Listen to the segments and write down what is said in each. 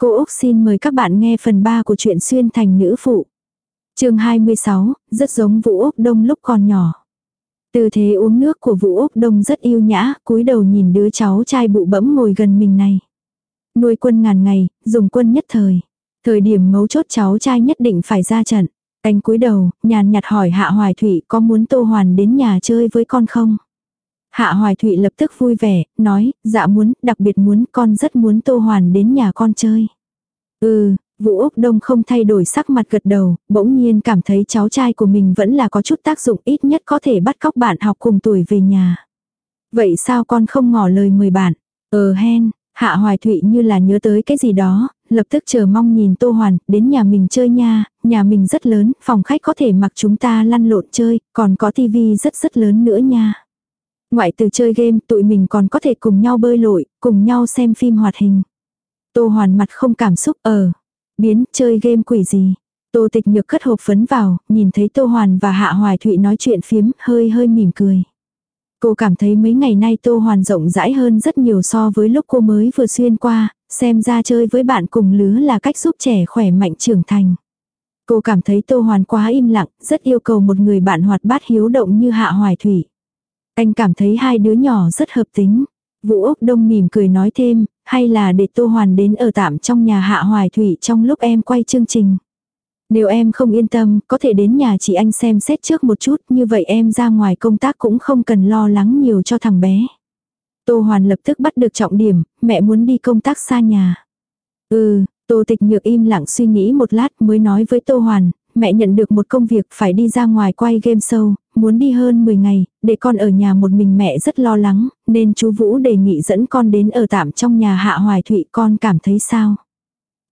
Cô Úc xin mời các bạn nghe phần 3 của truyện xuyên thành nữ phụ. chương 26, rất giống Vũ Úc Đông lúc còn nhỏ. Tư thế uống nước của Vũ Úc Đông rất yêu nhã, cúi đầu nhìn đứa cháu trai bụ bẫm ngồi gần mình này. Nuôi quân ngàn ngày, dùng quân nhất thời. Thời điểm mấu chốt cháu trai nhất định phải ra trận. Anh cúi đầu, nhàn nhạt hỏi Hạ Hoài thủy có muốn Tô Hoàn đến nhà chơi với con không? Hạ Hoài Thụy lập tức vui vẻ, nói, dạ muốn, đặc biệt muốn, con rất muốn Tô Hoàn đến nhà con chơi. Ừ, Vũ Úc Đông không thay đổi sắc mặt gật đầu, bỗng nhiên cảm thấy cháu trai của mình vẫn là có chút tác dụng ít nhất có thể bắt cóc bạn học cùng tuổi về nhà. Vậy sao con không ngỏ lời mời bạn? Ờ hen, Hạ Hoài Thụy như là nhớ tới cái gì đó, lập tức chờ mong nhìn Tô Hoàn, đến nhà mình chơi nha, nhà mình rất lớn, phòng khách có thể mặc chúng ta lăn lộn chơi, còn có tivi rất rất lớn nữa nha. Ngoại từ chơi game, tụi mình còn có thể cùng nhau bơi lội, cùng nhau xem phim hoạt hình. Tô Hoàn mặt không cảm xúc, ờ, biến, chơi game quỷ gì. Tô tịch nhược cất hộp phấn vào, nhìn thấy Tô Hoàn và Hạ Hoài Thụy nói chuyện phiếm, hơi hơi mỉm cười. Cô cảm thấy mấy ngày nay Tô Hoàn rộng rãi hơn rất nhiều so với lúc cô mới vừa xuyên qua, xem ra chơi với bạn cùng lứa là cách giúp trẻ khỏe mạnh trưởng thành. Cô cảm thấy Tô Hoàn quá im lặng, rất yêu cầu một người bạn hoạt bát hiếu động như Hạ Hoài Thủy. Anh cảm thấy hai đứa nhỏ rất hợp tính. Vũ Úc Đông mỉm cười nói thêm, hay là để Tô Hoàn đến ở tạm trong nhà Hạ Hoài Thủy trong lúc em quay chương trình. Nếu em không yên tâm, có thể đến nhà chị anh xem xét trước một chút, như vậy em ra ngoài công tác cũng không cần lo lắng nhiều cho thằng bé. Tô Hoàn lập tức bắt được trọng điểm, mẹ muốn đi công tác xa nhà. Ừ, Tô Tịch Nhược im lặng suy nghĩ một lát mới nói với Tô Hoàn, mẹ nhận được một công việc phải đi ra ngoài quay game show, muốn đi hơn 10 ngày, để con ở nhà một mình mẹ rất lo lắng, nên chú Vũ đề nghị dẫn con đến ở tạm trong nhà Hạ Hoài Thụy con cảm thấy sao?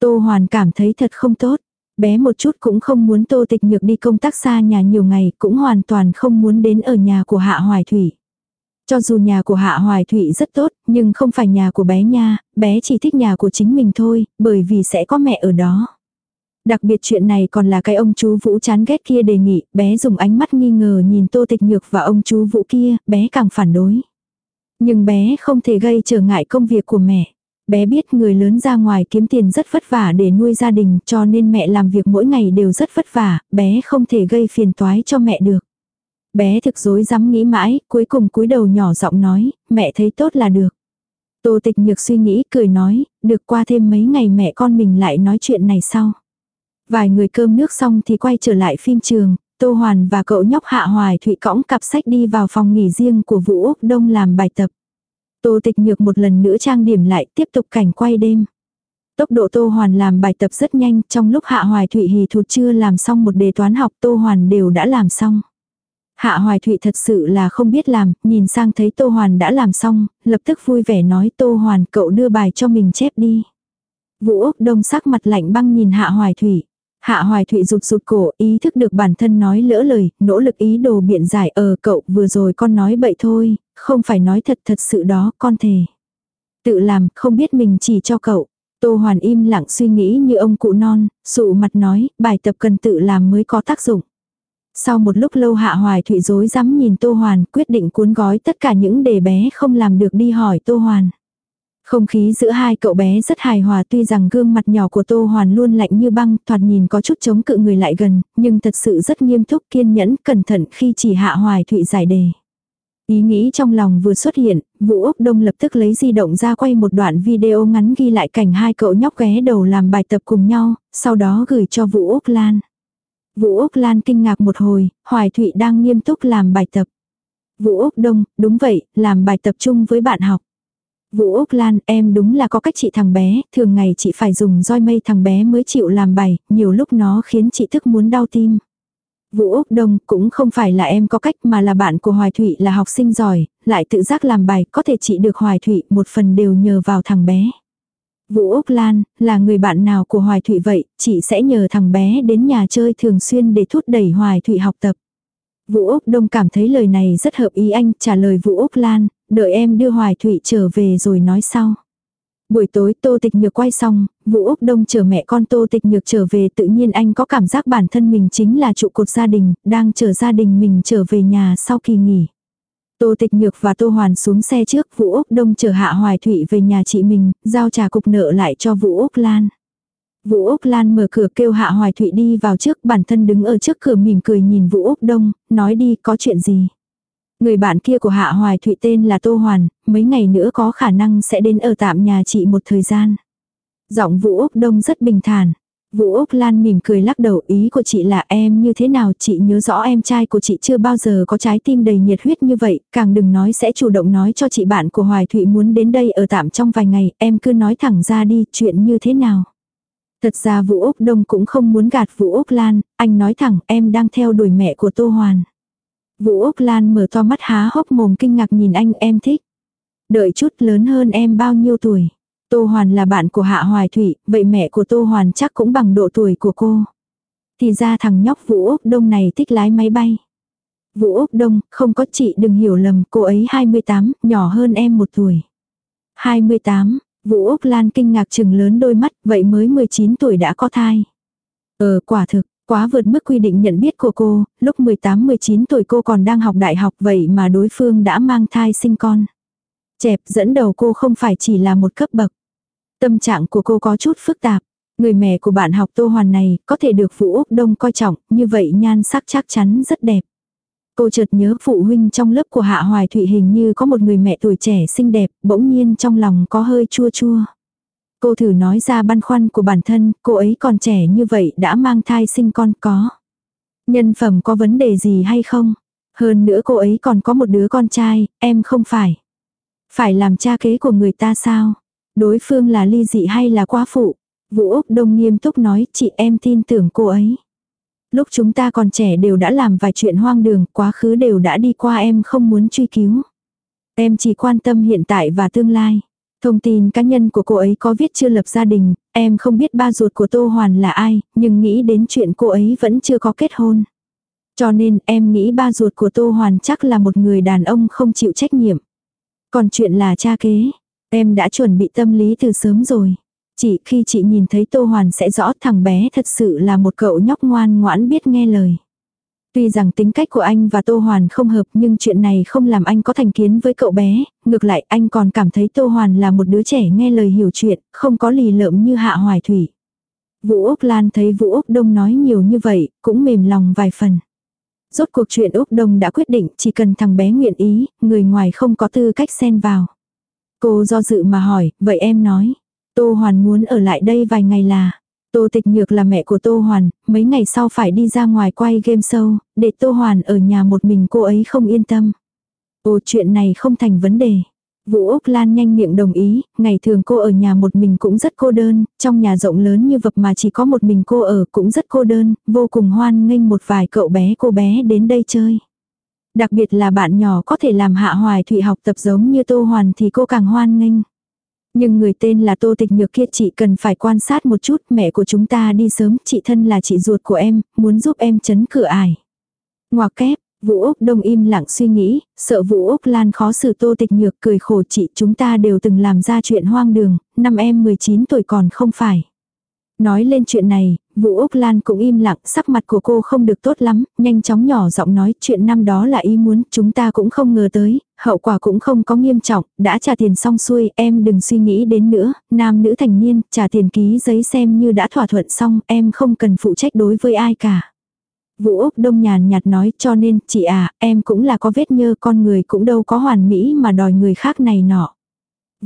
Tô Hoàn cảm thấy thật không tốt. Bé một chút cũng không muốn Tô Tịch Nhược đi công tác xa nhà nhiều ngày, cũng hoàn toàn không muốn đến ở nhà của Hạ Hoài Thụy. Cho dù nhà của Hạ Hoài Thụy rất tốt, nhưng không phải nhà của bé nha, bé chỉ thích nhà của chính mình thôi, bởi vì sẽ có mẹ ở đó. Đặc biệt chuyện này còn là cái ông chú Vũ chán ghét kia đề nghị, bé dùng ánh mắt nghi ngờ nhìn Tô Tịch Nhược và ông chú Vũ kia, bé càng phản đối. Nhưng bé không thể gây trở ngại công việc của mẹ. Bé biết người lớn ra ngoài kiếm tiền rất vất vả để nuôi gia đình cho nên mẹ làm việc mỗi ngày đều rất vất vả, bé không thể gây phiền toái cho mẹ được. Bé thực dối dám nghĩ mãi, cuối cùng cúi đầu nhỏ giọng nói, mẹ thấy tốt là được. Tô tịch nhược suy nghĩ, cười nói, được qua thêm mấy ngày mẹ con mình lại nói chuyện này sau. Vài người cơm nước xong thì quay trở lại phim trường, Tô Hoàn và cậu nhóc Hạ Hoài Thụy cõng cặp sách đi vào phòng nghỉ riêng của Vũ Úc Đông làm bài tập. Tô tịch nhược một lần nữa trang điểm lại tiếp tục cảnh quay đêm. Tốc độ Tô Hoàn làm bài tập rất nhanh, trong lúc Hạ Hoài Thụy hì thụt chưa làm xong một đề toán học Tô Hoàn đều đã làm xong. Hạ Hoài Thụy thật sự là không biết làm, nhìn sang thấy Tô Hoàn đã làm xong, lập tức vui vẻ nói Tô Hoàn cậu đưa bài cho mình chép đi. Vũ Úc Đông sắc mặt lạnh băng nhìn Hạ Hoài Thụy. Hạ Hoài Thụy rụt rụt cổ, ý thức được bản thân nói lỡ lời, nỗ lực ý đồ biện giải ờ cậu vừa rồi con nói bậy thôi, không phải nói thật thật sự đó con thề. Tự làm, không biết mình chỉ cho cậu. Tô Hoàn im lặng suy nghĩ như ông cụ non, sụ mặt nói, bài tập cần tự làm mới có tác dụng. Sau một lúc lâu Hạ Hoài Thụy dối rắm nhìn Tô Hoàn quyết định cuốn gói tất cả những đề bé không làm được đi hỏi Tô Hoàn. Không khí giữa hai cậu bé rất hài hòa tuy rằng gương mặt nhỏ của Tô Hoàn luôn lạnh như băng, thoạt nhìn có chút chống cự người lại gần, nhưng thật sự rất nghiêm túc kiên nhẫn, cẩn thận khi chỉ Hạ Hoài Thụy giải đề. Ý nghĩ trong lòng vừa xuất hiện, Vũ Úc Đông lập tức lấy di động ra quay một đoạn video ngắn ghi lại cảnh hai cậu nhóc ghé đầu làm bài tập cùng nhau, sau đó gửi cho Vũ Úc Lan. Vũ Úc Lan kinh ngạc một hồi, Hoài Thụy đang nghiêm túc làm bài tập. Vũ Úc Đông, đúng vậy, làm bài tập chung với bạn học. Vũ Úc Lan, em đúng là có cách chị thằng bé, thường ngày chị phải dùng roi mây thằng bé mới chịu làm bài, nhiều lúc nó khiến chị thức muốn đau tim. Vũ Úc Đông cũng không phải là em có cách mà là bạn của Hoài Thụy là học sinh giỏi, lại tự giác làm bài, có thể chị được Hoài Thụy một phần đều nhờ vào thằng bé. Vũ Úc Lan, là người bạn nào của Hoài Thụy vậy, chị sẽ nhờ thằng bé đến nhà chơi thường xuyên để thúc đẩy Hoài Thụy học tập. Vũ Úc Đông cảm thấy lời này rất hợp ý anh, trả lời Vũ Úc Lan, đợi em đưa Hoài Thụy trở về rồi nói sau. Buổi tối Tô Tịch Nhược quay xong, Vũ Úc Đông chờ mẹ con Tô Tịch Nhược trở về tự nhiên anh có cảm giác bản thân mình chính là trụ cột gia đình, đang chờ gia đình mình trở về nhà sau kỳ nghỉ. Tô Tịch Nhược và Tô Hoàn xuống xe trước, Vũ Úc Đông chờ Hạ Hoài Thụy về nhà chị mình, giao trả cục nợ lại cho Vũ Úc Lan. Vũ Úc Lan mở cửa kêu Hạ Hoài Thụy đi vào trước, bản thân đứng ở trước cửa mỉm cười nhìn Vũ Úc Đông, nói đi có chuyện gì. Người bạn kia của Hạ Hoài Thụy tên là Tô Hoàn, mấy ngày nữa có khả năng sẽ đến ở tạm nhà chị một thời gian. Giọng Vũ Úc Đông rất bình thản. Vũ Úc Lan mỉm cười lắc đầu ý của chị là em như thế nào chị nhớ rõ em trai của chị chưa bao giờ có trái tim đầy nhiệt huyết như vậy, càng đừng nói sẽ chủ động nói cho chị bạn của Hoài Thụy muốn đến đây ở tạm trong vài ngày, em cứ nói thẳng ra đi chuyện như thế nào. Thật ra Vũ Úc Đông cũng không muốn gạt Vũ Úc Lan, anh nói thẳng em đang theo đuổi mẹ của Tô Hoàn. Vũ Úc Lan mở to mắt há hốc mồm kinh ngạc nhìn anh em thích. Đợi chút lớn hơn em bao nhiêu tuổi. Tô Hoàn là bạn của Hạ Hoài Thủy, vậy mẹ của Tô Hoàn chắc cũng bằng độ tuổi của cô. Thì ra thằng nhóc Vũ Úc Đông này thích lái máy bay. Vũ Úc Đông, không có chị đừng hiểu lầm, cô ấy 28, nhỏ hơn em một tuổi. 28, Vũ Úc Lan kinh ngạc chừng lớn đôi mắt, vậy mới 19 tuổi đã có thai. Ờ quả thực, quá vượt mức quy định nhận biết của cô, lúc 18-19 tuổi cô còn đang học đại học vậy mà đối phương đã mang thai sinh con. Chẹp dẫn đầu cô không phải chỉ là một cấp bậc. Tâm trạng của cô có chút phức tạp. Người mẹ của bạn học Tô Hoàn này có thể được Vũ Úc Đông coi trọng, như vậy nhan sắc chắc chắn rất đẹp. Cô chợt nhớ phụ huynh trong lớp của Hạ Hoài Thụy hình như có một người mẹ tuổi trẻ xinh đẹp, bỗng nhiên trong lòng có hơi chua chua. Cô thử nói ra băn khoăn của bản thân, cô ấy còn trẻ như vậy đã mang thai sinh con có. Nhân phẩm có vấn đề gì hay không? Hơn nữa cô ấy còn có một đứa con trai, em không phải. Phải làm cha kế của người ta sao? Đối phương là ly dị hay là quá phụ? Vũ Úc Đông nghiêm túc nói chị em tin tưởng cô ấy. Lúc chúng ta còn trẻ đều đã làm vài chuyện hoang đường, quá khứ đều đã đi qua em không muốn truy cứu. Em chỉ quan tâm hiện tại và tương lai. Thông tin cá nhân của cô ấy có viết chưa lập gia đình, em không biết ba ruột của Tô Hoàn là ai, nhưng nghĩ đến chuyện cô ấy vẫn chưa có kết hôn. Cho nên em nghĩ ba ruột của Tô Hoàn chắc là một người đàn ông không chịu trách nhiệm. Còn chuyện là cha kế, em đã chuẩn bị tâm lý từ sớm rồi. Chỉ khi chị nhìn thấy Tô Hoàn sẽ rõ thằng bé thật sự là một cậu nhóc ngoan ngoãn biết nghe lời. Tuy rằng tính cách của anh và Tô Hoàn không hợp nhưng chuyện này không làm anh có thành kiến với cậu bé, ngược lại anh còn cảm thấy Tô Hoàn là một đứa trẻ nghe lời hiểu chuyện, không có lì lợm như Hạ Hoài Thủy. Vũ Úc Lan thấy Vũ Úc Đông nói nhiều như vậy, cũng mềm lòng vài phần. Rốt cuộc chuyện Úc Đông đã quyết định chỉ cần thằng bé nguyện ý, người ngoài không có tư cách xen vào. Cô do dự mà hỏi, vậy em nói, Tô Hoàn muốn ở lại đây vài ngày là, Tô Tịch Nhược là mẹ của Tô Hoàn, mấy ngày sau phải đi ra ngoài quay game show, để Tô Hoàn ở nhà một mình cô ấy không yên tâm. Ồ chuyện này không thành vấn đề. Vũ Úc Lan nhanh miệng đồng ý, ngày thường cô ở nhà một mình cũng rất cô đơn, trong nhà rộng lớn như vập mà chỉ có một mình cô ở cũng rất cô đơn, vô cùng hoan nghênh một vài cậu bé cô bé đến đây chơi. Đặc biệt là bạn nhỏ có thể làm hạ hoài thụy học tập giống như Tô Hoàn thì cô càng hoan nghênh. Nhưng người tên là Tô Tịch Nhược kia chị cần phải quan sát một chút, mẹ của chúng ta đi sớm, chị thân là chị ruột của em, muốn giúp em chấn cửa ải. Ngoà kép, Vũ Úc Đông im lặng suy nghĩ, sợ Vũ Úc Lan khó xử Tô Tịch Nhược cười khổ chị chúng ta đều từng làm ra chuyện hoang đường, năm em 19 tuổi còn không phải. Nói lên chuyện này, Vũ Úc Lan cũng im lặng, sắc mặt của cô không được tốt lắm, nhanh chóng nhỏ giọng nói chuyện năm đó là ý muốn, chúng ta cũng không ngờ tới, hậu quả cũng không có nghiêm trọng, đã trả tiền xong xuôi, em đừng suy nghĩ đến nữa, nam nữ thành niên, trả tiền ký giấy xem như đã thỏa thuận xong, em không cần phụ trách đối với ai cả. Vũ Úc Đông nhàn nhạt nói cho nên, chị à, em cũng là có vết nhơ con người cũng đâu có hoàn mỹ mà đòi người khác này nọ.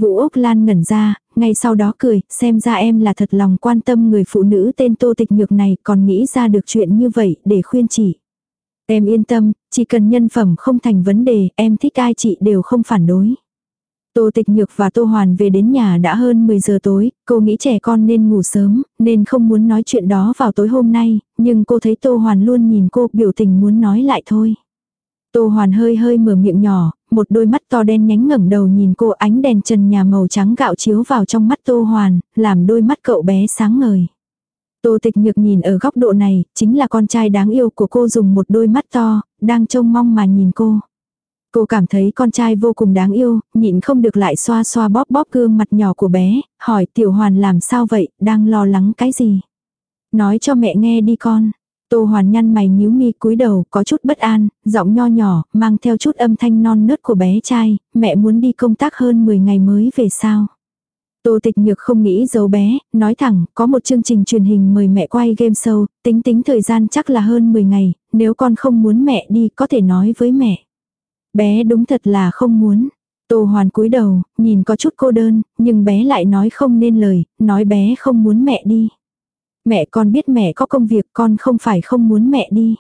Vũ Úc Lan ngẩn ra, ngay sau đó cười, xem ra em là thật lòng quan tâm người phụ nữ tên Tô Tịch Nhược này còn nghĩ ra được chuyện như vậy để khuyên chị. Em yên tâm, chỉ cần nhân phẩm không thành vấn đề, em thích ai chị đều không phản đối. Tô Tịch Nhược và Tô Hoàn về đến nhà đã hơn 10 giờ tối, cô nghĩ trẻ con nên ngủ sớm, nên không muốn nói chuyện đó vào tối hôm nay, nhưng cô thấy Tô Hoàn luôn nhìn cô biểu tình muốn nói lại thôi. Tô Hoàn hơi hơi mở miệng nhỏ, một đôi mắt to đen nhánh ngẩng đầu nhìn cô ánh đèn trần nhà màu trắng gạo chiếu vào trong mắt Tô Hoàn, làm đôi mắt cậu bé sáng ngời. Tô tịch nhược nhìn ở góc độ này, chính là con trai đáng yêu của cô dùng một đôi mắt to, đang trông mong mà nhìn cô. Cô cảm thấy con trai vô cùng đáng yêu, nhịn không được lại xoa xoa bóp bóp gương mặt nhỏ của bé, hỏi tiểu hoàn làm sao vậy, đang lo lắng cái gì. Nói cho mẹ nghe đi con. Tô hoàn nhăn mày nhíu mi cúi đầu, có chút bất an, giọng nho nhỏ, mang theo chút âm thanh non nớt của bé trai, mẹ muốn đi công tác hơn 10 ngày mới về sao. Tô tịch nhược không nghĩ giấu bé, nói thẳng, có một chương trình truyền hình mời mẹ quay game show, tính tính thời gian chắc là hơn 10 ngày, nếu con không muốn mẹ đi có thể nói với mẹ. Bé đúng thật là không muốn. Tô hoàn cúi đầu, nhìn có chút cô đơn, nhưng bé lại nói không nên lời, nói bé không muốn mẹ đi. Mẹ con biết mẹ có công việc con không phải không muốn mẹ đi.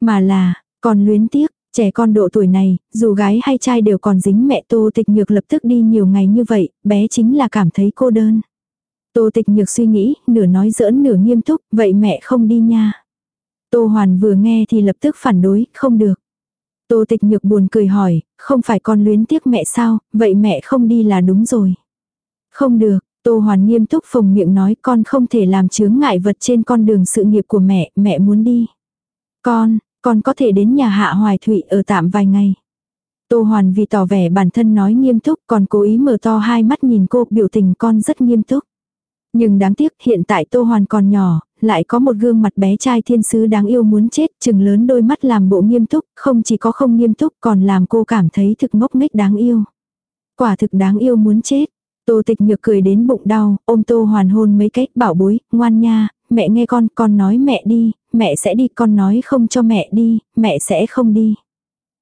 Mà là, con luyến tiếc, trẻ con độ tuổi này, dù gái hay trai đều còn dính mẹ Tô Tịch Nhược lập tức đi nhiều ngày như vậy, bé chính là cảm thấy cô đơn. Tô Tịch Nhược suy nghĩ, nửa nói giỡn nửa nghiêm túc, vậy mẹ không đi nha. Tô Hoàn vừa nghe thì lập tức phản đối, không được. Tô Tịch Nhược buồn cười hỏi, không phải con luyến tiếc mẹ sao, vậy mẹ không đi là đúng rồi. Không được, Tô Hoàn nghiêm túc phồng miệng nói con không thể làm chướng ngại vật trên con đường sự nghiệp của mẹ, mẹ muốn đi. Con, con có thể đến nhà hạ hoài thụy ở tạm vài ngày. Tô Hoàn vì tỏ vẻ bản thân nói nghiêm túc còn cố ý mở to hai mắt nhìn cô biểu tình con rất nghiêm túc. Nhưng đáng tiếc hiện tại Tô Hoàn còn nhỏ, lại có một gương mặt bé trai thiên sứ đáng yêu muốn chết, chừng lớn đôi mắt làm bộ nghiêm túc, không chỉ có không nghiêm túc còn làm cô cảm thấy thực ngốc nghếch đáng yêu. Quả thực đáng yêu muốn chết. Tô tịch nhược cười đến bụng đau, ôm tô hoàn hôn mấy cách bảo bối, ngoan nha, mẹ nghe con, con nói mẹ đi, mẹ sẽ đi, con nói không cho mẹ đi, mẹ sẽ không đi.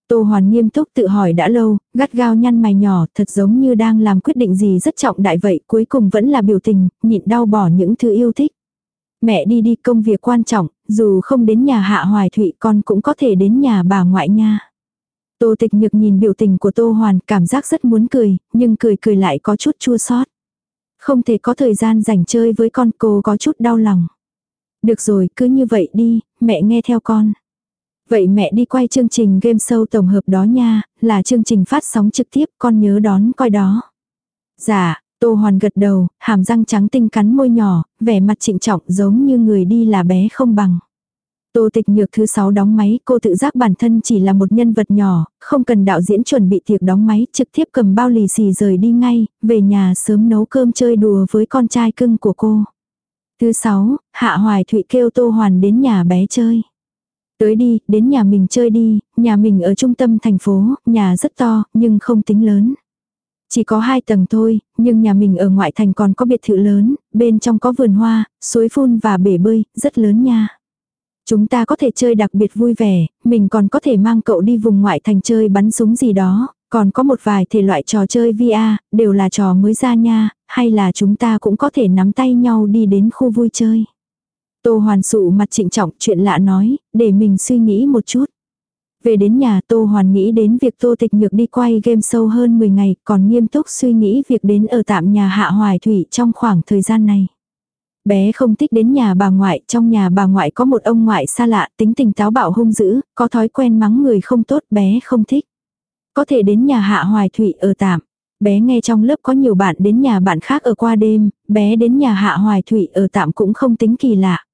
Tô Hoàn nghiêm túc tự hỏi đã lâu, gắt gao nhăn mày nhỏ, thật giống như đang làm quyết định gì rất trọng đại vậy, cuối cùng vẫn là biểu tình, nhịn đau bỏ những thứ yêu thích. Mẹ đi đi công việc quan trọng, dù không đến nhà hạ hoài thụy con cũng có thể đến nhà bà ngoại nha. Tô tịch nhược nhìn biểu tình của Tô Hoàn cảm giác rất muốn cười, nhưng cười cười lại có chút chua xót. Không thể có thời gian dành chơi với con cô có chút đau lòng. Được rồi, cứ như vậy đi, mẹ nghe theo con. Vậy mẹ đi quay chương trình game show tổng hợp đó nha, là chương trình phát sóng trực tiếp, con nhớ đón coi đó. Dạ, Tô Hoàn gật đầu, hàm răng trắng tinh cắn môi nhỏ, vẻ mặt trịnh trọng giống như người đi là bé không bằng. Tô tịch nhược thứ sáu đóng máy, cô tự giác bản thân chỉ là một nhân vật nhỏ, không cần đạo diễn chuẩn bị tiệc đóng máy, trực tiếp cầm bao lì xì rời đi ngay, về nhà sớm nấu cơm chơi đùa với con trai cưng của cô. Thứ sáu, Hạ Hoài Thụy kêu Tô Hoàn đến nhà bé chơi. Tới đi, đến nhà mình chơi đi, nhà mình ở trung tâm thành phố, nhà rất to, nhưng không tính lớn. Chỉ có hai tầng thôi, nhưng nhà mình ở ngoại thành còn có biệt thự lớn, bên trong có vườn hoa, suối phun và bể bơi, rất lớn nha. Chúng ta có thể chơi đặc biệt vui vẻ, mình còn có thể mang cậu đi vùng ngoại thành chơi bắn súng gì đó, còn có một vài thể loại trò chơi VR, đều là trò mới ra nha, hay là chúng ta cũng có thể nắm tay nhau đi đến khu vui chơi. Tô Hoàn sụ mặt trịnh trọng chuyện lạ nói, để mình suy nghĩ một chút. Về đến nhà Tô Hoàn nghĩ đến việc Tô Tịch Nhược đi quay game sâu hơn 10 ngày, còn nghiêm túc suy nghĩ việc đến ở tạm nhà Hạ Hoài Thủy trong khoảng thời gian này. Bé không thích đến nhà bà ngoại, trong nhà bà ngoại có một ông ngoại xa lạ, tính tình táo bạo hung dữ, có thói quen mắng người không tốt, bé không thích. Có thể đến nhà Hạ Hoài Thụy ở tạm. Bé nghe trong lớp có nhiều bạn đến nhà bạn khác ở qua đêm, bé đến nhà Hạ Hoài Thụy ở tạm cũng không tính kỳ lạ.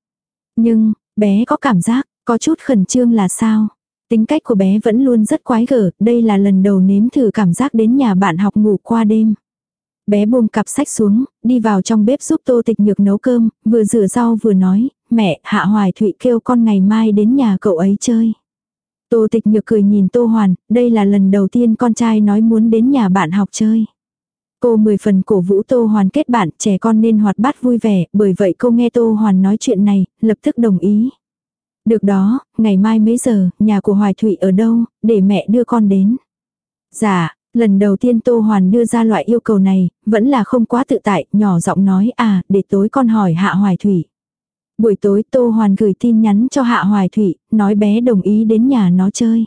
Nhưng, bé có cảm giác, có chút khẩn trương là sao? Tính cách của bé vẫn luôn rất quái gở, đây là lần đầu nếm thử cảm giác đến nhà bạn học ngủ qua đêm. Bé buông cặp sách xuống, đi vào trong bếp giúp tô tịch nhược nấu cơm, vừa rửa rau vừa nói, mẹ, Hạ Hoài Thụy kêu con ngày mai đến nhà cậu ấy chơi. Tô tịch nhược cười nhìn Tô Hoàn, đây là lần đầu tiên con trai nói muốn đến nhà bạn học chơi. Cô mười phần cổ vũ Tô Hoàn kết bạn, trẻ con nên hoạt bát vui vẻ, bởi vậy cô nghe Tô Hoàn nói chuyện này, lập tức đồng ý. Được đó, ngày mai mấy giờ, nhà của Hoài Thụy ở đâu, để mẹ đưa con đến. Dạ, lần đầu tiên Tô Hoàn đưa ra loại yêu cầu này, vẫn là không quá tự tại, nhỏ giọng nói à, để tối con hỏi Hạ Hoài thủy Buổi tối Tô Hoàn gửi tin nhắn cho Hạ Hoài thủy nói bé đồng ý đến nhà nó chơi.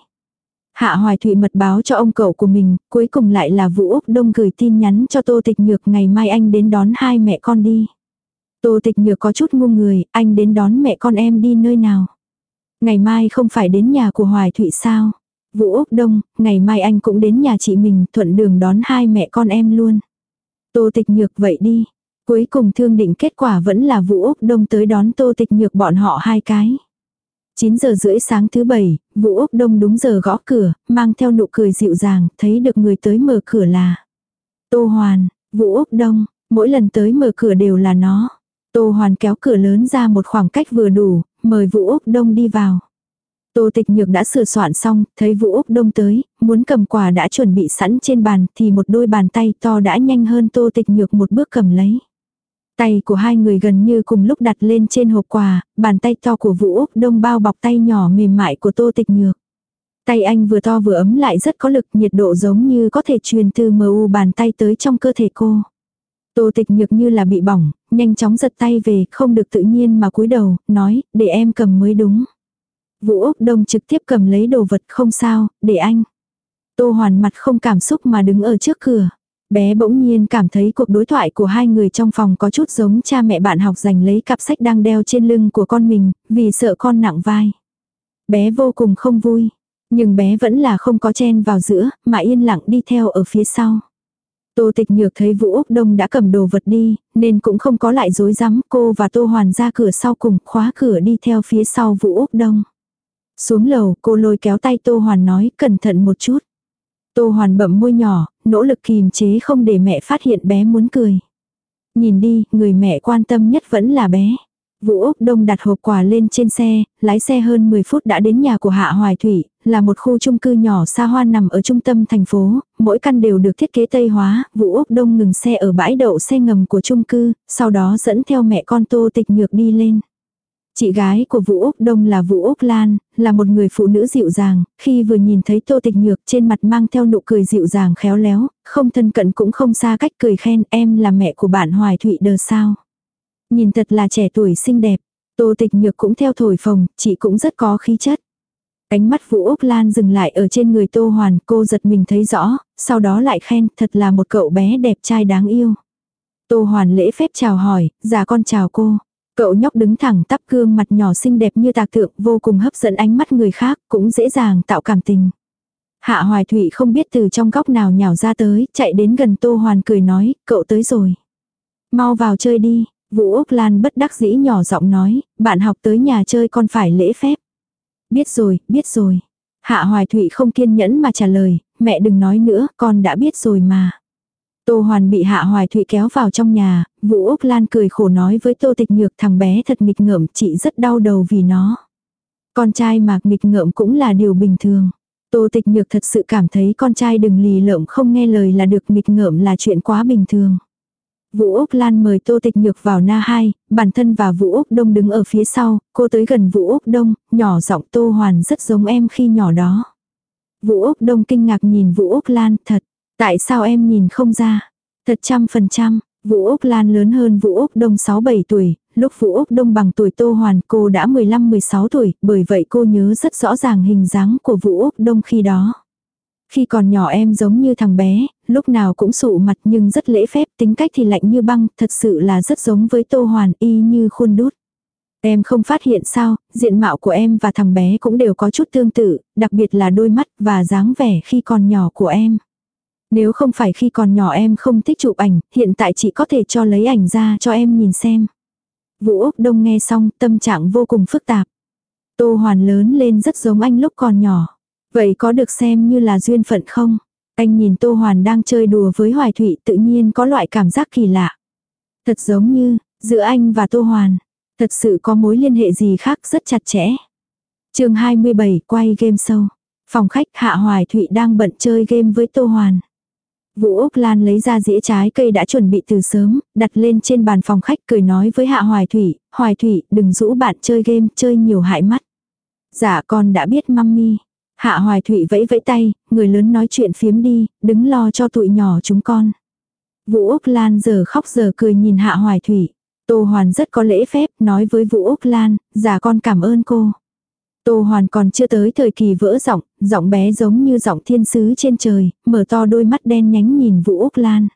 Hạ Hoài Thụy mật báo cho ông cậu của mình, cuối cùng lại là Vũ Úc Đông gửi tin nhắn cho Tô Tịch Nhược ngày mai anh đến đón hai mẹ con đi. Tô Tịch Nhược có chút ngu người, anh đến đón mẹ con em đi nơi nào. Ngày mai không phải đến nhà của Hoài Thụy sao? Vũ Úc Đông, ngày mai anh cũng đến nhà chị mình, thuận đường đón hai mẹ con em luôn. Tô Tịch Nhược vậy đi. Cuối cùng thương định kết quả vẫn là Vũ Úc Đông tới đón Tô Tịch Nhược bọn họ hai cái. 9 giờ rưỡi sáng thứ bảy, Vũ Úc Đông đúng giờ gõ cửa, mang theo nụ cười dịu dàng, thấy được người tới mở cửa là Tô Hoàn, Vũ Úc Đông, mỗi lần tới mở cửa đều là nó. Tô Hoàn kéo cửa lớn ra một khoảng cách vừa đủ, mời Vũ Úc Đông đi vào. Tô tịch nhược đã sửa soạn xong, thấy Vũ Úc Đông tới, muốn cầm quà đã chuẩn bị sẵn trên bàn thì một đôi bàn tay to đã nhanh hơn tô tịch nhược một bước cầm lấy. Tay của hai người gần như cùng lúc đặt lên trên hộp quà, bàn tay to của Vũ Úc Đông bao bọc tay nhỏ mềm mại của tô tịch nhược. Tay anh vừa to vừa ấm lại rất có lực nhiệt độ giống như có thể truyền từ mờ u bàn tay tới trong cơ thể cô. Tô tịch nhược như là bị bỏng, nhanh chóng giật tay về, không được tự nhiên mà cúi đầu, nói, để em cầm mới đúng. Vũ Úc Đông trực tiếp cầm lấy đồ vật không sao, để anh. Tô Hoàn mặt không cảm xúc mà đứng ở trước cửa. Bé bỗng nhiên cảm thấy cuộc đối thoại của hai người trong phòng có chút giống cha mẹ bạn học giành lấy cặp sách đang đeo trên lưng của con mình, vì sợ con nặng vai. Bé vô cùng không vui, nhưng bé vẫn là không có chen vào giữa, mà yên lặng đi theo ở phía sau. Tô tịch nhược thấy Vũ Úc Đông đã cầm đồ vật đi, nên cũng không có lại dối rắm cô và Tô Hoàn ra cửa sau cùng khóa cửa đi theo phía sau Vũ Úc Đông. Xuống lầu cô lôi kéo tay Tô Hoàn nói cẩn thận một chút. Tô Hoàn bậm môi nhỏ, nỗ lực kìm chế không để mẹ phát hiện bé muốn cười. Nhìn đi, người mẹ quan tâm nhất vẫn là bé. Vũ Úc Đông đặt hộp quà lên trên xe, lái xe hơn 10 phút đã đến nhà của Hạ Hoài Thủy, là một khu chung cư nhỏ xa hoa nằm ở trung tâm thành phố, mỗi căn đều được thiết kế Tây hóa, Vũ Úc Đông ngừng xe ở bãi đậu xe ngầm của chung cư, sau đó dẫn theo mẹ con Tô Tịch Nhược đi lên. Chị gái của Vũ Úc Đông là Vũ Úc Lan, là một người phụ nữ dịu dàng, khi vừa nhìn thấy Tô Tịch Nhược trên mặt mang theo nụ cười dịu dàng khéo léo, không thân cận cũng không xa cách cười khen em là mẹ của bạn Hoài Thụy đờ sao. Nhìn thật là trẻ tuổi xinh đẹp, Tô Tịch Nhược cũng theo thổi phồng, chị cũng rất có khí chất. Ánh mắt Vũ Úc Lan dừng lại ở trên người Tô Hoàn, cô giật mình thấy rõ, sau đó lại khen thật là một cậu bé đẹp trai đáng yêu. Tô Hoàn lễ phép chào hỏi, già con chào cô. Cậu nhóc đứng thẳng tắp gương mặt nhỏ xinh đẹp như tạc tượng vô cùng hấp dẫn ánh mắt người khác, cũng dễ dàng tạo cảm tình. Hạ Hoài Thụy không biết từ trong góc nào nhào ra tới, chạy đến gần Tô Hoàn cười nói, cậu tới rồi. Mau vào chơi đi, Vũ Úc Lan bất đắc dĩ nhỏ giọng nói, bạn học tới nhà chơi con phải lễ phép. Biết rồi, biết rồi. Hạ Hoài Thụy không kiên nhẫn mà trả lời, mẹ đừng nói nữa, con đã biết rồi mà. Tô Hoàn bị Hạ Hoài Thụy kéo vào trong nhà, Vũ Úc Lan cười khổ nói với Tô Tịch Nhược thằng bé thật nghịch ngợm, chị rất đau đầu vì nó. Con trai mà nghịch ngợm cũng là điều bình thường. Tô Tịch Nhược thật sự cảm thấy con trai đừng lì lợm không nghe lời là được nghịch ngợm là chuyện quá bình thường. Vũ Úc Lan mời Tô Tịch Nhược vào na hai, bản thân và Vũ Úc Đông đứng ở phía sau, cô tới gần Vũ Úc Đông, nhỏ giọng Tô Hoàn rất giống em khi nhỏ đó. Vũ Úc Đông kinh ngạc nhìn Vũ Úc Lan, thật, tại sao em nhìn không ra? Thật trăm phần trăm, Vũ Úc Lan lớn hơn Vũ Úc Đông 6-7 tuổi, lúc Vũ Úc Đông bằng tuổi Tô Hoàn cô đã 15-16 tuổi, bởi vậy cô nhớ rất rõ ràng hình dáng của Vũ Úc Đông khi đó. Khi còn nhỏ em giống như thằng bé, lúc nào cũng sụ mặt nhưng rất lễ phép, tính cách thì lạnh như băng, thật sự là rất giống với Tô Hoàn y như khuôn đút. Em không phát hiện sao, diện mạo của em và thằng bé cũng đều có chút tương tự, đặc biệt là đôi mắt và dáng vẻ khi còn nhỏ của em. Nếu không phải khi còn nhỏ em không thích chụp ảnh, hiện tại chị có thể cho lấy ảnh ra cho em nhìn xem. Vũ Úc Đông nghe xong, tâm trạng vô cùng phức tạp. Tô Hoàn lớn lên rất giống anh lúc còn nhỏ. Vậy có được xem như là duyên phận không? Anh nhìn Tô Hoàn đang chơi đùa với Hoài Thụy tự nhiên có loại cảm giác kỳ lạ. Thật giống như, giữa anh và Tô Hoàn, thật sự có mối liên hệ gì khác rất chặt chẽ. chương 27 quay game sâu Phòng khách Hạ Hoài Thụy đang bận chơi game với Tô Hoàn. Vũ Úc Lan lấy ra dĩa trái cây đã chuẩn bị từ sớm, đặt lên trên bàn phòng khách cười nói với Hạ Hoài Thủy, Hoài Thủy đừng rũ bạn chơi game, chơi nhiều hại mắt. Dạ con đã biết mami. Hạ Hoài Thụy vẫy vẫy tay, người lớn nói chuyện phiếm đi, đứng lo cho tụi nhỏ chúng con. Vũ Úc Lan giờ khóc giờ cười nhìn Hạ Hoài Thủy, Tô Hoàn rất có lễ phép, nói với Vũ Úc Lan, dạ con cảm ơn cô. Tô Hoàn còn chưa tới thời kỳ vỡ giọng, giọng bé giống như giọng thiên sứ trên trời, mở to đôi mắt đen nhánh nhìn Vũ Úc Lan.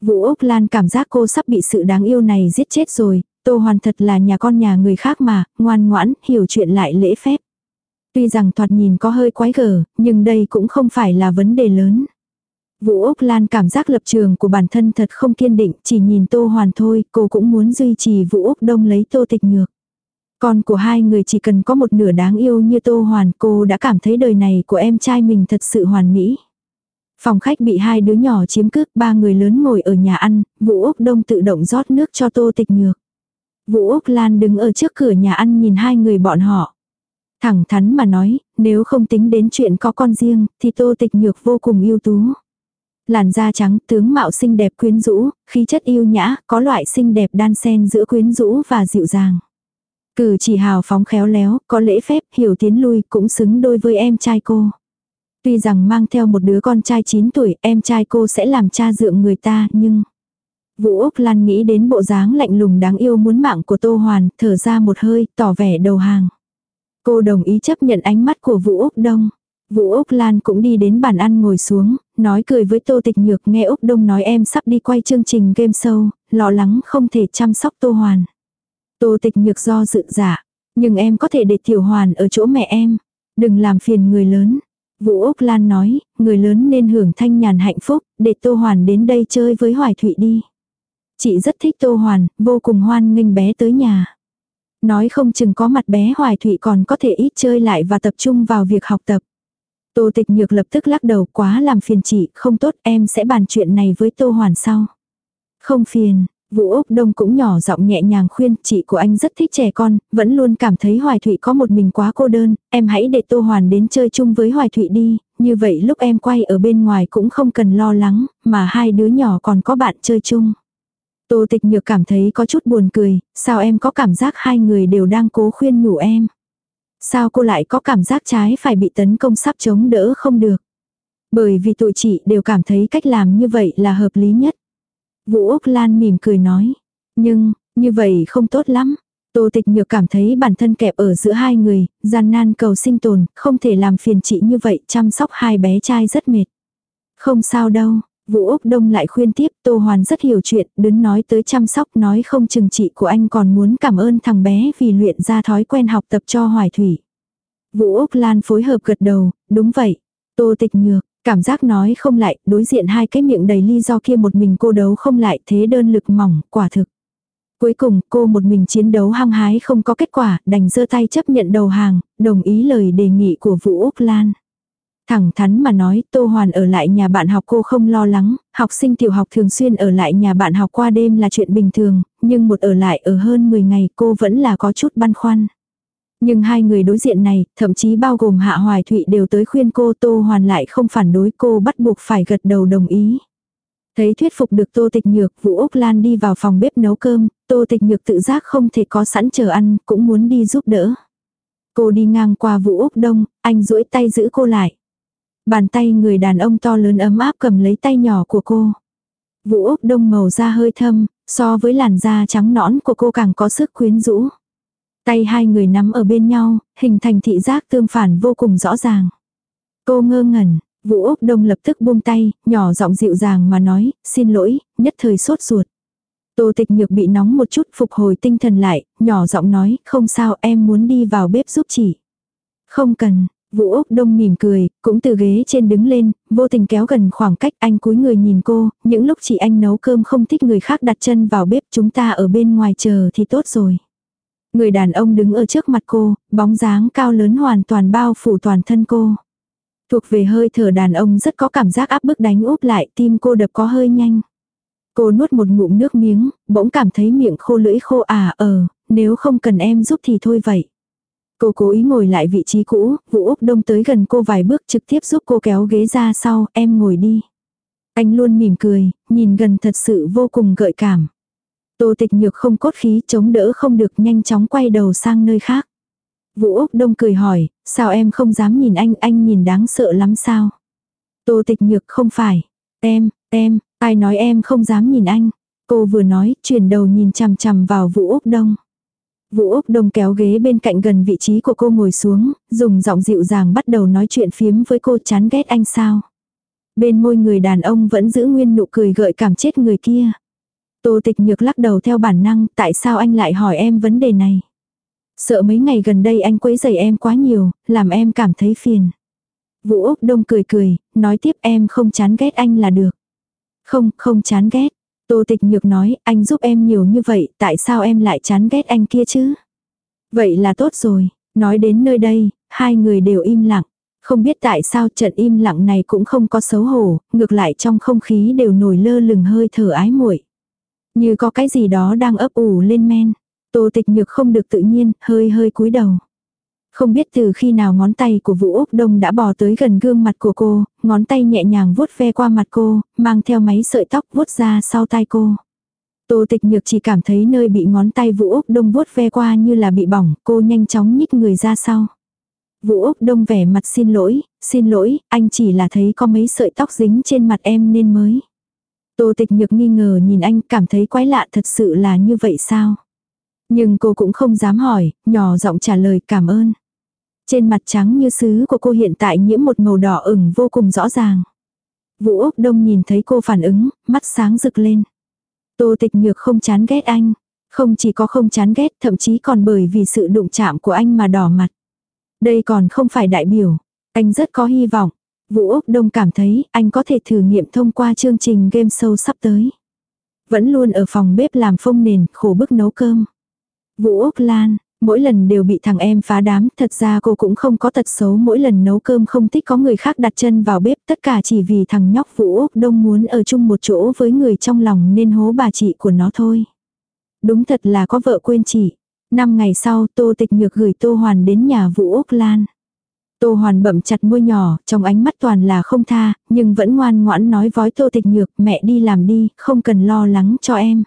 Vũ Úc Lan cảm giác cô sắp bị sự đáng yêu này giết chết rồi, Tô Hoàn thật là nhà con nhà người khác mà, ngoan ngoãn, hiểu chuyện lại lễ phép. Tuy rằng thoạt nhìn có hơi quái gở, nhưng đây cũng không phải là vấn đề lớn. Vũ Úc Lan cảm giác lập trường của bản thân thật không kiên định, chỉ nhìn Tô Hoàn thôi, cô cũng muốn duy trì Vũ Úc Đông lấy Tô Tịch Nhược. Con của hai người chỉ cần có một nửa đáng yêu như Tô Hoàn cô đã cảm thấy đời này của em trai mình thật sự hoàn mỹ. Phòng khách bị hai đứa nhỏ chiếm cướp, ba người lớn ngồi ở nhà ăn, Vũ Úc Đông tự động rót nước cho Tô Tịch Nhược. Vũ Úc Lan đứng ở trước cửa nhà ăn nhìn hai người bọn họ. Thẳng thắn mà nói, nếu không tính đến chuyện có con riêng, thì tô tịch nhược vô cùng ưu tú. Làn da trắng, tướng mạo xinh đẹp quyến rũ, khí chất yêu nhã, có loại xinh đẹp đan xen giữa quyến rũ và dịu dàng. Cử chỉ hào phóng khéo léo, có lễ phép, hiểu tiến lui, cũng xứng đôi với em trai cô. Tuy rằng mang theo một đứa con trai 9 tuổi, em trai cô sẽ làm cha dượng người ta, nhưng... Vũ Úc Lan nghĩ đến bộ dáng lạnh lùng đáng yêu muốn mạng của Tô Hoàn, thở ra một hơi, tỏ vẻ đầu hàng. Cô đồng ý chấp nhận ánh mắt của Vũ Úc Đông. Vũ Úc Lan cũng đi đến bàn ăn ngồi xuống, nói cười với Tô Tịch Nhược nghe Úc Đông nói em sắp đi quay chương trình game show, lo lắng không thể chăm sóc Tô Hoàn. Tô Tịch Nhược do dự giả, nhưng em có thể để Tiểu Hoàn ở chỗ mẹ em, đừng làm phiền người lớn. Vũ Úc Lan nói, người lớn nên hưởng thanh nhàn hạnh phúc, để Tô Hoàn đến đây chơi với Hoài Thụy đi. Chị rất thích Tô Hoàn, vô cùng hoan nghênh bé tới nhà. Nói không chừng có mặt bé Hoài Thụy còn có thể ít chơi lại và tập trung vào việc học tập. Tô tịch nhược lập tức lắc đầu quá làm phiền chị, không tốt em sẽ bàn chuyện này với Tô Hoàn sau. Không phiền, Vũ Úc Đông cũng nhỏ giọng nhẹ nhàng khuyên, chị của anh rất thích trẻ con, vẫn luôn cảm thấy Hoài Thụy có một mình quá cô đơn, em hãy để Tô Hoàn đến chơi chung với Hoài Thụy đi, như vậy lúc em quay ở bên ngoài cũng không cần lo lắng, mà hai đứa nhỏ còn có bạn chơi chung. Tô tịch nhược cảm thấy có chút buồn cười, sao em có cảm giác hai người đều đang cố khuyên nhủ em. Sao cô lại có cảm giác trái phải bị tấn công sắp chống đỡ không được. Bởi vì tụi chị đều cảm thấy cách làm như vậy là hợp lý nhất. Vũ Úc Lan mỉm cười nói. Nhưng, như vậy không tốt lắm. Tô tịch nhược cảm thấy bản thân kẹp ở giữa hai người, gian nan cầu sinh tồn, không thể làm phiền chị như vậy, chăm sóc hai bé trai rất mệt. Không sao đâu, Vũ Úc Đông lại khuyên tiếp Tô Hoàn rất hiểu chuyện, đứng nói tới chăm sóc nói không chừng chị của anh còn muốn cảm ơn thằng bé vì luyện ra thói quen học tập cho Hoài Thủy. Vũ Úc Lan phối hợp gật đầu, đúng vậy. Tô tịch nhược, cảm giác nói không lại, đối diện hai cái miệng đầy lý do kia một mình cô đấu không lại thế đơn lực mỏng, quả thực. Cuối cùng cô một mình chiến đấu hăng hái không có kết quả, đành giơ tay chấp nhận đầu hàng, đồng ý lời đề nghị của Vũ Úc Lan. Thẳng thắn mà nói, Tô Hoàn ở lại nhà bạn học cô không lo lắng, học sinh tiểu học thường xuyên ở lại nhà bạn học qua đêm là chuyện bình thường, nhưng một ở lại ở hơn 10 ngày cô vẫn là có chút băn khoăn. Nhưng hai người đối diện này, thậm chí bao gồm Hạ Hoài Thụy đều tới khuyên cô Tô Hoàn lại không phản đối cô bắt buộc phải gật đầu đồng ý. Thấy thuyết phục được Tô Tịch Nhược, Vũ Úc Lan đi vào phòng bếp nấu cơm, Tô Tịch Nhược tự giác không thể có sẵn chờ ăn, cũng muốn đi giúp đỡ. Cô đi ngang qua Vũ Úc Đông, anh duỗi tay giữ cô lại. Bàn tay người đàn ông to lớn ấm áp cầm lấy tay nhỏ của cô. Vũ Úc Đông màu da hơi thâm, so với làn da trắng nõn của cô càng có sức quyến rũ. Tay hai người nắm ở bên nhau, hình thành thị giác tương phản vô cùng rõ ràng. Cô ngơ ngẩn, Vũ Úc Đông lập tức buông tay, nhỏ giọng dịu dàng mà nói, xin lỗi, nhất thời sốt ruột. Tô tịch nhược bị nóng một chút phục hồi tinh thần lại, nhỏ giọng nói, không sao em muốn đi vào bếp giúp chị. Không cần, Vũ Úc Đông mỉm cười, cũng từ ghế trên đứng lên, vô tình kéo gần khoảng cách anh cúi người nhìn cô, những lúc chị anh nấu cơm không thích người khác đặt chân vào bếp chúng ta ở bên ngoài chờ thì tốt rồi. Người đàn ông đứng ở trước mặt cô, bóng dáng cao lớn hoàn toàn bao phủ toàn thân cô. Thuộc về hơi thở đàn ông rất có cảm giác áp bức đánh úp lại, tim cô đập có hơi nhanh. Cô nuốt một ngụm nước miếng, bỗng cảm thấy miệng khô lưỡi khô à ờ, nếu không cần em giúp thì thôi vậy. Cô cố ý ngồi lại vị trí cũ, Vũ Úc Đông tới gần cô vài bước trực tiếp giúp cô kéo ghế ra sau, em ngồi đi. Anh luôn mỉm cười, nhìn gần thật sự vô cùng gợi cảm. Tô tịch nhược không cốt khí chống đỡ không được nhanh chóng quay đầu sang nơi khác. Vũ Úc Đông cười hỏi, sao em không dám nhìn anh, anh nhìn đáng sợ lắm sao? Tô tịch nhược không phải. Em, em, ai nói em không dám nhìn anh? Cô vừa nói, chuyển đầu nhìn chằm chằm vào Vũ Úc Đông. Vũ Úc Đông kéo ghế bên cạnh gần vị trí của cô ngồi xuống, dùng giọng dịu dàng bắt đầu nói chuyện phiếm với cô chán ghét anh sao. Bên môi người đàn ông vẫn giữ nguyên nụ cười gợi cảm chết người kia. Tô tịch nhược lắc đầu theo bản năng, tại sao anh lại hỏi em vấn đề này? Sợ mấy ngày gần đây anh quấy rầy em quá nhiều, làm em cảm thấy phiền. Vũ Úc Đông cười cười, nói tiếp em không chán ghét anh là được. Không, không chán ghét. Tô tịch nhược nói, anh giúp em nhiều như vậy, tại sao em lại chán ghét anh kia chứ? Vậy là tốt rồi, nói đến nơi đây, hai người đều im lặng. Không biết tại sao trận im lặng này cũng không có xấu hổ, ngược lại trong không khí đều nổi lơ lửng hơi thở ái muội. Như có cái gì đó đang ấp ủ lên men. Tô tịch nhược không được tự nhiên, hơi hơi cúi đầu. Không biết từ khi nào ngón tay của Vũ Úc Đông đã bò tới gần gương mặt của cô, ngón tay nhẹ nhàng vuốt ve qua mặt cô, mang theo máy sợi tóc vuốt ra sau tai cô. Tô tịch nhược chỉ cảm thấy nơi bị ngón tay Vũ Úc Đông vuốt ve qua như là bị bỏng, cô nhanh chóng nhích người ra sau. Vũ Úc Đông vẻ mặt xin lỗi, xin lỗi, anh chỉ là thấy có mấy sợi tóc dính trên mặt em nên mới. Tô tịch nhược nghi ngờ nhìn anh cảm thấy quái lạ thật sự là như vậy sao? Nhưng cô cũng không dám hỏi, nhỏ giọng trả lời cảm ơn. Trên mặt trắng như sứ của cô hiện tại nhiễm một màu đỏ ửng vô cùng rõ ràng. Vũ Úc Đông nhìn thấy cô phản ứng, mắt sáng rực lên. Tô tịch nhược không chán ghét anh. Không chỉ có không chán ghét thậm chí còn bởi vì sự đụng chạm của anh mà đỏ mặt. Đây còn không phải đại biểu. Anh rất có hy vọng. Vũ Úc Đông cảm thấy anh có thể thử nghiệm thông qua chương trình game show sắp tới. Vẫn luôn ở phòng bếp làm phông nền, khổ bức nấu cơm. Vũ Úc Lan, mỗi lần đều bị thằng em phá đám, thật ra cô cũng không có tật xấu mỗi lần nấu cơm không thích có người khác đặt chân vào bếp, tất cả chỉ vì thằng nhóc Vũ Úc Đông muốn ở chung một chỗ với người trong lòng nên hố bà chị của nó thôi. Đúng thật là có vợ quên chị. Năm ngày sau Tô Tịch Nhược gửi Tô Hoàn đến nhà Vũ Úc Lan. Tô Hoàn bậm chặt môi nhỏ, trong ánh mắt toàn là không tha, nhưng vẫn ngoan ngoãn nói vói Tô Tịch Nhược mẹ đi làm đi, không cần lo lắng cho em.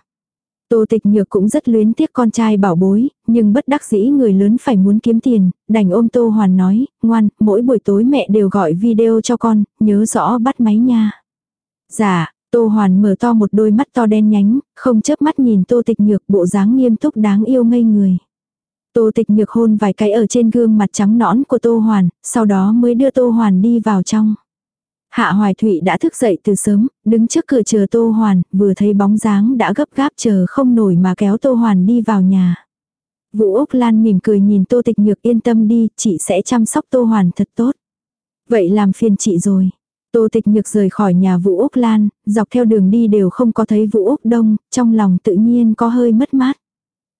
Tô tịch nhược cũng rất luyến tiếc con trai bảo bối, nhưng bất đắc dĩ người lớn phải muốn kiếm tiền, đành ôm Tô Hoàn nói, ngoan, mỗi buổi tối mẹ đều gọi video cho con, nhớ rõ bắt máy nha. Dạ, Tô Hoàn mở to một đôi mắt to đen nhánh, không chớp mắt nhìn Tô tịch nhược bộ dáng nghiêm túc đáng yêu ngây người. Tô tịch nhược hôn vài cái ở trên gương mặt trắng nõn của Tô Hoàn, sau đó mới đưa Tô Hoàn đi vào trong. Hạ Hoài Thụy đã thức dậy từ sớm, đứng trước cửa chờ Tô Hoàn, vừa thấy bóng dáng đã gấp gáp chờ không nổi mà kéo Tô Hoàn đi vào nhà. Vũ Úc Lan mỉm cười nhìn Tô Tịch Nhược yên tâm đi, chị sẽ chăm sóc Tô Hoàn thật tốt. Vậy làm phiền chị rồi. Tô Tịch Nhược rời khỏi nhà Vũ Úc Lan, dọc theo đường đi đều không có thấy Vũ Úc Đông, trong lòng tự nhiên có hơi mất mát.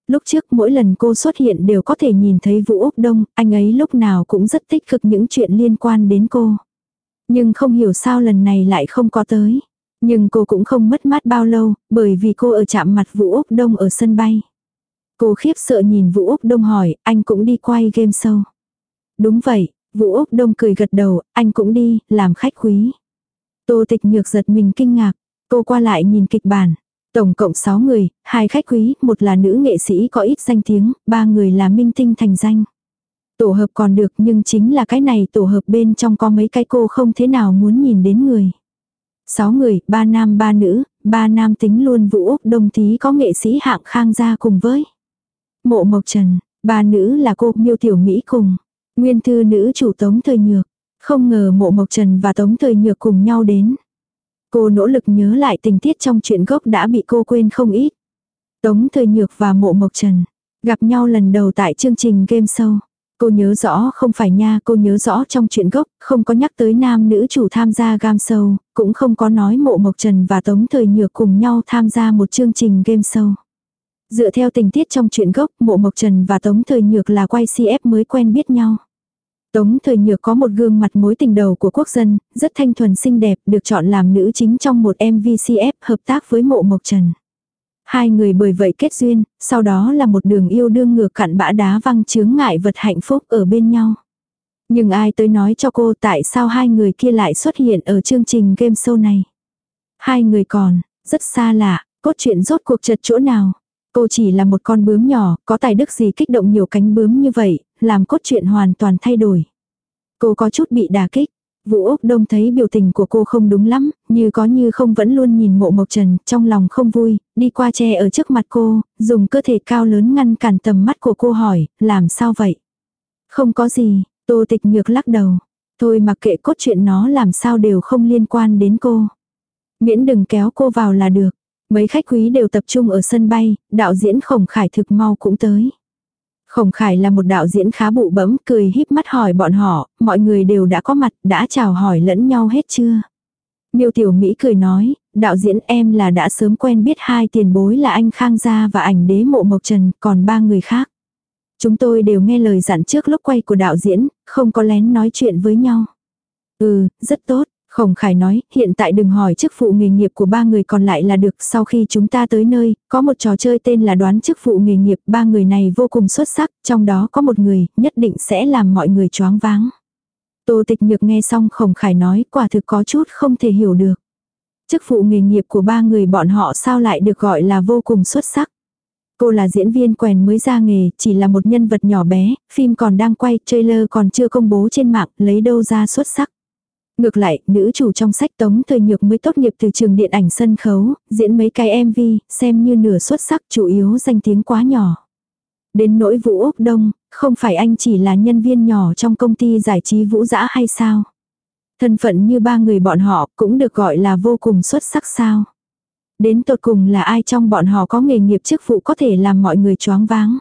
Lúc trước mỗi lần cô xuất hiện đều có thể nhìn thấy Vũ Úc Đông, anh ấy lúc nào cũng rất tích cực những chuyện liên quan đến cô. Nhưng không hiểu sao lần này lại không có tới. Nhưng cô cũng không mất mát bao lâu, bởi vì cô ở chạm mặt Vũ Úc Đông ở sân bay. Cô khiếp sợ nhìn Vũ Úc Đông hỏi, anh cũng đi quay game show. Đúng vậy, Vũ Úc Đông cười gật đầu, anh cũng đi, làm khách quý. Tô tịch nhược giật mình kinh ngạc, cô qua lại nhìn kịch bản. Tổng cộng 6 người, hai khách quý, một là nữ nghệ sĩ có ít danh tiếng, ba người là minh tinh thành danh. Tổ hợp còn được nhưng chính là cái này tổ hợp bên trong có mấy cái cô không thế nào muốn nhìn đến người. Sáu người, ba nam ba nữ, ba nam tính luôn Vũ Úc Đông Tí có nghệ sĩ hạng khang gia cùng với. Mộ Mộc Trần, ba nữ là cô Miêu Tiểu Mỹ cùng. Nguyên thư nữ chủ Tống Thời Nhược. Không ngờ Mộ Mộc Trần và Tống Thời Nhược cùng nhau đến. Cô nỗ lực nhớ lại tình tiết trong chuyện gốc đã bị cô quên không ít. Tống Thời Nhược và Mộ Mộc Trần gặp nhau lần đầu tại chương trình game show. Cô nhớ rõ không phải nha, cô nhớ rõ trong chuyện gốc, không có nhắc tới nam nữ chủ tham gia game show, cũng không có nói mộ Mộc Trần và Tống Thời Nhược cùng nhau tham gia một chương trình game show. Dựa theo tình tiết trong chuyện gốc, mộ Mộc Trần và Tống Thời Nhược là quay CF mới quen biết nhau. Tống Thời Nhược có một gương mặt mối tình đầu của quốc dân, rất thanh thuần xinh đẹp, được chọn làm nữ chính trong một MV CF hợp tác với mộ Mộc Trần. Hai người bởi vậy kết duyên, sau đó là một đường yêu đương ngược cặn bã đá văng chướng ngại vật hạnh phúc ở bên nhau. Nhưng ai tới nói cho cô tại sao hai người kia lại xuất hiện ở chương trình game show này. Hai người còn, rất xa lạ, cốt truyện rốt cuộc chật chỗ nào. Cô chỉ là một con bướm nhỏ, có tài đức gì kích động nhiều cánh bướm như vậy, làm cốt truyện hoàn toàn thay đổi. Cô có chút bị đà kích, Vũ Úc Đông thấy biểu tình của cô không đúng lắm, như có như không vẫn luôn nhìn mộ mộc trần, trong lòng không vui, đi qua che ở trước mặt cô, dùng cơ thể cao lớn ngăn cản tầm mắt của cô hỏi, làm sao vậy? Không có gì, tô tịch nhược lắc đầu. Thôi mặc kệ cốt truyện nó làm sao đều không liên quan đến cô. Miễn đừng kéo cô vào là được. Mấy khách quý đều tập trung ở sân bay, đạo diễn khổng khải thực mau cũng tới. Khổng Khải là một đạo diễn khá bụ bẫm, cười híp mắt hỏi bọn họ, mọi người đều đã có mặt, đã chào hỏi lẫn nhau hết chưa? Miêu Tiểu Mỹ cười nói, đạo diễn em là đã sớm quen biết hai tiền bối là anh Khang Gia và ảnh đế mộ Mộc Trần, còn ba người khác. Chúng tôi đều nghe lời dặn trước lúc quay của đạo diễn, không có lén nói chuyện với nhau. Ừ, rất tốt, Khổng Khải nói, hiện tại đừng hỏi chức vụ nghề nghiệp của ba người còn lại là được, sau khi chúng ta tới nơi, có một trò chơi tên là đoán chức vụ nghề nghiệp, ba người này vô cùng xuất sắc, trong đó có một người, nhất định sẽ làm mọi người choáng váng. Tô tịch nhược nghe xong Khổng Khải nói, quả thực có chút không thể hiểu được. Chức vụ nghề nghiệp của ba người bọn họ sao lại được gọi là vô cùng xuất sắc. Cô là diễn viên quèn mới ra nghề, chỉ là một nhân vật nhỏ bé, phim còn đang quay, trailer còn chưa công bố trên mạng, lấy đâu ra xuất sắc. Ngược lại, nữ chủ trong sách Tống Thời Nhược mới tốt nghiệp từ trường điện ảnh sân khấu, diễn mấy cái MV, xem như nửa xuất sắc chủ yếu danh tiếng quá nhỏ. Đến nỗi Vũ Úc Đông, không phải anh chỉ là nhân viên nhỏ trong công ty giải trí Vũ Dã hay sao? Thân phận như ba người bọn họ cũng được gọi là vô cùng xuất sắc sao? Đến tột cùng là ai trong bọn họ có nghề nghiệp chức vụ có thể làm mọi người choáng váng?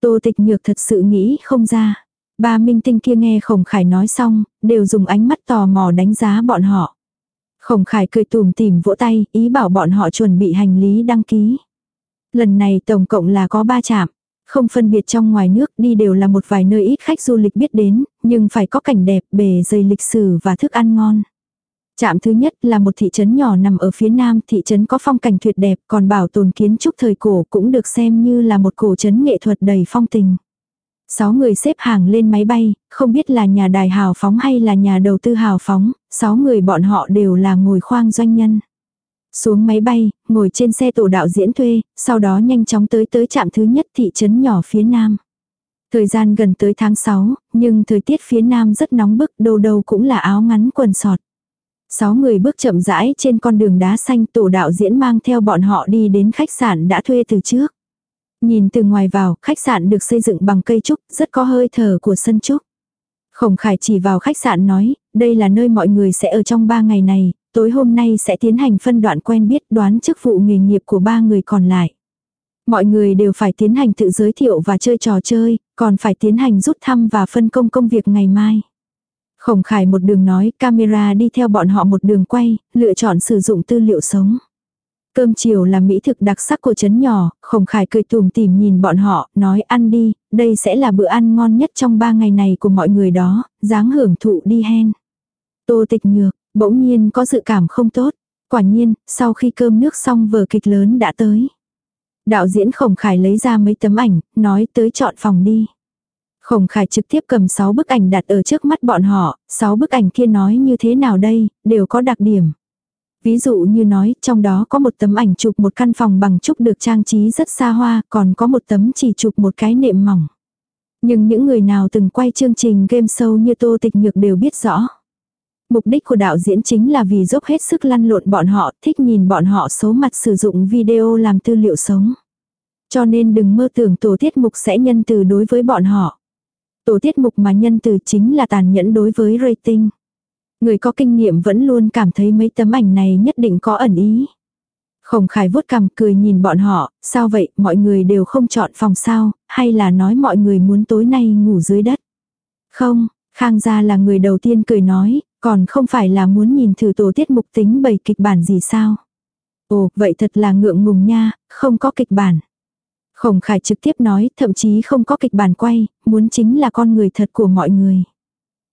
Tô tịch nhược thật sự nghĩ không ra. Ba minh tinh kia nghe Khổng Khải nói xong, đều dùng ánh mắt tò mò đánh giá bọn họ. Khổng Khải cười tùm tìm vỗ tay, ý bảo bọn họ chuẩn bị hành lý đăng ký. Lần này tổng cộng là có ba trạm. Không phân biệt trong ngoài nước đi đều là một vài nơi ít khách du lịch biết đến, nhưng phải có cảnh đẹp, bề dày lịch sử và thức ăn ngon. Trạm thứ nhất là một thị trấn nhỏ nằm ở phía nam, thị trấn có phong cảnh tuyệt đẹp, còn bảo tồn kiến trúc thời cổ cũng được xem như là một cổ trấn nghệ thuật đầy phong tình. Sáu người xếp hàng lên máy bay, không biết là nhà đài hào phóng hay là nhà đầu tư hào phóng, sáu người bọn họ đều là ngồi khoang doanh nhân. Xuống máy bay, ngồi trên xe tổ đạo diễn thuê, sau đó nhanh chóng tới tới trạm thứ nhất thị trấn nhỏ phía nam. Thời gian gần tới tháng 6, nhưng thời tiết phía nam rất nóng bức, đâu đâu cũng là áo ngắn quần sọt. Sáu người bước chậm rãi trên con đường đá xanh tổ đạo diễn mang theo bọn họ đi đến khách sạn đã thuê từ trước. Nhìn từ ngoài vào, khách sạn được xây dựng bằng cây trúc, rất có hơi thở của sân trúc. Khổng Khải chỉ vào khách sạn nói, đây là nơi mọi người sẽ ở trong ba ngày này, tối hôm nay sẽ tiến hành phân đoạn quen biết đoán chức vụ nghề nghiệp của ba người còn lại. Mọi người đều phải tiến hành tự giới thiệu và chơi trò chơi, còn phải tiến hành rút thăm và phân công công việc ngày mai. Khổng Khải một đường nói, camera đi theo bọn họ một đường quay, lựa chọn sử dụng tư liệu sống. Cơm chiều là mỹ thực đặc sắc của trấn nhỏ, Khổng Khải cười tùm tìm nhìn bọn họ, nói ăn đi, đây sẽ là bữa ăn ngon nhất trong ba ngày này của mọi người đó, dáng hưởng thụ đi hen. Tô tịch nhược, bỗng nhiên có dự cảm không tốt. Quả nhiên, sau khi cơm nước xong vở kịch lớn đã tới. Đạo diễn Khổng Khải lấy ra mấy tấm ảnh, nói tới chọn phòng đi. Khổng Khải trực tiếp cầm 6 bức ảnh đặt ở trước mắt bọn họ, 6 bức ảnh kia nói như thế nào đây, đều có đặc điểm. Ví dụ như nói, trong đó có một tấm ảnh chụp một căn phòng bằng trúc được trang trí rất xa hoa, còn có một tấm chỉ chụp một cái nệm mỏng. Nhưng những người nào từng quay chương trình game show như Tô Tịch Nhược đều biết rõ. Mục đích của đạo diễn chính là vì giúp hết sức lăn lộn bọn họ, thích nhìn bọn họ số mặt sử dụng video làm tư liệu sống. Cho nên đừng mơ tưởng tổ tiết mục sẽ nhân từ đối với bọn họ. Tổ tiết mục mà nhân từ chính là tàn nhẫn đối với rating. Người có kinh nghiệm vẫn luôn cảm thấy mấy tấm ảnh này nhất định có ẩn ý. Khổng Khải vuốt cằm cười nhìn bọn họ, sao vậy, mọi người đều không chọn phòng sao, hay là nói mọi người muốn tối nay ngủ dưới đất. Không, Khang gia là người đầu tiên cười nói, còn không phải là muốn nhìn thử tổ tiết mục tính bày kịch bản gì sao. Ồ, vậy thật là ngượng ngùng nha, không có kịch bản. Khổng Khải trực tiếp nói, thậm chí không có kịch bản quay, muốn chính là con người thật của mọi người.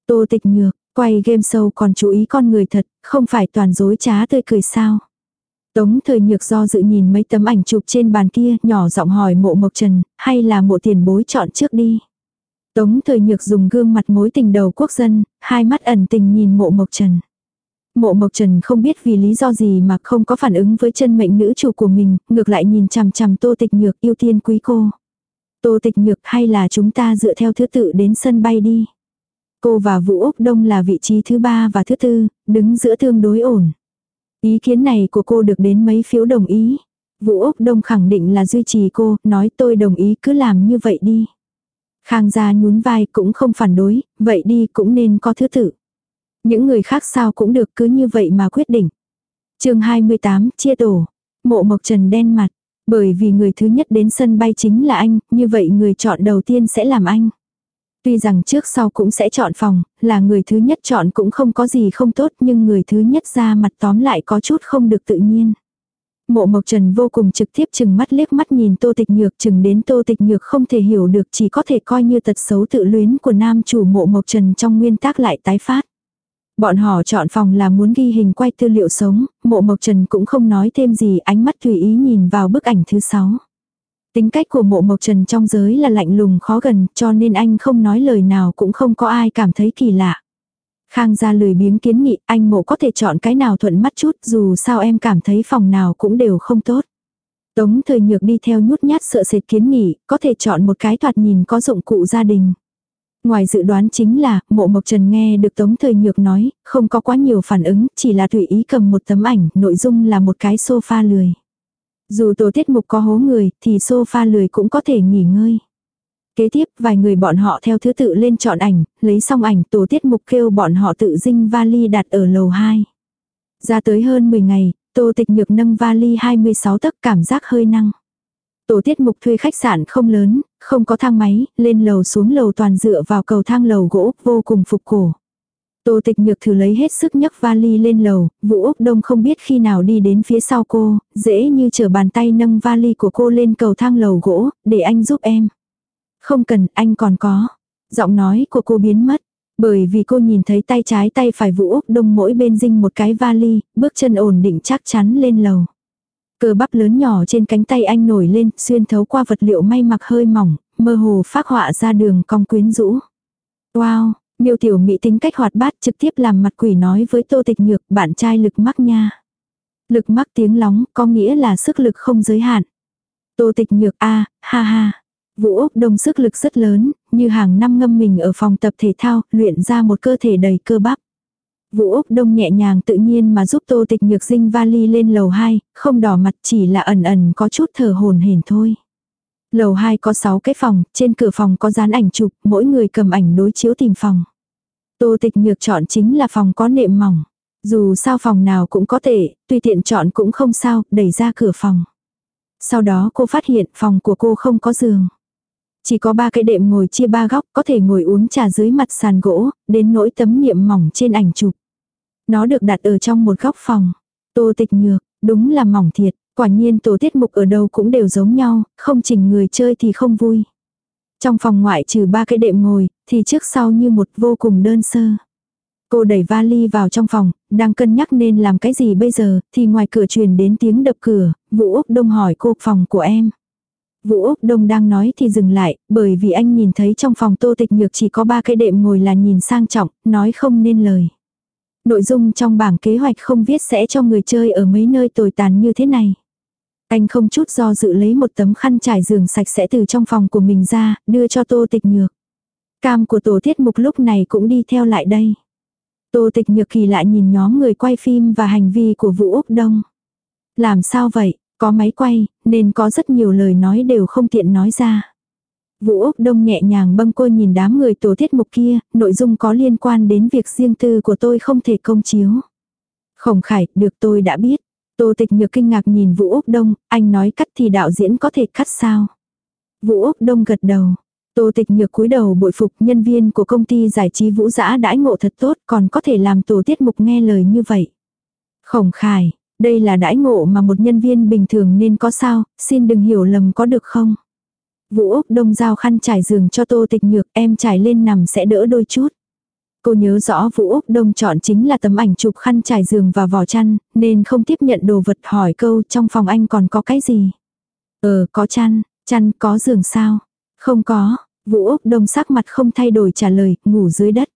Tô tịch nhược, quay game show còn chú ý con người thật, không phải toàn dối trá tươi cười sao. Tống thời nhược do dự nhìn mấy tấm ảnh chụp trên bàn kia, nhỏ giọng hỏi mộ mộc trần, hay là mộ tiền bối chọn trước đi. Tống thời nhược dùng gương mặt mối tình đầu quốc dân, hai mắt ẩn tình nhìn mộ mộc trần. Mộ Mộc Trần không biết vì lý do gì mà không có phản ứng với chân mệnh nữ chủ của mình, ngược lại nhìn chằm chằm Tô Tịch Nhược yêu tiên quý cô. Tô Tịch Nhược hay là chúng ta dựa theo thứ tự đến sân bay đi. Cô và Vũ Úc Đông là vị trí thứ ba và thứ tư, đứng giữa tương đối ổn. Ý kiến này của cô được đến mấy phiếu đồng ý. Vũ Úc Đông khẳng định là duy trì cô, nói tôi đồng ý cứ làm như vậy đi. Khang gia nhún vai cũng không phản đối, vậy đi cũng nên có thứ tự. Những người khác sao cũng được cứ như vậy mà quyết định. chương 28, chia tổ. Mộ Mộc Trần đen mặt. Bởi vì người thứ nhất đến sân bay chính là anh, như vậy người chọn đầu tiên sẽ làm anh. Tuy rằng trước sau cũng sẽ chọn phòng, là người thứ nhất chọn cũng không có gì không tốt nhưng người thứ nhất ra mặt tóm lại có chút không được tự nhiên. Mộ Mộc Trần vô cùng trực tiếp chừng mắt liếc mắt nhìn Tô Tịch Nhược chừng đến Tô Tịch Nhược không thể hiểu được chỉ có thể coi như tật xấu tự luyến của nam chủ mộ Mộc Trần trong nguyên tác lại tái phát. Bọn họ chọn phòng là muốn ghi hình quay tư liệu sống, mộ mộc trần cũng không nói thêm gì ánh mắt tùy ý nhìn vào bức ảnh thứ sáu. Tính cách của mộ mộc trần trong giới là lạnh lùng khó gần cho nên anh không nói lời nào cũng không có ai cảm thấy kỳ lạ. Khang ra lười biếng kiến nghị anh mộ có thể chọn cái nào thuận mắt chút dù sao em cảm thấy phòng nào cũng đều không tốt. Tống thời nhược đi theo nhút nhát sợ sệt kiến nghị, có thể chọn một cái thoạt nhìn có dụng cụ gia đình. Ngoài dự đoán chính là, mộ mộc trần nghe được Tống Thời Nhược nói, không có quá nhiều phản ứng, chỉ là tùy ý cầm một tấm ảnh, nội dung là một cái sofa lười. Dù tổ tiết mục có hố người, thì sofa lười cũng có thể nghỉ ngơi. Kế tiếp, vài người bọn họ theo thứ tự lên chọn ảnh, lấy xong ảnh tổ tiết mục kêu bọn họ tự dinh vali đặt ở lầu 2. Ra tới hơn 10 ngày, tô tịch nhược nâng vali 26 tấc cảm giác hơi năng. Tổ tiết mục thuê khách sạn không lớn, không có thang máy, lên lầu xuống lầu toàn dựa vào cầu thang lầu gỗ, vô cùng phục cổ. Tô tịch nhược thử lấy hết sức nhấc vali lên lầu, Vũ Úc Đông không biết khi nào đi đến phía sau cô, dễ như trở bàn tay nâng vali của cô lên cầu thang lầu gỗ, để anh giúp em. Không cần, anh còn có. Giọng nói của cô biến mất. Bởi vì cô nhìn thấy tay trái tay phải Vũ Úc Đông mỗi bên dinh một cái vali, bước chân ổn định chắc chắn lên lầu. cờ bắp lớn nhỏ trên cánh tay anh nổi lên, xuyên thấu qua vật liệu may mặc hơi mỏng, mơ hồ phác họa ra đường cong quyến rũ. Wow, miêu tiểu mỹ tính cách hoạt bát trực tiếp làm mặt quỷ nói với tô tịch nhược, bạn trai lực mắc nha. Lực mắc tiếng lóng, có nghĩa là sức lực không giới hạn. Tô tịch nhược a ha ha. Vũ Úc Đông sức lực rất lớn, như hàng năm ngâm mình ở phòng tập thể thao, luyện ra một cơ thể đầy cơ bắp. Vũ Úc Đông nhẹ nhàng tự nhiên mà giúp Tô Tịch Nhược dinh vali lên lầu 2, không đỏ mặt chỉ là ẩn ẩn có chút thở hồn hển thôi. Lầu 2 có 6 cái phòng, trên cửa phòng có dán ảnh chụp, mỗi người cầm ảnh đối chiếu tìm phòng. Tô Tịch Nhược chọn chính là phòng có nệm mỏng. Dù sao phòng nào cũng có thể, tùy tiện chọn cũng không sao, đẩy ra cửa phòng. Sau đó cô phát hiện phòng của cô không có giường. Chỉ có ba cái đệm ngồi chia ba góc, có thể ngồi uống trà dưới mặt sàn gỗ, đến nỗi tấm niệm mỏng trên ảnh chụp. Nó được đặt ở trong một góc phòng. Tô tịch nhược, đúng là mỏng thiệt, quả nhiên tổ tiết mục ở đâu cũng đều giống nhau, không chỉnh người chơi thì không vui. Trong phòng ngoại trừ ba cái đệm ngồi, thì trước sau như một vô cùng đơn sơ. Cô đẩy vali vào trong phòng, đang cân nhắc nên làm cái gì bây giờ, thì ngoài cửa truyền đến tiếng đập cửa, Vũ Úc Đông hỏi cô phòng của em. Vũ Úc Đông đang nói thì dừng lại, bởi vì anh nhìn thấy trong phòng tô tịch nhược chỉ có ba cái đệm ngồi là nhìn sang trọng, nói không nên lời. Nội dung trong bảng kế hoạch không viết sẽ cho người chơi ở mấy nơi tồi tàn như thế này. Anh không chút do dự lấy một tấm khăn trải giường sạch sẽ từ trong phòng của mình ra, đưa cho tô tịch nhược. Cam của tổ tiết mục lúc này cũng đi theo lại đây. Tô tịch nhược kỳ lại nhìn nhóm người quay phim và hành vi của Vũ Úc Đông. Làm sao vậy, có máy quay, nên có rất nhiều lời nói đều không tiện nói ra. Vũ Úc Đông nhẹ nhàng bâng cô nhìn đám người tổ tiết mục kia, nội dung có liên quan đến việc riêng tư của tôi không thể công chiếu. Khổng khải, được tôi đã biết. Tô tịch nhược kinh ngạc nhìn Vũ Úc Đông, anh nói cắt thì đạo diễn có thể cắt sao? Vũ Úc Đông gật đầu. Tô tịch nhược cúi đầu bội phục nhân viên của công ty giải trí Vũ Giã đãi ngộ thật tốt còn có thể làm tổ tiết mục nghe lời như vậy. Khổng khải, đây là đãi ngộ mà một nhân viên bình thường nên có sao, xin đừng hiểu lầm có được không? Vũ Úc Đông giao khăn trải giường cho Tô Tịch Nhược, em trải lên nằm sẽ đỡ đôi chút. Cô nhớ rõ Vũ Úc Đông chọn chính là tấm ảnh chụp khăn trải giường và vỏ chăn, nên không tiếp nhận đồ vật hỏi câu trong phòng anh còn có cái gì. Ờ, có chăn, chăn có giường sao? Không có, Vũ Úc Đông sắc mặt không thay đổi trả lời, ngủ dưới đất.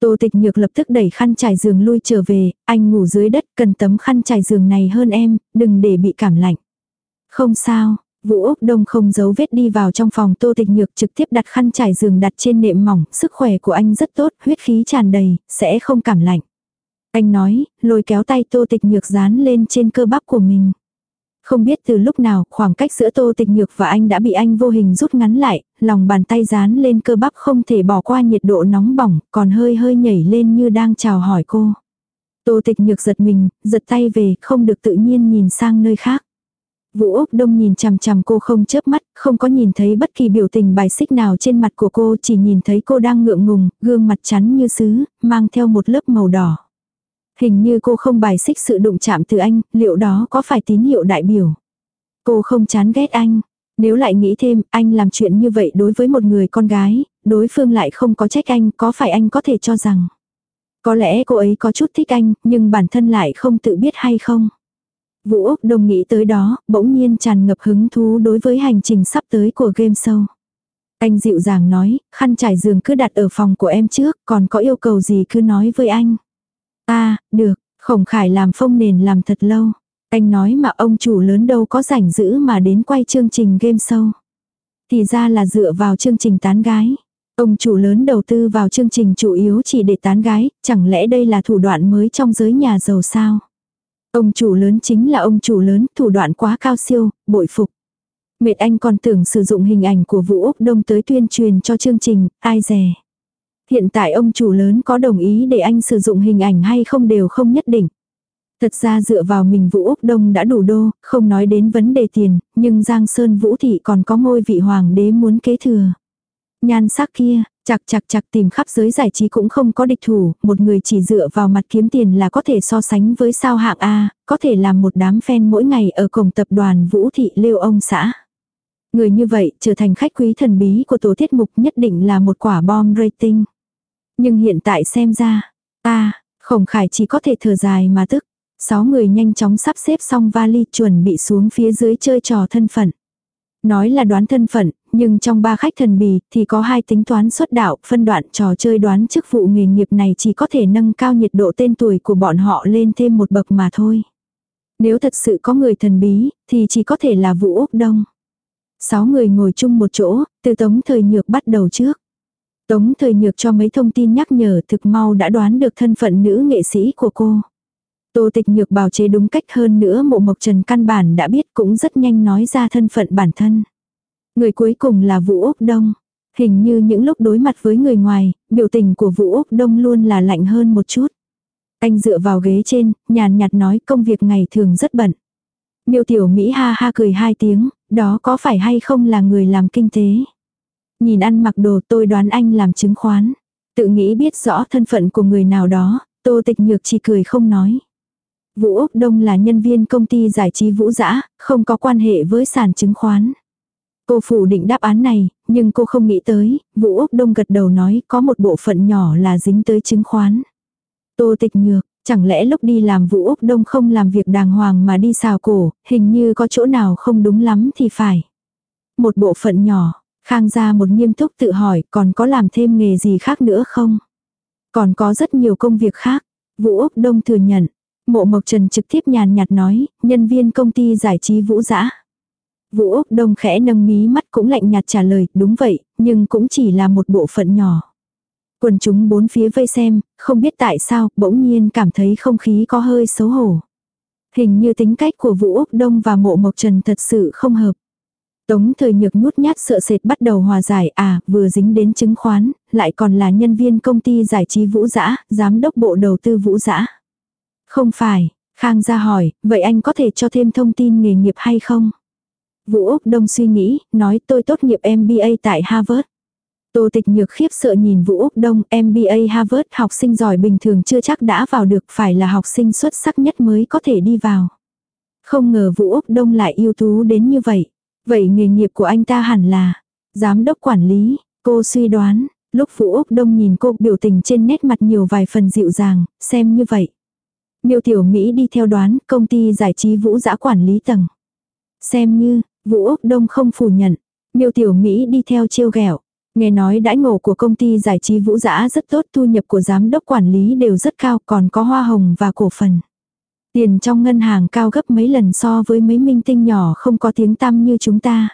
Tô tịch nhược lập tức đẩy khăn trải giường lui trở về, anh ngủ dưới đất cần tấm khăn trải giường này hơn em, đừng để bị cảm lạnh. Không sao, Vũ Úc Đông không giấu vết đi vào trong phòng tô tịch nhược trực tiếp đặt khăn trải giường đặt trên nệm mỏng, sức khỏe của anh rất tốt, huyết khí tràn đầy, sẽ không cảm lạnh. Anh nói, lôi kéo tay tô tịch nhược dán lên trên cơ bắp của mình. Không biết từ lúc nào, khoảng cách giữa tô tịch nhược và anh đã bị anh vô hình rút ngắn lại, lòng bàn tay dán lên cơ bắp không thể bỏ qua nhiệt độ nóng bỏng, còn hơi hơi nhảy lên như đang chào hỏi cô. Tô tịch nhược giật mình, giật tay về, không được tự nhiên nhìn sang nơi khác. Vũ Úc Đông nhìn chằm chằm cô không chớp mắt, không có nhìn thấy bất kỳ biểu tình bài xích nào trên mặt của cô, chỉ nhìn thấy cô đang ngượng ngùng, gương mặt chắn như sứ, mang theo một lớp màu đỏ. Hình như cô không bài xích sự đụng chạm từ anh, liệu đó có phải tín hiệu đại biểu? Cô không chán ghét anh. Nếu lại nghĩ thêm, anh làm chuyện như vậy đối với một người con gái, đối phương lại không có trách anh, có phải anh có thể cho rằng Có lẽ cô ấy có chút thích anh, nhưng bản thân lại không tự biết hay không. Vũ Úc Đông nghĩ tới đó, bỗng nhiên tràn ngập hứng thú đối với hành trình sắp tới của game show. Anh dịu dàng nói, khăn trải giường cứ đặt ở phòng của em trước, còn có yêu cầu gì cứ nói với anh. À, được, khổng khải làm phông nền làm thật lâu. Anh nói mà ông chủ lớn đâu có rảnh giữ mà đến quay chương trình game show. Thì ra là dựa vào chương trình tán gái. Ông chủ lớn đầu tư vào chương trình chủ yếu chỉ để tán gái, chẳng lẽ đây là thủ đoạn mới trong giới nhà giàu sao? Ông chủ lớn chính là ông chủ lớn, thủ đoạn quá cao siêu, bội phục. Mệt anh còn tưởng sử dụng hình ảnh của Vũ Úc Đông tới tuyên truyền cho chương trình, ai dè. Hiện tại ông chủ lớn có đồng ý để anh sử dụng hình ảnh hay không đều không nhất định. Thật ra dựa vào mình Vũ Úc Đông đã đủ đô, không nói đến vấn đề tiền, nhưng Giang Sơn Vũ Thị còn có ngôi vị hoàng đế muốn kế thừa. Nhan sắc kia, chặt chặt chặt tìm khắp giới giải trí cũng không có địch thủ, một người chỉ dựa vào mặt kiếm tiền là có thể so sánh với sao hạng A, có thể làm một đám fan mỗi ngày ở cổng tập đoàn Vũ Thị Lêu ông xã. Người như vậy trở thành khách quý thần bí của tổ tiết mục nhất định là một quả bom rating. Nhưng hiện tại xem ra, ta, khổng khải chỉ có thể thở dài mà tức. Sáu người nhanh chóng sắp xếp xong vali chuẩn bị xuống phía dưới chơi trò thân phận. Nói là đoán thân phận, nhưng trong ba khách thần bì thì có hai tính toán xuất đạo, phân đoạn trò chơi đoán chức vụ nghề nghiệp này chỉ có thể nâng cao nhiệt độ tên tuổi của bọn họ lên thêm một bậc mà thôi. Nếu thật sự có người thần bí, thì chỉ có thể là Vũ Úc Đông. Sáu người ngồi chung một chỗ, từ Tống Thời Nhược bắt đầu trước. Tống Thời Nhược cho mấy thông tin nhắc nhở thực mau đã đoán được thân phận nữ nghệ sĩ của cô. Tô tịch nhược bào chế đúng cách hơn nữa mộ mộc trần căn bản đã biết cũng rất nhanh nói ra thân phận bản thân. Người cuối cùng là Vũ Úc Đông. Hình như những lúc đối mặt với người ngoài, biểu tình của Vũ Úc Đông luôn là lạnh hơn một chút. Anh dựa vào ghế trên, nhàn nhạt nói công việc ngày thường rất bận. Miêu tiểu Mỹ ha ha cười hai tiếng, đó có phải hay không là người làm kinh tế. Nhìn ăn mặc đồ tôi đoán anh làm chứng khoán. Tự nghĩ biết rõ thân phận của người nào đó, tô tịch nhược chỉ cười không nói. Vũ Úc Đông là nhân viên công ty giải trí Vũ Dã, không có quan hệ với sàn chứng khoán. Cô phủ định đáp án này, nhưng cô không nghĩ tới, Vũ Úc Đông gật đầu nói có một bộ phận nhỏ là dính tới chứng khoán. Tô tịch nhược, chẳng lẽ lúc đi làm Vũ Úc Đông không làm việc đàng hoàng mà đi xào cổ, hình như có chỗ nào không đúng lắm thì phải. Một bộ phận nhỏ, Khang ra một nghiêm túc tự hỏi còn có làm thêm nghề gì khác nữa không? Còn có rất nhiều công việc khác. Vũ Úc Đông thừa nhận, Mộ Mộc Trần trực tiếp nhàn nhạt nói, nhân viên công ty giải trí Vũ Dã. Vũ Úc Đông khẽ nâng mí mắt cũng lạnh nhạt trả lời, đúng vậy, nhưng cũng chỉ là một bộ phận nhỏ. Quần chúng bốn phía vây xem, không biết tại sao, bỗng nhiên cảm thấy không khí có hơi xấu hổ. Hình như tính cách của Vũ Úc Đông và Mộ Mộc Trần thật sự không hợp. Tống thời nhược nhút nhát sợ sệt bắt đầu hòa giải à, vừa dính đến chứng khoán, lại còn là nhân viên công ty giải trí Vũ Dã, giám đốc bộ đầu tư Vũ Dã. Không phải, Khang ra hỏi, vậy anh có thể cho thêm thông tin nghề nghiệp hay không? Vũ Úc Đông suy nghĩ, nói tôi tốt nghiệp MBA tại Harvard. Tô tịch nhược khiếp sợ nhìn Vũ Úc Đông, MBA Harvard học sinh giỏi bình thường chưa chắc đã vào được, phải là học sinh xuất sắc nhất mới có thể đi vào. Không ngờ Vũ Úc Đông lại ưu tú đến như vậy. Vậy nghề nghiệp của anh ta hẳn là giám đốc quản lý, cô suy đoán, lúc Vũ Úc Đông nhìn cô biểu tình trên nét mặt nhiều vài phần dịu dàng, xem như vậy. Miêu Tiểu Mỹ đi theo đoán công ty giải trí Vũ Dã quản lý tầng. Xem như, Vũ Úc Đông không phủ nhận. Miêu Tiểu Mỹ đi theo chiêu ghẹo. Nghe nói đãi ngộ của công ty giải trí Vũ Dã rất tốt, thu nhập của giám đốc quản lý đều rất cao, còn có hoa hồng và cổ phần. Tiền trong ngân hàng cao gấp mấy lần so với mấy minh tinh nhỏ không có tiếng tăm như chúng ta.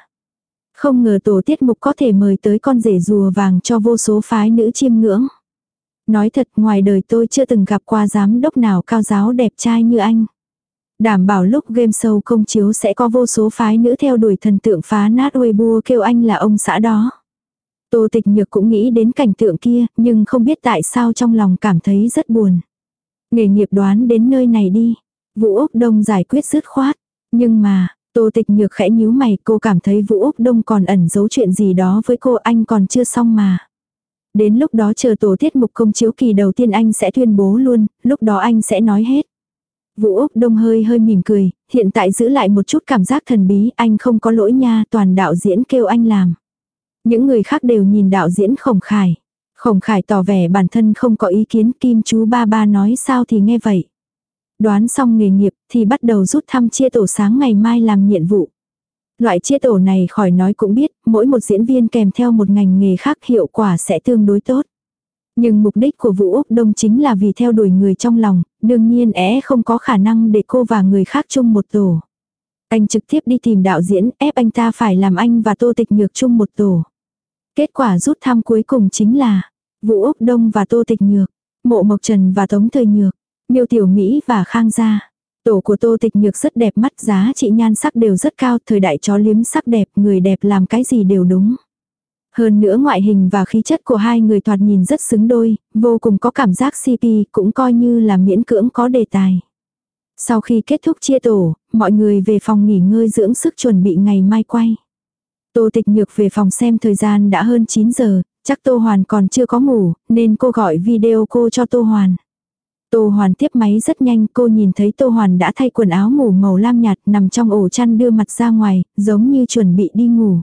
Không ngờ tổ tiết mục có thể mời tới con rể rùa vàng cho vô số phái nữ chiêm ngưỡng. Nói thật ngoài đời tôi chưa từng gặp qua giám đốc nào cao giáo đẹp trai như anh. Đảm bảo lúc game show công chiếu sẽ có vô số phái nữ theo đuổi thần tượng phá nát Weibo kêu anh là ông xã đó. Tô tịch nhược cũng nghĩ đến cảnh tượng kia, nhưng không biết tại sao trong lòng cảm thấy rất buồn. Nghề nghiệp đoán đến nơi này đi. Vũ Úc Đông giải quyết dứt khoát. Nhưng mà, Tô tịch nhược khẽ nhíu mày cô cảm thấy Vũ Úc Đông còn ẩn giấu chuyện gì đó với cô anh còn chưa xong mà. Đến lúc đó chờ tổ tiết mục công chiếu kỳ đầu tiên anh sẽ tuyên bố luôn, lúc đó anh sẽ nói hết. Vũ Úc Đông hơi hơi mỉm cười, hiện tại giữ lại một chút cảm giác thần bí, anh không có lỗi nha, toàn đạo diễn kêu anh làm. Những người khác đều nhìn đạo diễn khổng khải. Khổng Khải tỏ vẻ bản thân không có ý kiến Kim chú ba ba nói sao thì nghe vậy. Đoán xong nghề nghiệp thì bắt đầu rút thăm chia tổ sáng ngày mai làm nhiệm vụ. Loại chia tổ này khỏi nói cũng biết, mỗi một diễn viên kèm theo một ngành nghề khác hiệu quả sẽ tương đối tốt. Nhưng mục đích của Vũ Úc Đông chính là vì theo đuổi người trong lòng, đương nhiên é không có khả năng để cô và người khác chung một tổ. Anh trực tiếp đi tìm đạo diễn, ép anh ta phải làm anh và Tô Tịch Nhược chung một tổ. Kết quả rút thăm cuối cùng chính là Vũ Úc Đông và Tô Tịch Nhược, Mộ Mộc Trần và Tống Thời Nhược, Miêu Tiểu Mỹ và Khang Gia. Tổ của Tô Tịch Nhược rất đẹp mắt, giá trị nhan sắc đều rất cao, thời đại chó liếm sắc đẹp, người đẹp làm cái gì đều đúng. Hơn nữa ngoại hình và khí chất của hai người thoạt nhìn rất xứng đôi, vô cùng có cảm giác CP, cũng coi như là miễn cưỡng có đề tài. Sau khi kết thúc chia tổ, mọi người về phòng nghỉ ngơi dưỡng sức chuẩn bị ngày mai quay. Tô tịch nhược về phòng xem thời gian đã hơn 9 giờ, chắc Tô Hoàn còn chưa có ngủ, nên cô gọi video cô cho Tô Hoàn. Tô Hoàn tiếp máy rất nhanh, cô nhìn thấy Tô Hoàn đã thay quần áo ngủ màu lam nhạt nằm trong ổ chăn đưa mặt ra ngoài, giống như chuẩn bị đi ngủ.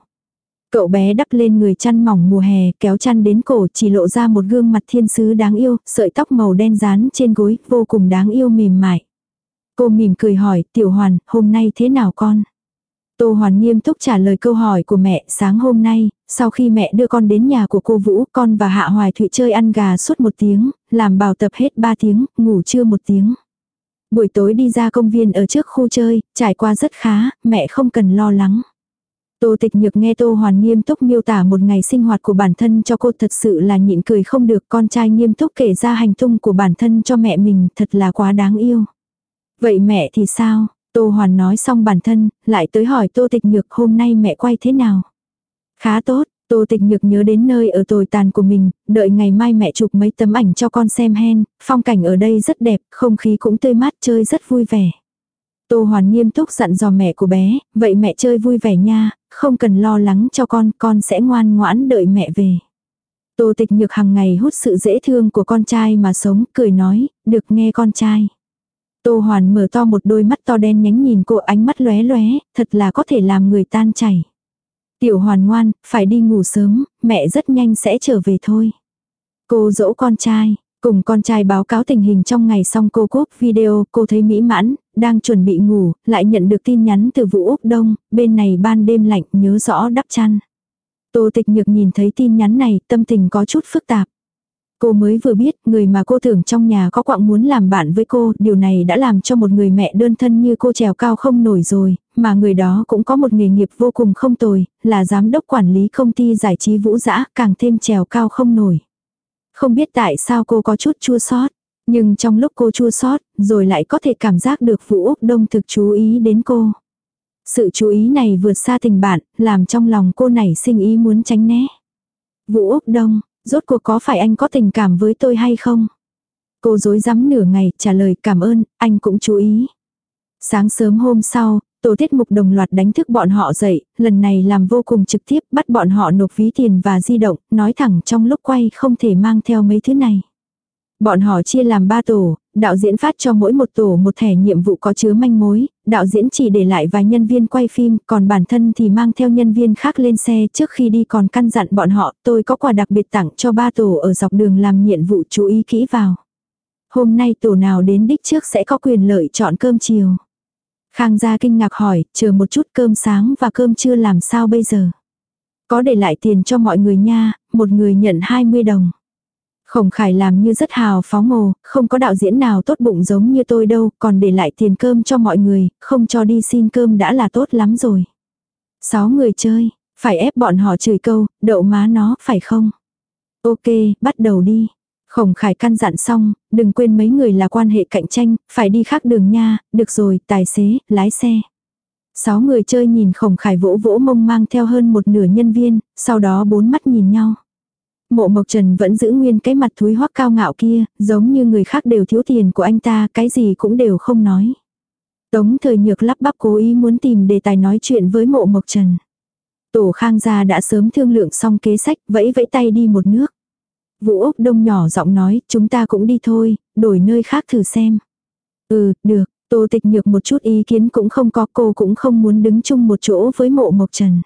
Cậu bé đắp lên người chăn mỏng mùa hè, kéo chăn đến cổ chỉ lộ ra một gương mặt thiên sứ đáng yêu, sợi tóc màu đen dán trên gối, vô cùng đáng yêu mềm mại. Cô mỉm cười hỏi, tiểu hoàn, hôm nay thế nào con? Tô Hoàn nghiêm túc trả lời câu hỏi của mẹ, sáng hôm nay, sau khi mẹ đưa con đến nhà của cô Vũ, con và Hạ Hoài Thụy chơi ăn gà suốt một tiếng, làm bào tập hết ba tiếng, ngủ trưa một tiếng. Buổi tối đi ra công viên ở trước khu chơi, trải qua rất khá, mẹ không cần lo lắng. Tô tịch nhược nghe Tô Hoàn nghiêm túc miêu tả một ngày sinh hoạt của bản thân cho cô thật sự là nhịn cười không được con trai nghiêm túc kể ra hành tung của bản thân cho mẹ mình thật là quá đáng yêu. Vậy mẹ thì sao? Tô Hoàn nói xong bản thân, lại tới hỏi Tô Tịch Nhược hôm nay mẹ quay thế nào. Khá tốt, Tô Tịch Nhược nhớ đến nơi ở tồi tàn của mình, đợi ngày mai mẹ chụp mấy tấm ảnh cho con xem hen, phong cảnh ở đây rất đẹp, không khí cũng tươi mát chơi rất vui vẻ. Tô Hoàn nghiêm túc dặn dò mẹ của bé, vậy mẹ chơi vui vẻ nha, không cần lo lắng cho con, con sẽ ngoan ngoãn đợi mẹ về. Tô Tịch Nhược hàng ngày hút sự dễ thương của con trai mà sống, cười nói, được nghe con trai. Tô Hoàn mở to một đôi mắt to đen nhánh nhìn cô ánh mắt lóe lóe, thật là có thể làm người tan chảy. Tiểu Hoàn ngoan, phải đi ngủ sớm, mẹ rất nhanh sẽ trở về thôi. Cô dỗ con trai, cùng con trai báo cáo tình hình trong ngày xong cô cúp video, cô thấy mỹ mãn, đang chuẩn bị ngủ, lại nhận được tin nhắn từ Vũ Úc Đông, bên này ban đêm lạnh, nhớ rõ đắp chăn. Tô tịch nhược nhìn thấy tin nhắn này, tâm tình có chút phức tạp. Cô mới vừa biết người mà cô tưởng trong nhà có quạng muốn làm bạn với cô, điều này đã làm cho một người mẹ đơn thân như cô trèo cao không nổi rồi, mà người đó cũng có một nghề nghiệp vô cùng không tồi, là giám đốc quản lý công ty giải trí vũ dã càng thêm trèo cao không nổi. Không biết tại sao cô có chút chua sót, nhưng trong lúc cô chua sót, rồi lại có thể cảm giác được Vũ Úc Đông thực chú ý đến cô. Sự chú ý này vượt xa tình bạn, làm trong lòng cô nảy sinh ý muốn tránh né. Vũ Úc Đông, rốt cuộc có phải anh có tình cảm với tôi hay không? Cô dối rắm nửa ngày, trả lời cảm ơn, anh cũng chú ý. Sáng sớm hôm sau, tổ tiết mục đồng loạt đánh thức bọn họ dậy, lần này làm vô cùng trực tiếp bắt bọn họ nộp ví tiền và di động, nói thẳng trong lúc quay không thể mang theo mấy thứ này. Bọn họ chia làm ba tổ, đạo diễn phát cho mỗi một tổ một thẻ nhiệm vụ có chứa manh mối, đạo diễn chỉ để lại vài nhân viên quay phim, còn bản thân thì mang theo nhân viên khác lên xe trước khi đi còn căn dặn bọn họ tôi có quà đặc biệt tặng cho ba tổ ở dọc đường làm nhiệm vụ chú ý kỹ vào. Hôm nay tổ nào đến đích trước sẽ có quyền lợi chọn cơm chiều. Khang gia kinh ngạc hỏi, chờ một chút cơm sáng và cơm trưa làm sao bây giờ. Có để lại tiền cho mọi người nha, một người nhận 20 đồng. Khổng Khải làm như rất hào phóng ồ, không có đạo diễn nào tốt bụng giống như tôi đâu, còn để lại tiền cơm cho mọi người, không cho đi xin cơm đã là tốt lắm rồi. Sáu người chơi, phải ép bọn họ chửi câu, đậu má nó, phải không? Ok, bắt đầu đi. Khổng Khải căn dặn xong, đừng quên mấy người là quan hệ cạnh tranh, phải đi khác đường nha, được rồi, tài xế, lái xe. Sáu người chơi nhìn Khổng Khải vỗ vỗ mông mang theo hơn một nửa nhân viên, sau đó bốn mắt nhìn nhau. Mộ Mộc Trần vẫn giữ nguyên cái mặt thúi hoắc cao ngạo kia, giống như người khác đều thiếu tiền của anh ta, cái gì cũng đều không nói. Tống thời nhược lắp bắp cố ý muốn tìm đề tài nói chuyện với mộ Mộc Trần. Tổ khang gia đã sớm thương lượng xong kế sách, vẫy vẫy tay đi một nước. Vũ Úc Đông nhỏ giọng nói, chúng ta cũng đi thôi, đổi nơi khác thử xem. Ừ, được, Tô Tịch Nhược một chút ý kiến cũng không có cô cũng không muốn đứng chung một chỗ với mộ Mộc Trần.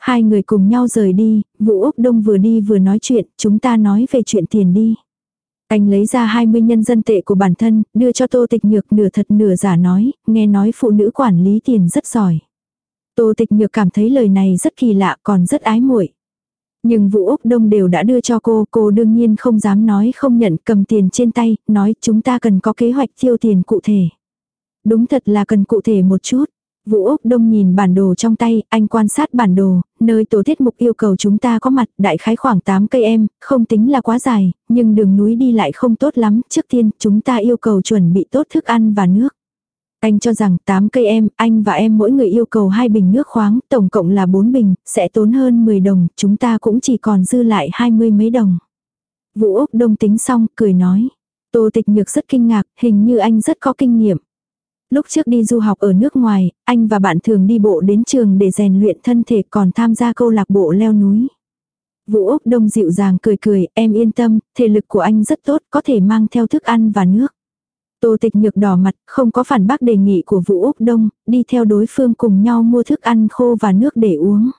Hai người cùng nhau rời đi, Vũ Úc Đông vừa đi vừa nói chuyện, chúng ta nói về chuyện tiền đi. Anh lấy ra 20 nhân dân tệ của bản thân, đưa cho Tô Tịch Nhược nửa thật nửa giả nói, nghe nói phụ nữ quản lý tiền rất giỏi. Tô Tịch Nhược cảm thấy lời này rất kỳ lạ còn rất ái muội. Nhưng Vũ Úc Đông đều đã đưa cho cô, cô đương nhiên không dám nói không nhận cầm tiền trên tay, nói chúng ta cần có kế hoạch tiêu tiền cụ thể. Đúng thật là cần cụ thể một chút. Vũ Úc Đông nhìn bản đồ trong tay, anh quan sát bản đồ, nơi tổ tiết mục yêu cầu chúng ta có mặt đại khái khoảng 8 cây em, không tính là quá dài, nhưng đường núi đi lại không tốt lắm. Trước tiên, chúng ta yêu cầu chuẩn bị tốt thức ăn và nước. Anh cho rằng 8 cây em, anh và em mỗi người yêu cầu hai bình nước khoáng, tổng cộng là 4 bình, sẽ tốn hơn 10 đồng, chúng ta cũng chỉ còn dư lại 20 mấy đồng. Vũ Úc Đông tính xong, cười nói. Tô Tịch Nhược rất kinh ngạc, hình như anh rất có kinh nghiệm. Lúc trước đi du học ở nước ngoài, anh và bạn thường đi bộ đến trường để rèn luyện thân thể còn tham gia câu lạc bộ leo núi. Vũ Úc Đông dịu dàng cười cười, em yên tâm, thể lực của anh rất tốt, có thể mang theo thức ăn và nước. Tô tịch nhược đỏ mặt, không có phản bác đề nghị của Vũ Úc Đông, đi theo đối phương cùng nhau mua thức ăn khô và nước để uống.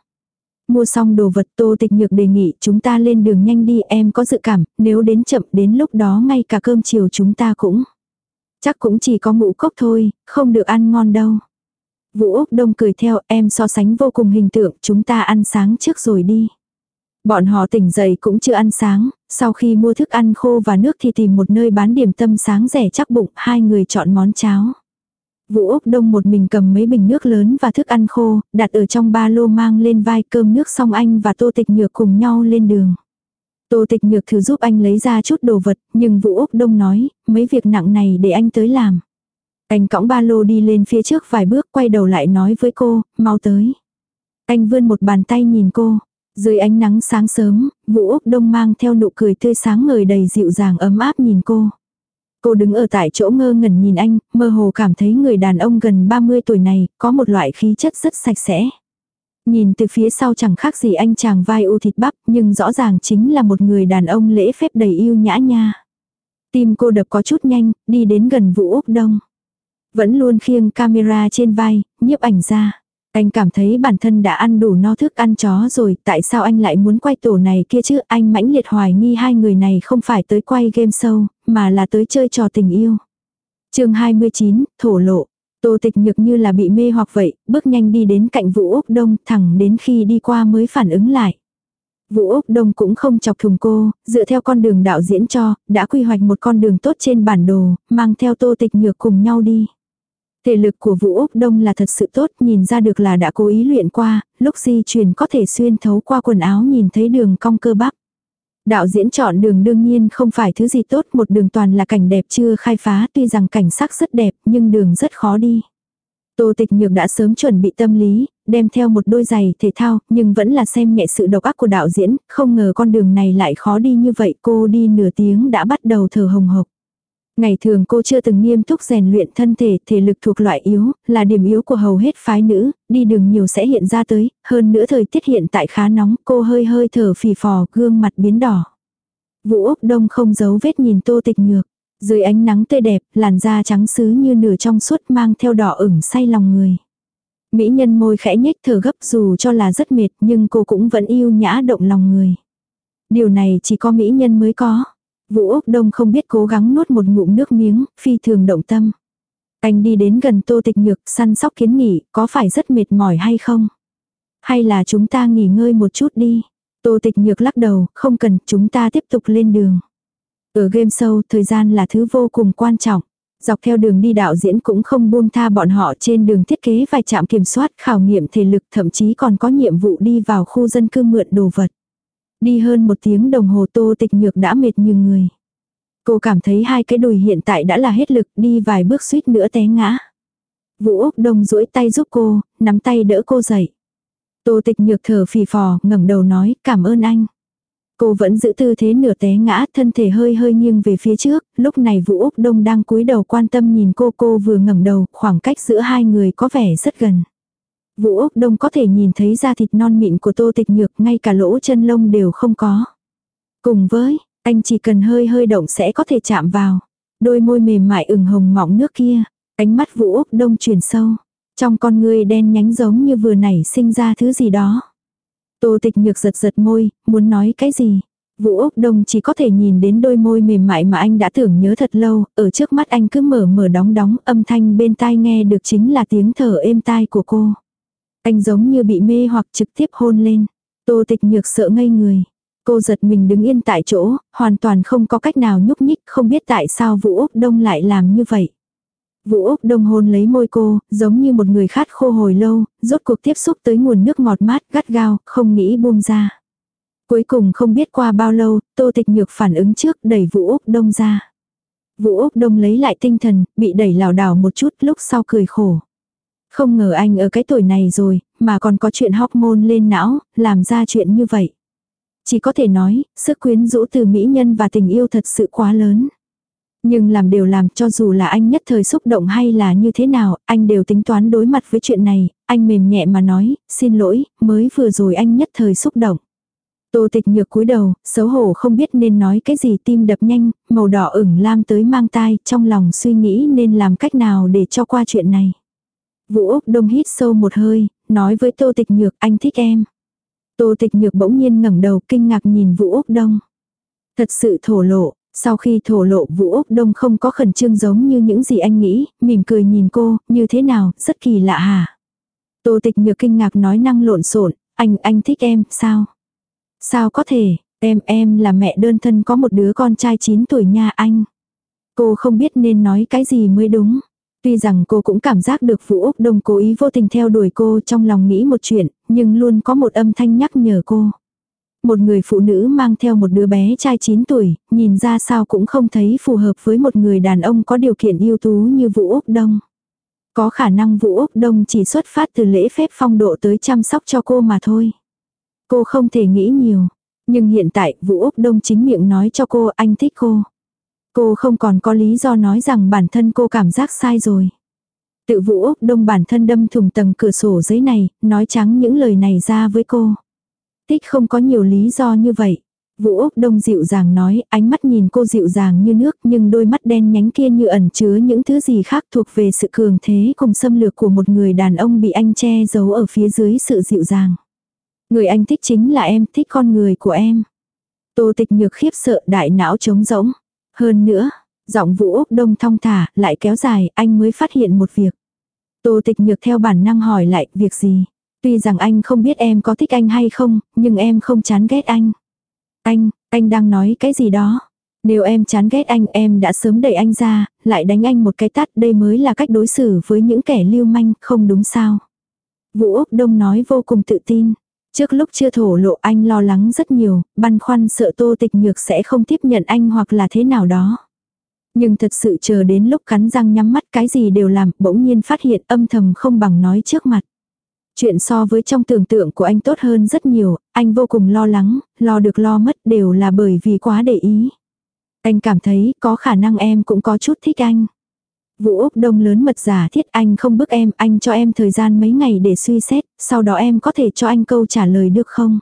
Mua xong đồ vật Tô tịch nhược đề nghị chúng ta lên đường nhanh đi em có dự cảm, nếu đến chậm đến lúc đó ngay cả cơm chiều chúng ta cũng. Chắc cũng chỉ có ngũ cốc thôi, không được ăn ngon đâu. Vũ Úc Đông cười theo em so sánh vô cùng hình tượng chúng ta ăn sáng trước rồi đi. Bọn họ tỉnh dậy cũng chưa ăn sáng, sau khi mua thức ăn khô và nước thì tìm một nơi bán điểm tâm sáng rẻ chắc bụng, hai người chọn món cháo. Vũ Úc Đông một mình cầm mấy bình nước lớn và thức ăn khô, đặt ở trong ba lô mang lên vai cơm nước xong anh và Tô Tịch Nhược cùng nhau lên đường. Tô Tịch Nhược thử giúp anh lấy ra chút đồ vật, nhưng Vũ Úc Đông nói, mấy việc nặng này để anh tới làm. Anh cõng ba lô đi lên phía trước vài bước quay đầu lại nói với cô, mau tới. Anh vươn một bàn tay nhìn cô, dưới ánh nắng sáng sớm, Vũ Úc Đông mang theo nụ cười tươi sáng ngời đầy dịu dàng ấm áp nhìn cô. Cô đứng ở tại chỗ ngơ ngẩn nhìn anh, mơ hồ cảm thấy người đàn ông gần 30 tuổi này có một loại khí chất rất sạch sẽ. Nhìn từ phía sau chẳng khác gì anh chàng vai u thịt bắp nhưng rõ ràng chính là một người đàn ông lễ phép đầy yêu nhã nha. Tim cô đập có chút nhanh, đi đến gần Vũ Úc Đông. Vẫn luôn khiêng camera trên vai, nhiếp ảnh ra. Anh cảm thấy bản thân đã ăn đủ no thức ăn chó rồi, tại sao anh lại muốn quay tổ này kia chứ? Anh mãnh liệt hoài nghi hai người này không phải tới quay game show, mà là tới chơi trò tình yêu. chương 29, thổ lộ. Tô tịch nhược như là bị mê hoặc vậy, bước nhanh đi đến cạnh Vũ Úc Đông, thẳng đến khi đi qua mới phản ứng lại. Vũ Úc Đông cũng không chọc thùng cô, dựa theo con đường đạo diễn cho, đã quy hoạch một con đường tốt trên bản đồ, mang theo tô tịch nhược cùng nhau đi. Thể lực của Vũ Úc Đông là thật sự tốt, nhìn ra được là đã cố ý luyện qua, lúc di chuyển có thể xuyên thấu qua quần áo nhìn thấy đường cong cơ bắp. Đạo diễn chọn đường đương nhiên không phải thứ gì tốt, một đường toàn là cảnh đẹp chưa khai phá, tuy rằng cảnh sắc rất đẹp, nhưng đường rất khó đi. Tô Tịch Nhược đã sớm chuẩn bị tâm lý, đem theo một đôi giày thể thao, nhưng vẫn là xem nhẹ sự độc ác của đạo diễn, không ngờ con đường này lại khó đi như vậy, cô đi nửa tiếng đã bắt đầu thở hồng hộc. Ngày thường cô chưa từng nghiêm túc rèn luyện thân thể, thể lực thuộc loại yếu, là điểm yếu của hầu hết phái nữ, đi đường nhiều sẽ hiện ra tới, hơn nữa thời tiết hiện tại khá nóng, cô hơi hơi thở phì phò, gương mặt biến đỏ. Vũ Úc Đông không giấu vết nhìn tô tịch nhược. Dưới ánh nắng tươi đẹp, làn da trắng sứ như nửa trong suốt mang theo đỏ ửng say lòng người. Mỹ nhân môi khẽ nhếch thở gấp dù cho là rất mệt nhưng cô cũng vẫn yêu nhã động lòng người. Điều này chỉ có mỹ nhân mới có. Vũ Úc Đông không biết cố gắng nuốt một ngụm nước miếng, phi thường động tâm. Anh đi đến gần tô tịch nhược, săn sóc kiến nghỉ, có phải rất mệt mỏi hay không? Hay là chúng ta nghỉ ngơi một chút đi? Tô tịch nhược lắc đầu, không cần, chúng ta tiếp tục lên đường. Ở game show, thời gian là thứ vô cùng quan trọng. Dọc theo đường đi đạo diễn cũng không buông tha bọn họ trên đường thiết kế vài trạm kiểm soát, khảo nghiệm thể lực, thậm chí còn có nhiệm vụ đi vào khu dân cư mượn đồ vật. Đi hơn một tiếng đồng hồ tô tịch nhược đã mệt như người. Cô cảm thấy hai cái đùi hiện tại đã là hết lực đi vài bước suýt nữa té ngã. Vũ Úc Đông duỗi tay giúp cô, nắm tay đỡ cô dậy. Tô tịch nhược thở phì phò, ngẩng đầu nói, cảm ơn anh. Cô vẫn giữ tư thế nửa té ngã, thân thể hơi hơi nghiêng về phía trước, lúc này Vũ Úc Đông đang cúi đầu quan tâm nhìn cô, cô vừa ngẩng đầu, khoảng cách giữa hai người có vẻ rất gần. Vũ Úc Đông có thể nhìn thấy da thịt non mịn của Tô Tịch Nhược, ngay cả lỗ chân lông đều không có. Cùng với, anh chỉ cần hơi hơi động sẽ có thể chạm vào. Đôi môi mềm mại ửng hồng mỏng nước kia, ánh mắt Vũ Úc Đông chuyển sâu. Trong con người đen nhánh giống như vừa nảy sinh ra thứ gì đó. Tô tịch nhược giật giật môi, muốn nói cái gì. Vũ Úc Đông chỉ có thể nhìn đến đôi môi mềm mại mà anh đã tưởng nhớ thật lâu, ở trước mắt anh cứ mở mở đóng đóng, âm thanh bên tai nghe được chính là tiếng thở êm tai của cô. Anh giống như bị mê hoặc trực tiếp hôn lên. Tô tịch nhược sợ ngây người. Cô giật mình đứng yên tại chỗ, hoàn toàn không có cách nào nhúc nhích, không biết tại sao Vũ Úc Đông lại làm như vậy. Vũ Úc Đông hôn lấy môi cô, giống như một người khát khô hồi lâu, rốt cuộc tiếp xúc tới nguồn nước ngọt mát gắt gao, không nghĩ buông ra. Cuối cùng không biết qua bao lâu, Tô Tịch Nhược phản ứng trước đẩy Vũ Úc Đông ra. Vũ Úc Đông lấy lại tinh thần, bị đẩy lảo đảo một chút lúc sau cười khổ. Không ngờ anh ở cái tuổi này rồi, mà còn có chuyện hormone lên não, làm ra chuyện như vậy. Chỉ có thể nói, sức quyến rũ từ mỹ nhân và tình yêu thật sự quá lớn. Nhưng làm đều làm cho dù là anh nhất thời xúc động hay là như thế nào, anh đều tính toán đối mặt với chuyện này, anh mềm nhẹ mà nói, xin lỗi, mới vừa rồi anh nhất thời xúc động. Tô tịch nhược cúi đầu, xấu hổ không biết nên nói cái gì tim đập nhanh, màu đỏ ửng lam tới mang tai, trong lòng suy nghĩ nên làm cách nào để cho qua chuyện này. Vũ Úc Đông hít sâu một hơi, nói với Tô Tịch Nhược anh thích em. Tô Tịch Nhược bỗng nhiên ngẩng đầu kinh ngạc nhìn Vũ Úc Đông. Thật sự thổ lộ, sau khi thổ lộ Vũ Úc Đông không có khẩn trương giống như những gì anh nghĩ, mỉm cười nhìn cô, như thế nào, rất kỳ lạ hả? Tô Tịch Nhược kinh ngạc nói năng lộn xộn, anh, anh thích em, sao? Sao có thể, em, em là mẹ đơn thân có một đứa con trai 9 tuổi nha anh. Cô không biết nên nói cái gì mới đúng. Tuy rằng cô cũng cảm giác được Vũ Úc Đông cố ý vô tình theo đuổi cô trong lòng nghĩ một chuyện, nhưng luôn có một âm thanh nhắc nhở cô. Một người phụ nữ mang theo một đứa bé trai 9 tuổi, nhìn ra sao cũng không thấy phù hợp với một người đàn ông có điều kiện ưu tú như Vũ Úc Đông. Có khả năng Vũ Úc Đông chỉ xuất phát từ lễ phép phong độ tới chăm sóc cho cô mà thôi. Cô không thể nghĩ nhiều. Nhưng hiện tại Vũ Úc Đông chính miệng nói cho cô anh thích cô. Cô không còn có lý do nói rằng bản thân cô cảm giác sai rồi. Tự Vũ Úc Đông bản thân đâm thủng tầng cửa sổ giấy này, nói trắng những lời này ra với cô. Thích không có nhiều lý do như vậy. Vũ Úc Đông dịu dàng nói, ánh mắt nhìn cô dịu dàng như nước nhưng đôi mắt đen nhánh kia như ẩn chứa những thứ gì khác thuộc về sự cường thế cùng xâm lược của một người đàn ông bị anh che giấu ở phía dưới sự dịu dàng. Người anh thích chính là em, thích con người của em. Tô tịch nhược khiếp sợ đại não trống rỗng. Hơn nữa, giọng vũ úc đông thong thả, lại kéo dài, anh mới phát hiện một việc. Tô tịch nhược theo bản năng hỏi lại, việc gì? Tuy rằng anh không biết em có thích anh hay không, nhưng em không chán ghét anh. Anh, anh đang nói cái gì đó. Nếu em chán ghét anh em đã sớm đẩy anh ra, lại đánh anh một cái tát đây mới là cách đối xử với những kẻ lưu manh, không đúng sao. Vũ Úc Đông nói vô cùng tự tin. Trước lúc chưa thổ lộ anh lo lắng rất nhiều, băn khoăn sợ tô tịch nhược sẽ không tiếp nhận anh hoặc là thế nào đó. Nhưng thật sự chờ đến lúc cắn răng nhắm mắt cái gì đều làm, bỗng nhiên phát hiện âm thầm không bằng nói trước mặt. Chuyện so với trong tưởng tượng của anh tốt hơn rất nhiều, anh vô cùng lo lắng, lo được lo mất đều là bởi vì quá để ý. Anh cảm thấy có khả năng em cũng có chút thích anh. Vũ Úc Đông lớn mật giả thiết anh không bức em, anh cho em thời gian mấy ngày để suy xét, sau đó em có thể cho anh câu trả lời được không?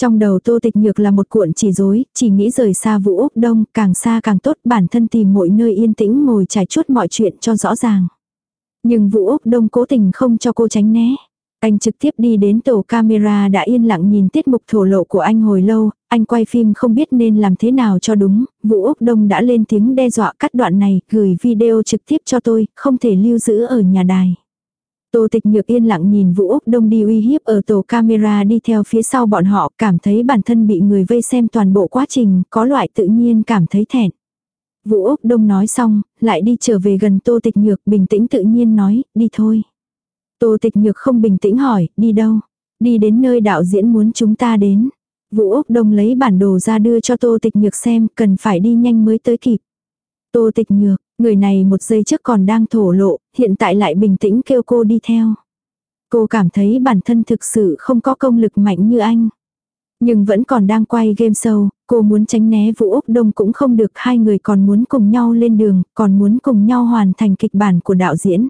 Trong đầu Tô Tịch Nhược là một cuộn chỉ rối, chỉ nghĩ rời xa Vũ Úc Đông, càng xa càng tốt, bản thân tìm mọi nơi yên tĩnh ngồi trải chuốt mọi chuyện cho rõ ràng. Nhưng Vũ Úc Đông cố tình không cho cô tránh né. Anh trực tiếp đi đến tổ camera đã yên lặng nhìn tiết mục thổ lộ của anh hồi lâu, anh quay phim không biết nên làm thế nào cho đúng, Vũ Úc Đông đã lên tiếng đe dọa cắt đoạn này, gửi video trực tiếp cho tôi, không thể lưu giữ ở nhà đài. Tô tịch nhược yên lặng nhìn Vũ Úc Đông đi uy hiếp ở tổ camera đi theo phía sau bọn họ, cảm thấy bản thân bị người vây xem toàn bộ quá trình, có loại tự nhiên cảm thấy thẹn. Vũ Úc Đông nói xong, lại đi trở về gần Tô Tịch Nhược bình tĩnh tự nhiên nói, đi thôi. Tô Tịch Nhược không bình tĩnh hỏi, đi đâu? Đi đến nơi đạo diễn muốn chúng ta đến. Vũ Úc Đông lấy bản đồ ra đưa cho Tô Tịch Nhược xem, cần phải đi nhanh mới tới kịp. Tô Tịch Nhược, người này một giây trước còn đang thổ lộ, hiện tại lại bình tĩnh kêu cô đi theo. Cô cảm thấy bản thân thực sự không có công lực mạnh như anh. Nhưng vẫn còn đang quay game show, cô muốn tránh né Vũ Úc Đông cũng không được, hai người còn muốn cùng nhau lên đường, còn muốn cùng nhau hoàn thành kịch bản của đạo diễn.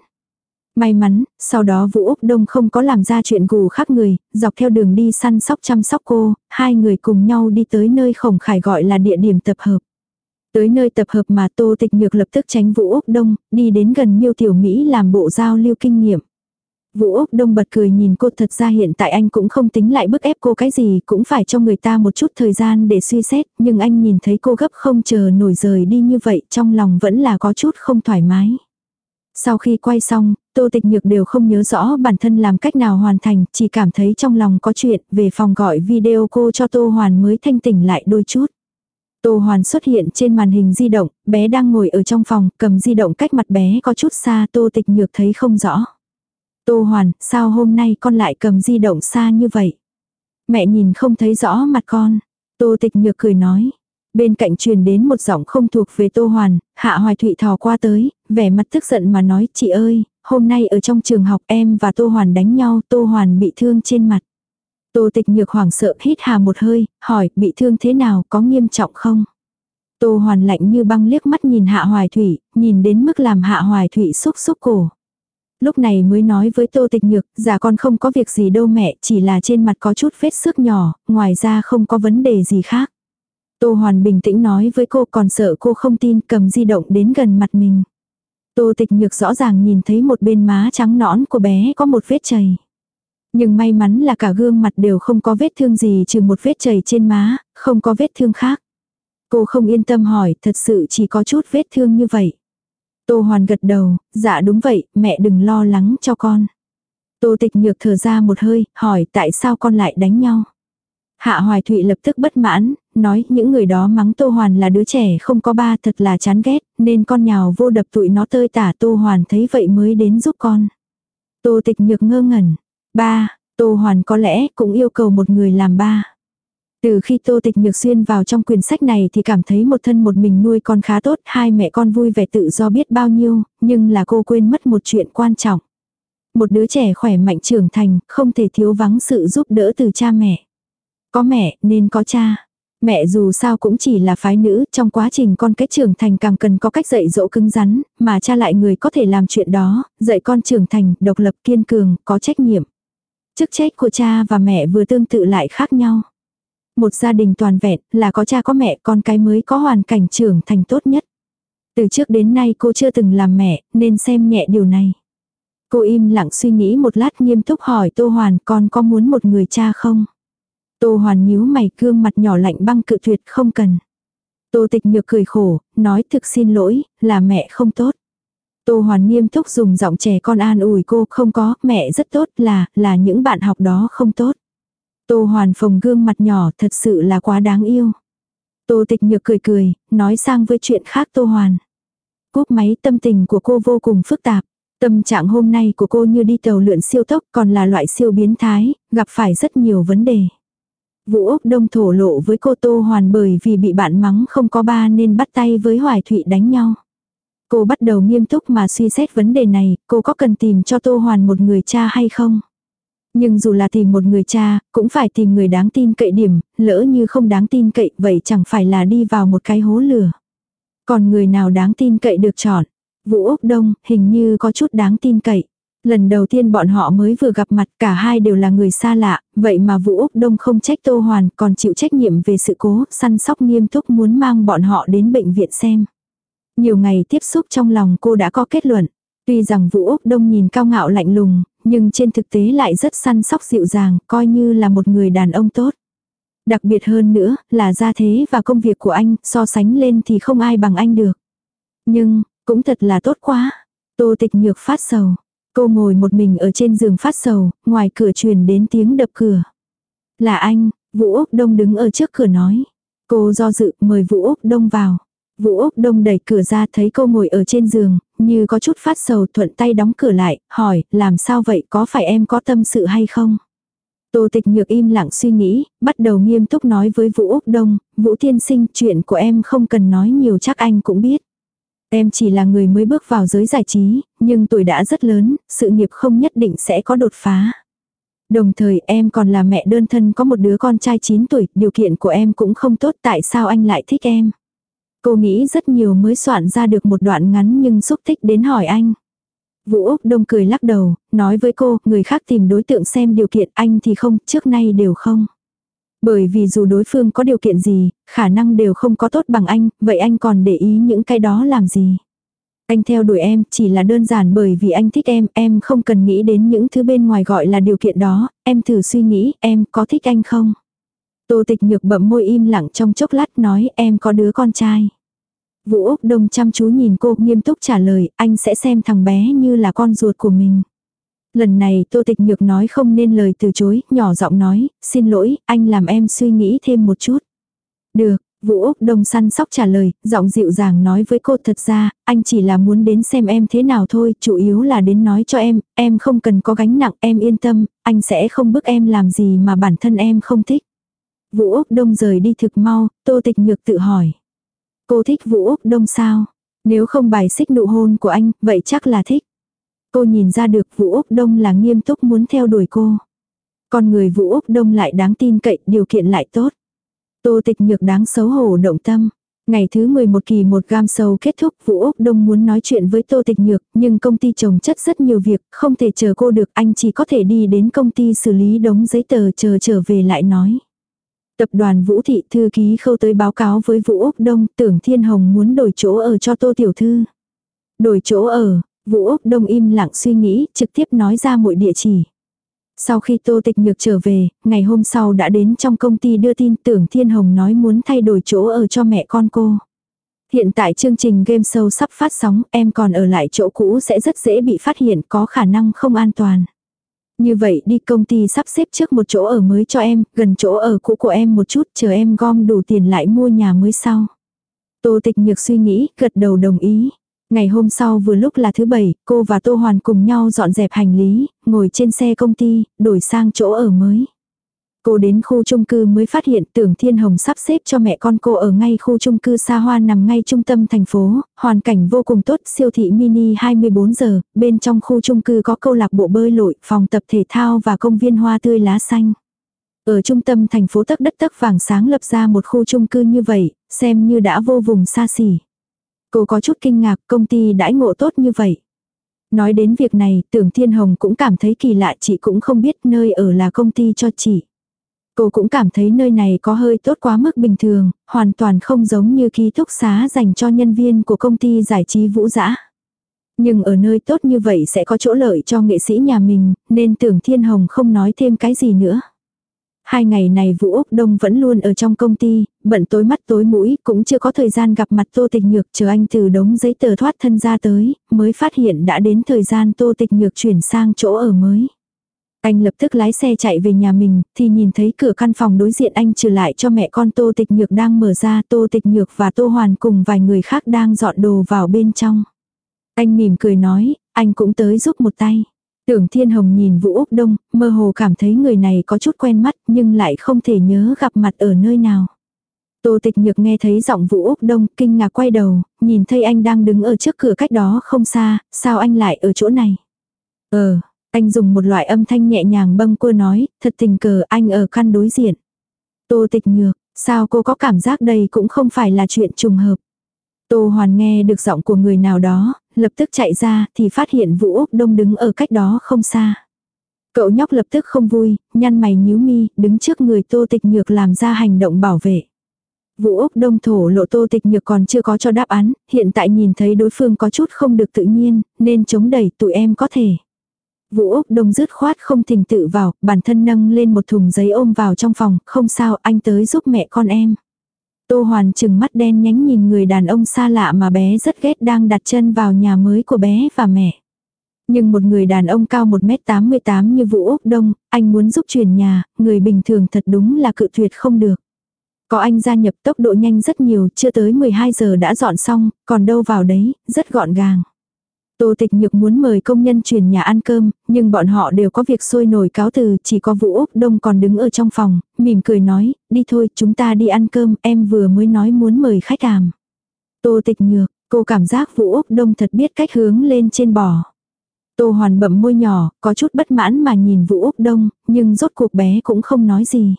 May mắn, sau đó Vũ Úc Đông không có làm ra chuyện gù khác người, dọc theo đường đi săn sóc chăm sóc cô, hai người cùng nhau đi tới nơi khổng khải gọi là địa điểm tập hợp. Tới nơi tập hợp mà Tô Tịch Nhược lập tức tránh Vũ Úc Đông, đi đến gần miêu tiểu Mỹ làm bộ giao lưu kinh nghiệm. Vũ Úc Đông bật cười nhìn cô thật ra hiện tại anh cũng không tính lại bức ép cô cái gì cũng phải cho người ta một chút thời gian để suy xét nhưng anh nhìn thấy cô gấp không chờ nổi rời đi như vậy trong lòng vẫn là có chút không thoải mái. Sau khi quay xong, Tô Tịch Nhược đều không nhớ rõ bản thân làm cách nào hoàn thành, chỉ cảm thấy trong lòng có chuyện, về phòng gọi video cô cho Tô Hoàn mới thanh tỉnh lại đôi chút. Tô Hoàn xuất hiện trên màn hình di động, bé đang ngồi ở trong phòng, cầm di động cách mặt bé có chút xa, Tô Tịch Nhược thấy không rõ. Tô Hoàn, sao hôm nay con lại cầm di động xa như vậy? Mẹ nhìn không thấy rõ mặt con. Tô Tịch Nhược cười nói. Bên cạnh truyền đến một giọng không thuộc về Tô Hoàn, Hạ Hoài Thụy thò qua tới, vẻ mặt tức giận mà nói, chị ơi, hôm nay ở trong trường học em và Tô Hoàn đánh nhau, Tô Hoàn bị thương trên mặt. Tô Tịch Nhược hoảng sợ hít hà một hơi, hỏi, bị thương thế nào, có nghiêm trọng không? Tô Hoàn lạnh như băng liếc mắt nhìn Hạ Hoài thủy nhìn đến mức làm Hạ Hoài thủy xúc xúc cổ. Lúc này mới nói với Tô Tịch Nhược, già dạ con không có việc gì đâu mẹ, chỉ là trên mặt có chút vết xước nhỏ, ngoài ra không có vấn đề gì khác. Tô Hoàn bình tĩnh nói với cô còn sợ cô không tin cầm di động đến gần mặt mình. Tô Tịch Nhược rõ ràng nhìn thấy một bên má trắng nõn của bé có một vết chảy. Nhưng may mắn là cả gương mặt đều không có vết thương gì trừ một vết chảy trên má, không có vết thương khác. Cô không yên tâm hỏi, thật sự chỉ có chút vết thương như vậy. Tô Hoàn gật đầu, dạ đúng vậy, mẹ đừng lo lắng cho con. Tô Tịch Nhược thở ra một hơi, hỏi tại sao con lại đánh nhau. Hạ Hoài Thụy lập tức bất mãn, nói những người đó mắng Tô Hoàn là đứa trẻ không có ba thật là chán ghét, nên con nhào vô đập tụi nó tơi tả Tô Hoàn thấy vậy mới đến giúp con. Tô Tịch Nhược ngơ ngẩn. Ba, Tô Hoàn có lẽ cũng yêu cầu một người làm ba. Từ khi Tô Tịch Nhược Xuyên vào trong quyển sách này thì cảm thấy một thân một mình nuôi con khá tốt, hai mẹ con vui vẻ tự do biết bao nhiêu, nhưng là cô quên mất một chuyện quan trọng. Một đứa trẻ khỏe mạnh trưởng thành, không thể thiếu vắng sự giúp đỡ từ cha mẹ. Có mẹ, nên có cha. Mẹ dù sao cũng chỉ là phái nữ, trong quá trình con cái trưởng thành càng cần có cách dạy dỗ cứng rắn, mà cha lại người có thể làm chuyện đó, dạy con trưởng thành, độc lập kiên cường, có trách nhiệm. Chức trách của cha và mẹ vừa tương tự lại khác nhau. Một gia đình toàn vẹn là có cha có mẹ con cái mới có hoàn cảnh trưởng thành tốt nhất. Từ trước đến nay cô chưa từng làm mẹ, nên xem nhẹ điều này. Cô im lặng suy nghĩ một lát nghiêm túc hỏi Tô Hoàn con có muốn một người cha không? Tô Hoàn nhíu mày cương mặt nhỏ lạnh băng cự tuyệt không cần. Tô Tịch Nhược cười khổ, nói thực xin lỗi, là mẹ không tốt. Tô Hoàn nghiêm túc dùng giọng trẻ con an ủi cô không có, mẹ rất tốt là, là những bạn học đó không tốt. Tô Hoàn phồng gương mặt nhỏ thật sự là quá đáng yêu. Tô Tịch Nhược cười cười, nói sang với chuyện khác Tô Hoàn. Cúp máy tâm tình của cô vô cùng phức tạp. Tâm trạng hôm nay của cô như đi tàu lượn siêu tốc còn là loại siêu biến thái, gặp phải rất nhiều vấn đề. Vũ Úc Đông thổ lộ với cô Tô Hoàn bởi vì bị bạn mắng không có ba nên bắt tay với Hoài Thụy đánh nhau. Cô bắt đầu nghiêm túc mà suy xét vấn đề này, cô có cần tìm cho Tô Hoàn một người cha hay không? Nhưng dù là tìm một người cha, cũng phải tìm người đáng tin cậy điểm, lỡ như không đáng tin cậy vậy chẳng phải là đi vào một cái hố lửa. Còn người nào đáng tin cậy được chọn? Vũ Úc Đông hình như có chút đáng tin cậy. Lần đầu tiên bọn họ mới vừa gặp mặt cả hai đều là người xa lạ, vậy mà Vũ Úc Đông không trách Tô Hoàn còn chịu trách nhiệm về sự cố, săn sóc nghiêm túc muốn mang bọn họ đến bệnh viện xem. Nhiều ngày tiếp xúc trong lòng cô đã có kết luận. Tuy rằng Vũ Úc Đông nhìn cao ngạo lạnh lùng, nhưng trên thực tế lại rất săn sóc dịu dàng, coi như là một người đàn ông tốt. Đặc biệt hơn nữa, là gia thế và công việc của anh, so sánh lên thì không ai bằng anh được. Nhưng, cũng thật là tốt quá. Tô tịch nhược phát sầu. Cô ngồi một mình ở trên giường phát sầu, ngoài cửa truyền đến tiếng đập cửa. Là anh, Vũ Úc Đông đứng ở trước cửa nói. Cô do dự mời Vũ Úc Đông vào. Vũ Úc Đông đẩy cửa ra thấy cô ngồi ở trên giường, như có chút phát sầu thuận tay đóng cửa lại, hỏi, làm sao vậy có phải em có tâm sự hay không? Tô tịch nhược im lặng suy nghĩ, bắt đầu nghiêm túc nói với Vũ Úc Đông, Vũ Thiên Sinh chuyện của em không cần nói nhiều chắc anh cũng biết. Em chỉ là người mới bước vào giới giải trí, nhưng tuổi đã rất lớn, sự nghiệp không nhất định sẽ có đột phá. Đồng thời em còn là mẹ đơn thân có một đứa con trai 9 tuổi, điều kiện của em cũng không tốt tại sao anh lại thích em. Cô nghĩ rất nhiều mới soạn ra được một đoạn ngắn nhưng xúc thích đến hỏi anh. Vũ Úc Đông cười lắc đầu, nói với cô, người khác tìm đối tượng xem điều kiện anh thì không, trước nay đều không. Bởi vì dù đối phương có điều kiện gì, khả năng đều không có tốt bằng anh, vậy anh còn để ý những cái đó làm gì. Anh theo đuổi em chỉ là đơn giản bởi vì anh thích em, em không cần nghĩ đến những thứ bên ngoài gọi là điều kiện đó, em thử suy nghĩ em có thích anh không? Tô tịch nhược bậm môi im lặng trong chốc lát nói em có đứa con trai. Vũ Úc Đông chăm chú nhìn cô nghiêm túc trả lời, anh sẽ xem thằng bé như là con ruột của mình. Lần này Tô Tịch Nhược nói không nên lời từ chối, nhỏ giọng nói, xin lỗi, anh làm em suy nghĩ thêm một chút. Được, Vũ Úc Đông săn sóc trả lời, giọng dịu dàng nói với cô thật ra, anh chỉ là muốn đến xem em thế nào thôi, chủ yếu là đến nói cho em, em không cần có gánh nặng, em yên tâm, anh sẽ không bức em làm gì mà bản thân em không thích. Vũ Úc Đông rời đi thực mau, Tô Tịch Nhược tự hỏi. Cô thích Vũ Úc Đông sao? Nếu không bài xích nụ hôn của anh, vậy chắc là thích. Cô nhìn ra được Vũ Úc Đông là nghiêm túc muốn theo đuổi cô. Con người Vũ Úc Đông lại đáng tin cậy, điều kiện lại tốt. Tô tịch nhược đáng xấu hổ động tâm. Ngày thứ 11 kỳ một gam sâu kết thúc Vũ Úc Đông muốn nói chuyện với Tô Tịch Nhược, nhưng công ty trồng chất rất nhiều việc, không thể chờ cô được, anh chỉ có thể đi đến công ty xử lý đống giấy tờ chờ trở về lại nói. Tập đoàn Vũ Thị Thư ký khâu tới báo cáo với Vũ Úc Đông, tưởng Thiên Hồng muốn đổi chỗ ở cho Tô Tiểu Thư. Đổi chỗ ở, Vũ Úc Đông im lặng suy nghĩ, trực tiếp nói ra mọi địa chỉ. Sau khi Tô Tịch Nhược trở về, ngày hôm sau đã đến trong công ty đưa tin tưởng Thiên Hồng nói muốn thay đổi chỗ ở cho mẹ con cô. Hiện tại chương trình game show sắp phát sóng, em còn ở lại chỗ cũ sẽ rất dễ bị phát hiện có khả năng không an toàn. Như vậy đi công ty sắp xếp trước một chỗ ở mới cho em, gần chỗ ở cũ của em một chút, chờ em gom đủ tiền lại mua nhà mới sau. Tô tịch nhược suy nghĩ, gật đầu đồng ý. Ngày hôm sau vừa lúc là thứ bảy, cô và Tô Hoàn cùng nhau dọn dẹp hành lý, ngồi trên xe công ty, đổi sang chỗ ở mới. Cô đến khu chung cư mới phát hiện tưởng Thiên Hồng sắp xếp cho mẹ con cô ở ngay khu chung cư xa hoa nằm ngay trung tâm thành phố, hoàn cảnh vô cùng tốt, siêu thị mini 24 giờ, bên trong khu chung cư có câu lạc bộ bơi lội, phòng tập thể thao và công viên hoa tươi lá xanh. Ở trung tâm thành phố tấc đất tấc vàng sáng lập ra một khu chung cư như vậy, xem như đã vô vùng xa xỉ. Cô có chút kinh ngạc công ty đãi ngộ tốt như vậy. Nói đến việc này, tưởng Thiên Hồng cũng cảm thấy kỳ lạ chị cũng không biết nơi ở là công ty cho chị. Cô cũng cảm thấy nơi này có hơi tốt quá mức bình thường, hoàn toàn không giống như ký túc xá dành cho nhân viên của công ty giải trí vũ dã. Nhưng ở nơi tốt như vậy sẽ có chỗ lợi cho nghệ sĩ nhà mình, nên tưởng Thiên Hồng không nói thêm cái gì nữa. Hai ngày này Vũ Úc Đông vẫn luôn ở trong công ty, bận tối mắt tối mũi, cũng chưa có thời gian gặp mặt Tô Tịch Nhược chờ anh từ đống giấy tờ thoát thân ra tới, mới phát hiện đã đến thời gian Tô Tịch Nhược chuyển sang chỗ ở mới. Anh lập tức lái xe chạy về nhà mình, thì nhìn thấy cửa căn phòng đối diện anh trừ lại cho mẹ con Tô Tịch Nhược đang mở ra, Tô Tịch Nhược và Tô Hoàn cùng vài người khác đang dọn đồ vào bên trong. Anh mỉm cười nói, anh cũng tới giúp một tay. Tưởng Thiên Hồng nhìn Vũ Úc Đông, mơ hồ cảm thấy người này có chút quen mắt nhưng lại không thể nhớ gặp mặt ở nơi nào. Tô Tịch Nhược nghe thấy giọng Vũ Úc Đông, kinh ngạc quay đầu, nhìn thấy anh đang đứng ở trước cửa cách đó không xa, sao anh lại ở chỗ này? Ờ, anh dùng một loại âm thanh nhẹ nhàng bâng quơ nói, thật tình cờ anh ở căn đối diện. Tô Tịch Nhược, sao cô có cảm giác đây cũng không phải là chuyện trùng hợp. Tô Hoàn nghe được giọng của người nào đó, lập tức chạy ra thì phát hiện Vũ Úc Đông đứng ở cách đó không xa. Cậu nhóc lập tức không vui, nhăn mày nhíu mi, đứng trước người Tô Tịch Nhược làm ra hành động bảo vệ. Vũ Úc Đông thổ lộ Tô Tịch Nhược còn chưa có cho đáp án, hiện tại nhìn thấy đối phương có chút không được tự nhiên, nên chống đẩy tụi em có thể. Vũ Úc Đông dứt khoát không thình tự vào, bản thân nâng lên một thùng giấy ôm vào trong phòng, không sao anh tới giúp mẹ con em. Tô Hoàn chừng mắt đen nhánh nhìn người đàn ông xa lạ mà bé rất ghét đang đặt chân vào nhà mới của bé và mẹ. Nhưng một người đàn ông cao 1m88 như Vũ Úc Đông, anh muốn giúp chuyển nhà, người bình thường thật đúng là cự tuyệt không được. Có anh gia nhập tốc độ nhanh rất nhiều, chưa tới 12 giờ đã dọn xong, còn đâu vào đấy, rất gọn gàng. Tô Tịch Nhược muốn mời công nhân chuyển nhà ăn cơm, nhưng bọn họ đều có việc sôi nổi cáo từ, chỉ có Vũ Úc Đông còn đứng ở trong phòng, mỉm cười nói, đi thôi, chúng ta đi ăn cơm, em vừa mới nói muốn mời khách làm Tô Tịch Nhược, cô cảm giác Vũ Úc Đông thật biết cách hướng lên trên bò. Tô Hoàn bậm môi nhỏ, có chút bất mãn mà nhìn Vũ Úc Đông, nhưng rốt cuộc bé cũng không nói gì.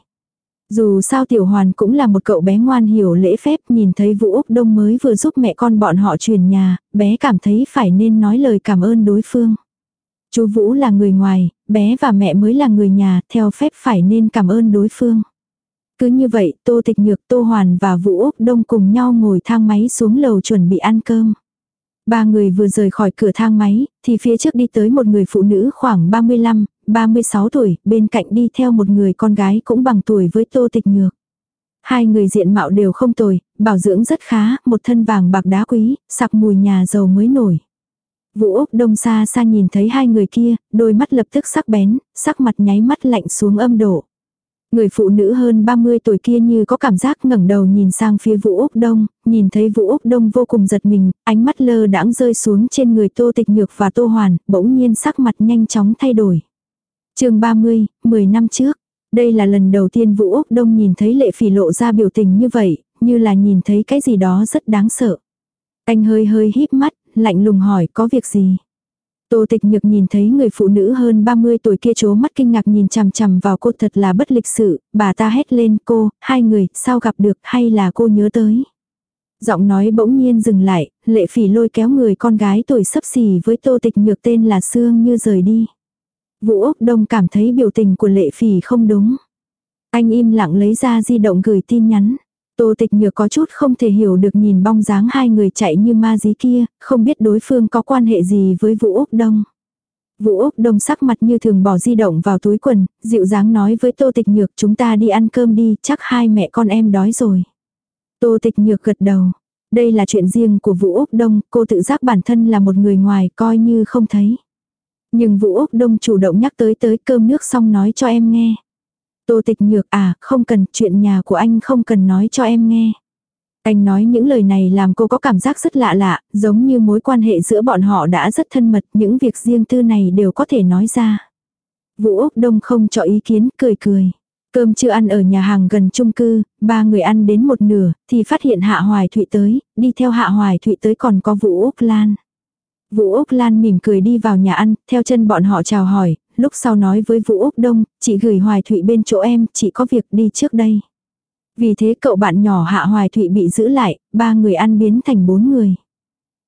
Dù sao Tiểu Hoàn cũng là một cậu bé ngoan hiểu lễ phép nhìn thấy Vũ Úc Đông mới vừa giúp mẹ con bọn họ chuyển nhà, bé cảm thấy phải nên nói lời cảm ơn đối phương. Chú Vũ là người ngoài, bé và mẹ mới là người nhà, theo phép phải nên cảm ơn đối phương. Cứ như vậy, Tô Tịch Nhược, Tô Hoàn và Vũ Úc Đông cùng nhau ngồi thang máy xuống lầu chuẩn bị ăn cơm. Ba người vừa rời khỏi cửa thang máy, thì phía trước đi tới một người phụ nữ khoảng 35, 36 tuổi, bên cạnh đi theo một người con gái cũng bằng tuổi với Tô Tịch Nhược. Hai người diện mạo đều không tồi, bảo dưỡng rất khá, một thân vàng bạc đá quý, sặc mùi nhà giàu mới nổi. Vũ Úc Đông xa xa nhìn thấy hai người kia, đôi mắt lập tức sắc bén, sắc mặt nháy mắt lạnh xuống âm độ. Người phụ nữ hơn 30 tuổi kia như có cảm giác ngẩng đầu nhìn sang phía Vũ Úc Đông, nhìn thấy Vũ Úc Đông vô cùng giật mình, ánh mắt lơ đãng rơi xuống trên người Tô Tịch Nhược và Tô Hoàn, bỗng nhiên sắc mặt nhanh chóng thay đổi chương 30, 10 năm trước. Đây là lần đầu tiên Vũ Úc Đông nhìn thấy lệ phỉ lộ ra biểu tình như vậy, như là nhìn thấy cái gì đó rất đáng sợ. Anh hơi hơi híp mắt, lạnh lùng hỏi có việc gì. Tô tịch nhược nhìn thấy người phụ nữ hơn 30 tuổi kia chố mắt kinh ngạc nhìn chằm chằm vào cô thật là bất lịch sự, bà ta hét lên cô, hai người, sao gặp được hay là cô nhớ tới. Giọng nói bỗng nhiên dừng lại, lệ phỉ lôi kéo người con gái tuổi sấp xỉ với tô tịch nhược tên là Sương như rời đi. Vũ Úc Đông cảm thấy biểu tình của lệ phỉ không đúng. Anh im lặng lấy ra di động gửi tin nhắn. Tô tịch nhược có chút không thể hiểu được nhìn bong dáng hai người chạy như ma dí kia, không biết đối phương có quan hệ gì với Vũ Úc Đông. Vũ Úc Đông sắc mặt như thường bỏ di động vào túi quần, dịu dáng nói với Tô Tịch Nhược chúng ta đi ăn cơm đi, chắc hai mẹ con em đói rồi. Tô Tịch Nhược gật đầu. Đây là chuyện riêng của Vũ Úc Đông, cô tự giác bản thân là một người ngoài coi như không thấy. Nhưng Vũ Úc Đông chủ động nhắc tới tới cơm nước xong nói cho em nghe. Tô tịch nhược à, không cần, chuyện nhà của anh không cần nói cho em nghe. Anh nói những lời này làm cô có cảm giác rất lạ lạ, giống như mối quan hệ giữa bọn họ đã rất thân mật, những việc riêng tư này đều có thể nói ra. Vũ Úc Đông không cho ý kiến, cười cười. Cơm chưa ăn ở nhà hàng gần chung cư, ba người ăn đến một nửa, thì phát hiện Hạ Hoài Thụy tới, đi theo Hạ Hoài Thụy tới còn có Vũ Úc Lan. Vũ Úc Lan mỉm cười đi vào nhà ăn, theo chân bọn họ chào hỏi, lúc sau nói với Vũ Úc Đông, chị gửi Hoài Thụy bên chỗ em, chị có việc đi trước đây. Vì thế cậu bạn nhỏ Hạ Hoài Thụy bị giữ lại, ba người ăn biến thành bốn người.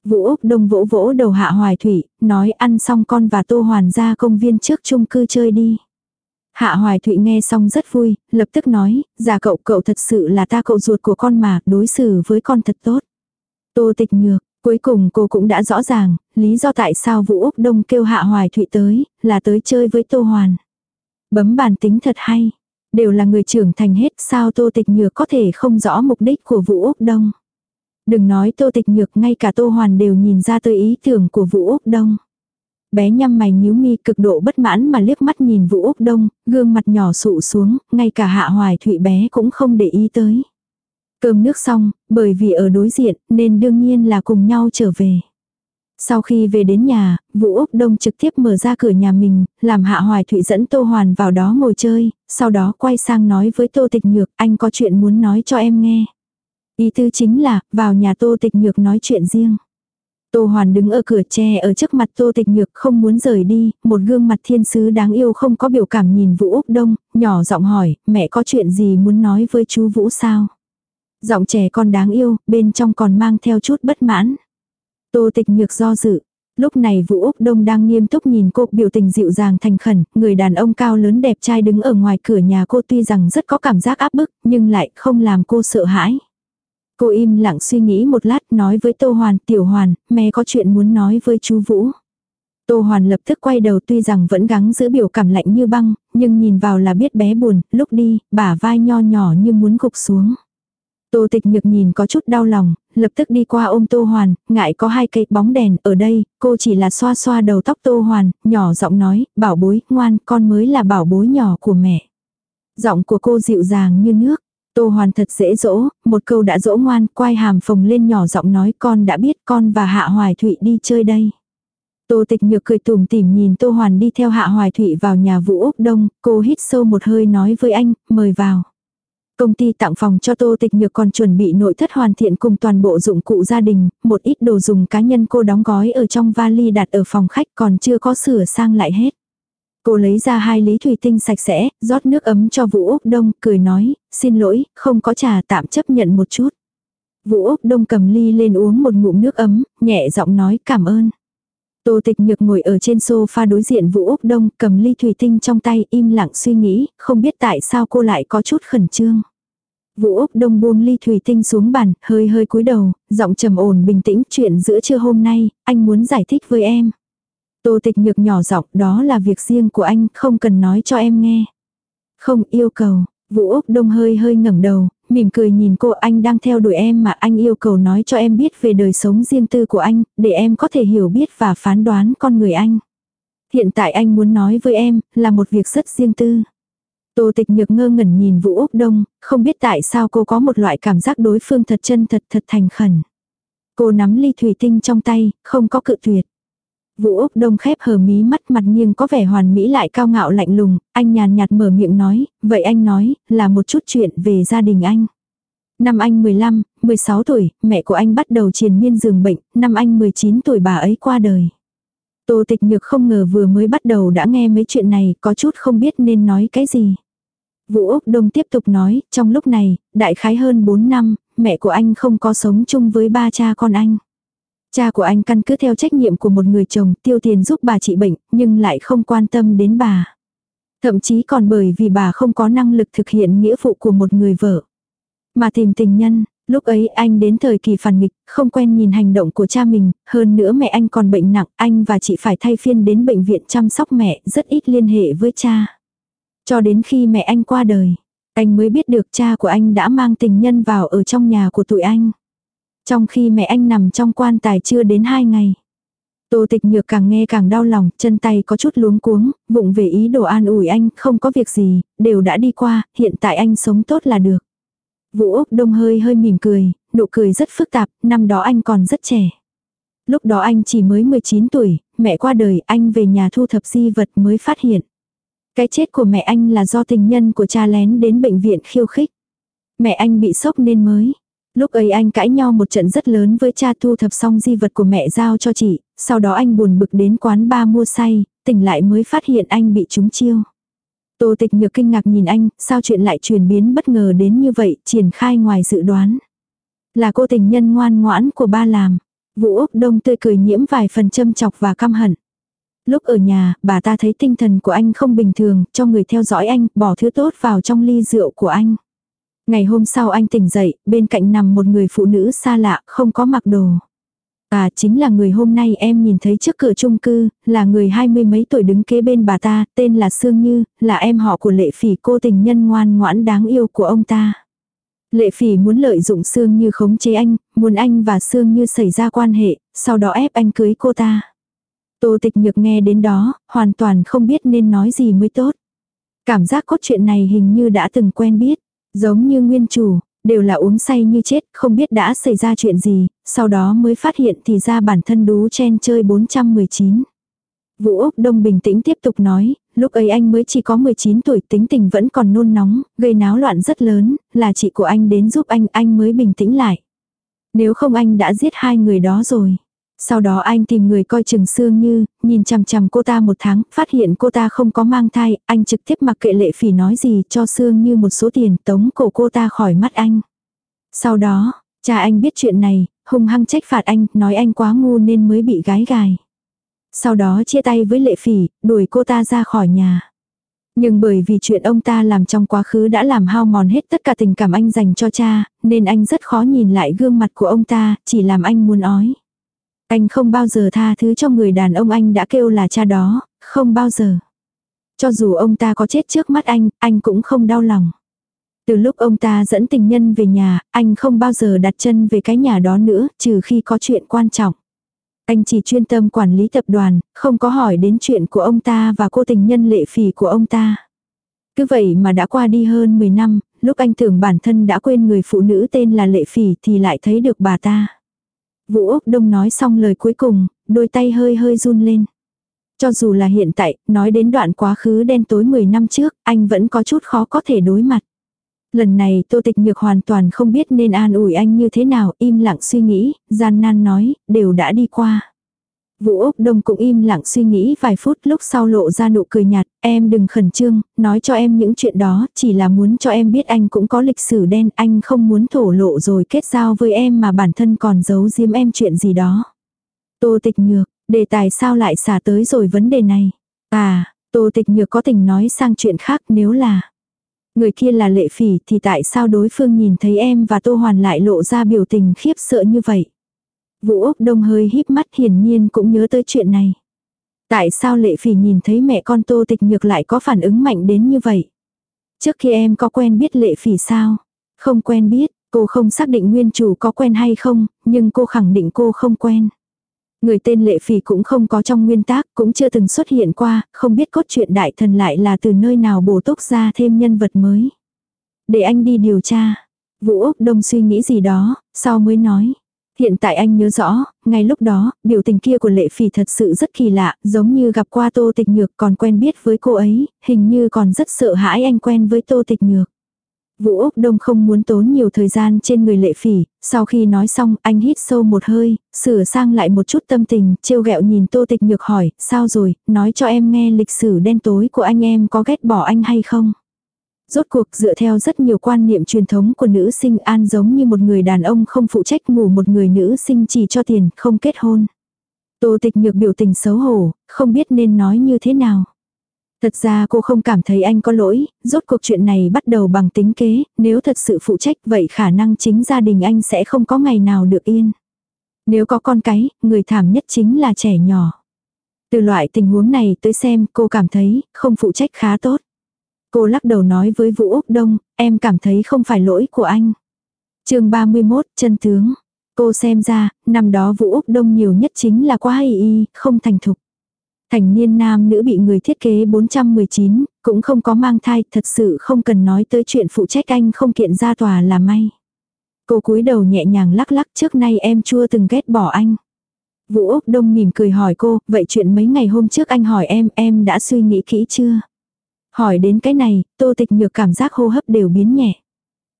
Vũ Úc Đông vỗ vỗ đầu Hạ Hoài Thụy, nói ăn xong con và Tô Hoàn ra công viên trước chung cư chơi đi. Hạ Hoài Thụy nghe xong rất vui, lập tức nói, già cậu cậu thật sự là ta cậu ruột của con mà, đối xử với con thật tốt. Tô tịch nhược, Cuối cùng cô cũng đã rõ ràng, lý do tại sao Vũ Úc Đông kêu Hạ Hoài Thụy tới, là tới chơi với Tô Hoàn. Bấm bàn tính thật hay. Đều là người trưởng thành hết sao Tô Tịch Nhược có thể không rõ mục đích của Vũ Úc Đông. Đừng nói Tô Tịch Nhược ngay cả Tô Hoàn đều nhìn ra tới ý tưởng của Vũ Úc Đông. Bé nhăm mày nhíu mi cực độ bất mãn mà liếc mắt nhìn Vũ Úc Đông, gương mặt nhỏ sụ xuống, ngay cả Hạ Hoài Thụy bé cũng không để ý tới. Cơm nước xong, bởi vì ở đối diện nên đương nhiên là cùng nhau trở về. Sau khi về đến nhà, Vũ Úc Đông trực tiếp mở ra cửa nhà mình, làm Hạ Hoài Thụy dẫn Tô Hoàn vào đó ngồi chơi, sau đó quay sang nói với Tô Tịch Nhược, anh có chuyện muốn nói cho em nghe. Ý tư chính là, vào nhà Tô Tịch Nhược nói chuyện riêng. Tô Hoàn đứng ở cửa tre ở trước mặt Tô Tịch Nhược không muốn rời đi, một gương mặt thiên sứ đáng yêu không có biểu cảm nhìn Vũ Úc Đông, nhỏ giọng hỏi, mẹ có chuyện gì muốn nói với chú Vũ sao? Giọng trẻ con đáng yêu, bên trong còn mang theo chút bất mãn. Tô tịch nhược do dự. Lúc này Vũ Úc Đông đang nghiêm túc nhìn cô biểu tình dịu dàng thành khẩn, người đàn ông cao lớn đẹp trai đứng ở ngoài cửa nhà cô tuy rằng rất có cảm giác áp bức, nhưng lại không làm cô sợ hãi. Cô im lặng suy nghĩ một lát nói với Tô Hoàn, Tiểu Hoàn, mẹ có chuyện muốn nói với chú Vũ. Tô Hoàn lập tức quay đầu tuy rằng vẫn gắng giữ biểu cảm lạnh như băng, nhưng nhìn vào là biết bé buồn, lúc đi, bả vai nho nhỏ như muốn gục xuống. Tô tịch nhược nhìn có chút đau lòng, lập tức đi qua ôm Tô Hoàn, ngại có hai cây bóng đèn ở đây, cô chỉ là xoa xoa đầu tóc Tô Hoàn, nhỏ giọng nói, bảo bối, ngoan, con mới là bảo bối nhỏ của mẹ. Giọng của cô dịu dàng như nước. Tô Hoàn thật dễ dỗ, một câu đã dỗ ngoan, quay hàm phồng lên nhỏ giọng nói con đã biết con và Hạ Hoài Thụy đi chơi đây. Tô tịch nhược cười tủm tỉm nhìn Tô Hoàn đi theo Hạ Hoài Thụy vào nhà Vũ Úc Đông, cô hít sâu một hơi nói với anh, mời vào. Công ty tặng phòng cho Tô Tịch Nhược còn chuẩn bị nội thất hoàn thiện cùng toàn bộ dụng cụ gia đình, một ít đồ dùng cá nhân cô đóng gói ở trong vali đặt ở phòng khách còn chưa có sửa sang lại hết. Cô lấy ra hai lý thủy tinh sạch sẽ, rót nước ấm cho Vũ Úc Đông, cười nói, xin lỗi, không có trà tạm chấp nhận một chút. Vũ Úc Đông cầm ly lên uống một ngụm nước ấm, nhẹ giọng nói cảm ơn. Tô tịch nhược ngồi ở trên sofa đối diện Vũ Úc Đông, cầm ly thủy tinh trong tay im lặng suy nghĩ, không biết tại sao cô lại có chút khẩn trương. Vũ Úc Đông buông ly thủy tinh xuống bàn, hơi hơi cúi đầu, giọng trầm ổn bình tĩnh chuyện giữa trưa hôm nay, anh muốn giải thích với em. Tô tịch nhược nhỏ giọng đó là việc riêng của anh, không cần nói cho em nghe. Không yêu cầu, Vũ Úc Đông hơi hơi ngẩng đầu, mỉm cười nhìn cô anh đang theo đuổi em mà anh yêu cầu nói cho em biết về đời sống riêng tư của anh, để em có thể hiểu biết và phán đoán con người anh. Hiện tại anh muốn nói với em, là một việc rất riêng tư. Tô tịch nhược ngơ ngẩn nhìn Vũ Úc Đông, không biết tại sao cô có một loại cảm giác đối phương thật chân thật thật thành khẩn. Cô nắm ly thủy tinh trong tay, không có cự tuyệt. Vũ Úc Đông khép hờ mí mắt mặt nghiêng có vẻ hoàn mỹ lại cao ngạo lạnh lùng, anh nhàn nhạt mở miệng nói, vậy anh nói, là một chút chuyện về gia đình anh. Năm anh 15, 16 tuổi, mẹ của anh bắt đầu triền miên giường bệnh, năm anh 19 tuổi bà ấy qua đời. Tô tịch nhược không ngờ vừa mới bắt đầu đã nghe mấy chuyện này, có chút không biết nên nói cái gì. Vũ Úc Đông tiếp tục nói, trong lúc này, đại khái hơn 4 năm, mẹ của anh không có sống chung với ba cha con anh. Cha của anh căn cứ theo trách nhiệm của một người chồng tiêu tiền giúp bà trị bệnh, nhưng lại không quan tâm đến bà. Thậm chí còn bởi vì bà không có năng lực thực hiện nghĩa vụ của một người vợ. Mà tìm tình nhân, lúc ấy anh đến thời kỳ phản nghịch, không quen nhìn hành động của cha mình, hơn nữa mẹ anh còn bệnh nặng, anh và chị phải thay phiên đến bệnh viện chăm sóc mẹ, rất ít liên hệ với cha. Cho đến khi mẹ anh qua đời, anh mới biết được cha của anh đã mang tình nhân vào ở trong nhà của tụi anh. Trong khi mẹ anh nằm trong quan tài chưa đến hai ngày. Tô tịch nhược càng nghe càng đau lòng, chân tay có chút luống cuống, vụng về ý đồ an ủi anh, không có việc gì, đều đã đi qua, hiện tại anh sống tốt là được. Vũ Úc Đông hơi hơi mỉm cười, nụ cười rất phức tạp, năm đó anh còn rất trẻ. Lúc đó anh chỉ mới 19 tuổi, mẹ qua đời, anh về nhà thu thập di vật mới phát hiện. Cái chết của mẹ anh là do tình nhân của cha lén đến bệnh viện khiêu khích. Mẹ anh bị sốc nên mới. Lúc ấy anh cãi nhau một trận rất lớn với cha thu thập xong di vật của mẹ giao cho chị, sau đó anh buồn bực đến quán ba mua say, tỉnh lại mới phát hiện anh bị trúng chiêu. Tô tịch nhược kinh ngạc nhìn anh, sao chuyện lại chuyển biến bất ngờ đến như vậy, triển khai ngoài dự đoán. Là cô tình nhân ngoan ngoãn của ba làm. Vũ Úc Đông tươi cười nhiễm vài phần châm chọc và căm hận. Lúc ở nhà, bà ta thấy tinh thần của anh không bình thường, cho người theo dõi anh, bỏ thứ tốt vào trong ly rượu của anh. Ngày hôm sau anh tỉnh dậy, bên cạnh nằm một người phụ nữ xa lạ, không có mặc đồ. À chính là người hôm nay em nhìn thấy trước cửa chung cư, là người hai mươi mấy tuổi đứng kế bên bà ta, tên là Sương Như, là em họ của lệ phỉ cô tình nhân ngoan ngoãn đáng yêu của ông ta. Lệ phỉ muốn lợi dụng Sương Như khống chế anh, muốn anh và Sương Như xảy ra quan hệ, sau đó ép anh cưới cô ta. Tô tịch nhược nghe đến đó, hoàn toàn không biết nên nói gì mới tốt. Cảm giác cốt truyện này hình như đã từng quen biết. Giống như nguyên chủ, đều là uống say như chết, không biết đã xảy ra chuyện gì, sau đó mới phát hiện thì ra bản thân đú chen chơi 419. Vũ Úc Đông bình tĩnh tiếp tục nói, lúc ấy anh mới chỉ có 19 tuổi tính tình vẫn còn nôn nóng, gây náo loạn rất lớn, là chị của anh đến giúp anh, anh mới bình tĩnh lại. Nếu không anh đã giết hai người đó rồi. Sau đó anh tìm người coi chừng Sương Như, nhìn chằm chằm cô ta một tháng, phát hiện cô ta không có mang thai, anh trực tiếp mặc kệ lệ phỉ nói gì cho Sương Như một số tiền tống cổ cô ta khỏi mắt anh. Sau đó, cha anh biết chuyện này, hung hăng trách phạt anh, nói anh quá ngu nên mới bị gái gài. Sau đó chia tay với lệ phỉ, đuổi cô ta ra khỏi nhà. Nhưng bởi vì chuyện ông ta làm trong quá khứ đã làm hao mòn hết tất cả tình cảm anh dành cho cha, nên anh rất khó nhìn lại gương mặt của ông ta, chỉ làm anh muốn ói. Anh không bao giờ tha thứ cho người đàn ông anh đã kêu là cha đó, không bao giờ. Cho dù ông ta có chết trước mắt anh, anh cũng không đau lòng. Từ lúc ông ta dẫn tình nhân về nhà, anh không bao giờ đặt chân về cái nhà đó nữa, trừ khi có chuyện quan trọng. Anh chỉ chuyên tâm quản lý tập đoàn, không có hỏi đến chuyện của ông ta và cô tình nhân lệ phì của ông ta. Cứ vậy mà đã qua đi hơn 10 năm, lúc anh tưởng bản thân đã quên người phụ nữ tên là lệ phỉ thì lại thấy được bà ta. Vũ Úc Đông nói xong lời cuối cùng, đôi tay hơi hơi run lên. Cho dù là hiện tại, nói đến đoạn quá khứ đen tối 10 năm trước, anh vẫn có chút khó có thể đối mặt. Lần này Tô Tịch Nhược hoàn toàn không biết nên an ủi anh như thế nào, im lặng suy nghĩ, gian nan nói, đều đã đi qua. Vũ Úc Đông cũng im lặng suy nghĩ vài phút lúc sau lộ ra nụ cười nhạt, em đừng khẩn trương, nói cho em những chuyện đó, chỉ là muốn cho em biết anh cũng có lịch sử đen, anh không muốn thổ lộ rồi kết giao với em mà bản thân còn giấu giếm em chuyện gì đó. Tô tịch nhược, đề tài sao lại xả tới rồi vấn đề này. À, tô tịch nhược có tình nói sang chuyện khác nếu là. Người kia là lệ phỉ thì tại sao đối phương nhìn thấy em và Tô Hoàn lại lộ ra biểu tình khiếp sợ như vậy? Vũ Úc Đông hơi híp mắt hiển nhiên cũng nhớ tới chuyện này. Tại sao lệ phỉ nhìn thấy mẹ con Tô Tịch Nhược lại có phản ứng mạnh đến như vậy? Trước khi em có quen biết lệ phỉ sao? Không quen biết, cô không xác định nguyên chủ có quen hay không, nhưng cô khẳng định cô không quen. Người tên lệ phỉ cũng không có trong nguyên tác, cũng chưa từng xuất hiện qua, không biết cốt truyện đại thần lại là từ nơi nào bổ túc ra thêm nhân vật mới. Để anh đi điều tra. Vũ Úc Đông suy nghĩ gì đó, sau mới nói. Hiện tại anh nhớ rõ, ngay lúc đó, biểu tình kia của lệ phỉ thật sự rất kỳ lạ, giống như gặp qua tô tịch nhược còn quen biết với cô ấy, hình như còn rất sợ hãi anh quen với tô tịch nhược. Vũ Úc Đông không muốn tốn nhiều thời gian trên người lệ phỉ, sau khi nói xong anh hít sâu một hơi, sửa sang lại một chút tâm tình, trêu ghẹo nhìn tô tịch nhược hỏi, sao rồi, nói cho em nghe lịch sử đen tối của anh em có ghét bỏ anh hay không? Rốt cuộc dựa theo rất nhiều quan niệm truyền thống của nữ sinh an giống như một người đàn ông không phụ trách ngủ một người nữ sinh chỉ cho tiền, không kết hôn. Tô tịch nhược biểu tình xấu hổ, không biết nên nói như thế nào. Thật ra cô không cảm thấy anh có lỗi, rốt cuộc chuyện này bắt đầu bằng tính kế, nếu thật sự phụ trách vậy khả năng chính gia đình anh sẽ không có ngày nào được yên. Nếu có con cái, người thảm nhất chính là trẻ nhỏ. Từ loại tình huống này tới xem cô cảm thấy không phụ trách khá tốt. Cô lắc đầu nói với Vũ Úc Đông, em cảm thấy không phải lỗi của anh. chương 31, chân tướng. Cô xem ra, năm đó Vũ Úc Đông nhiều nhất chính là quá y y, không thành thục. Thành niên nam nữ bị người thiết kế 419, cũng không có mang thai, thật sự không cần nói tới chuyện phụ trách anh không kiện ra tòa là may. Cô cúi đầu nhẹ nhàng lắc lắc trước nay em chưa từng ghét bỏ anh. Vũ Úc Đông mỉm cười hỏi cô, vậy chuyện mấy ngày hôm trước anh hỏi em, em đã suy nghĩ kỹ chưa? Hỏi đến cái này, tô tịch nhược cảm giác hô hấp đều biến nhẹ.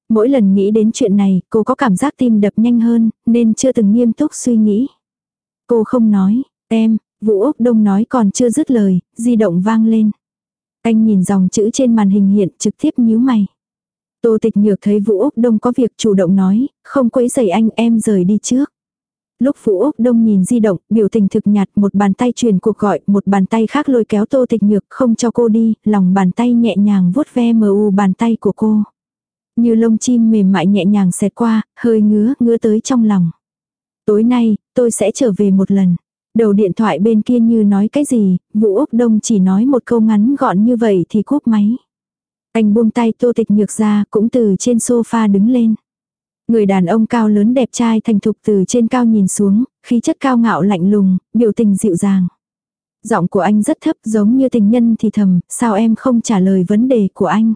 Mỗi lần nghĩ đến chuyện này, cô có cảm giác tim đập nhanh hơn, nên chưa từng nghiêm túc suy nghĩ. Cô không nói, em, Vũ Úc Đông nói còn chưa dứt lời, di động vang lên. Anh nhìn dòng chữ trên màn hình hiện trực tiếp nhíu mày. Tô tịch nhược thấy Vũ Úc Đông có việc chủ động nói, không quấy rầy anh em rời đi trước. Lúc Vũ Úc Đông nhìn di động, biểu tình thực nhạt, một bàn tay truyền cuộc gọi, một bàn tay khác lôi kéo Tô Tịch Nhược, không cho cô đi, lòng bàn tay nhẹ nhàng vuốt ve mờ u bàn tay của cô. Như lông chim mềm mại nhẹ nhàng xẹt qua, hơi ngứa, ngứa tới trong lòng. Tối nay, tôi sẽ trở về một lần. Đầu điện thoại bên kia như nói cái gì, Vũ Úc Đông chỉ nói một câu ngắn gọn như vậy thì cúp máy. Anh buông tay Tô Tịch Nhược ra, cũng từ trên sofa đứng lên. Người đàn ông cao lớn đẹp trai thành thục từ trên cao nhìn xuống, khí chất cao ngạo lạnh lùng, biểu tình dịu dàng. Giọng của anh rất thấp giống như tình nhân thì thầm, sao em không trả lời vấn đề của anh.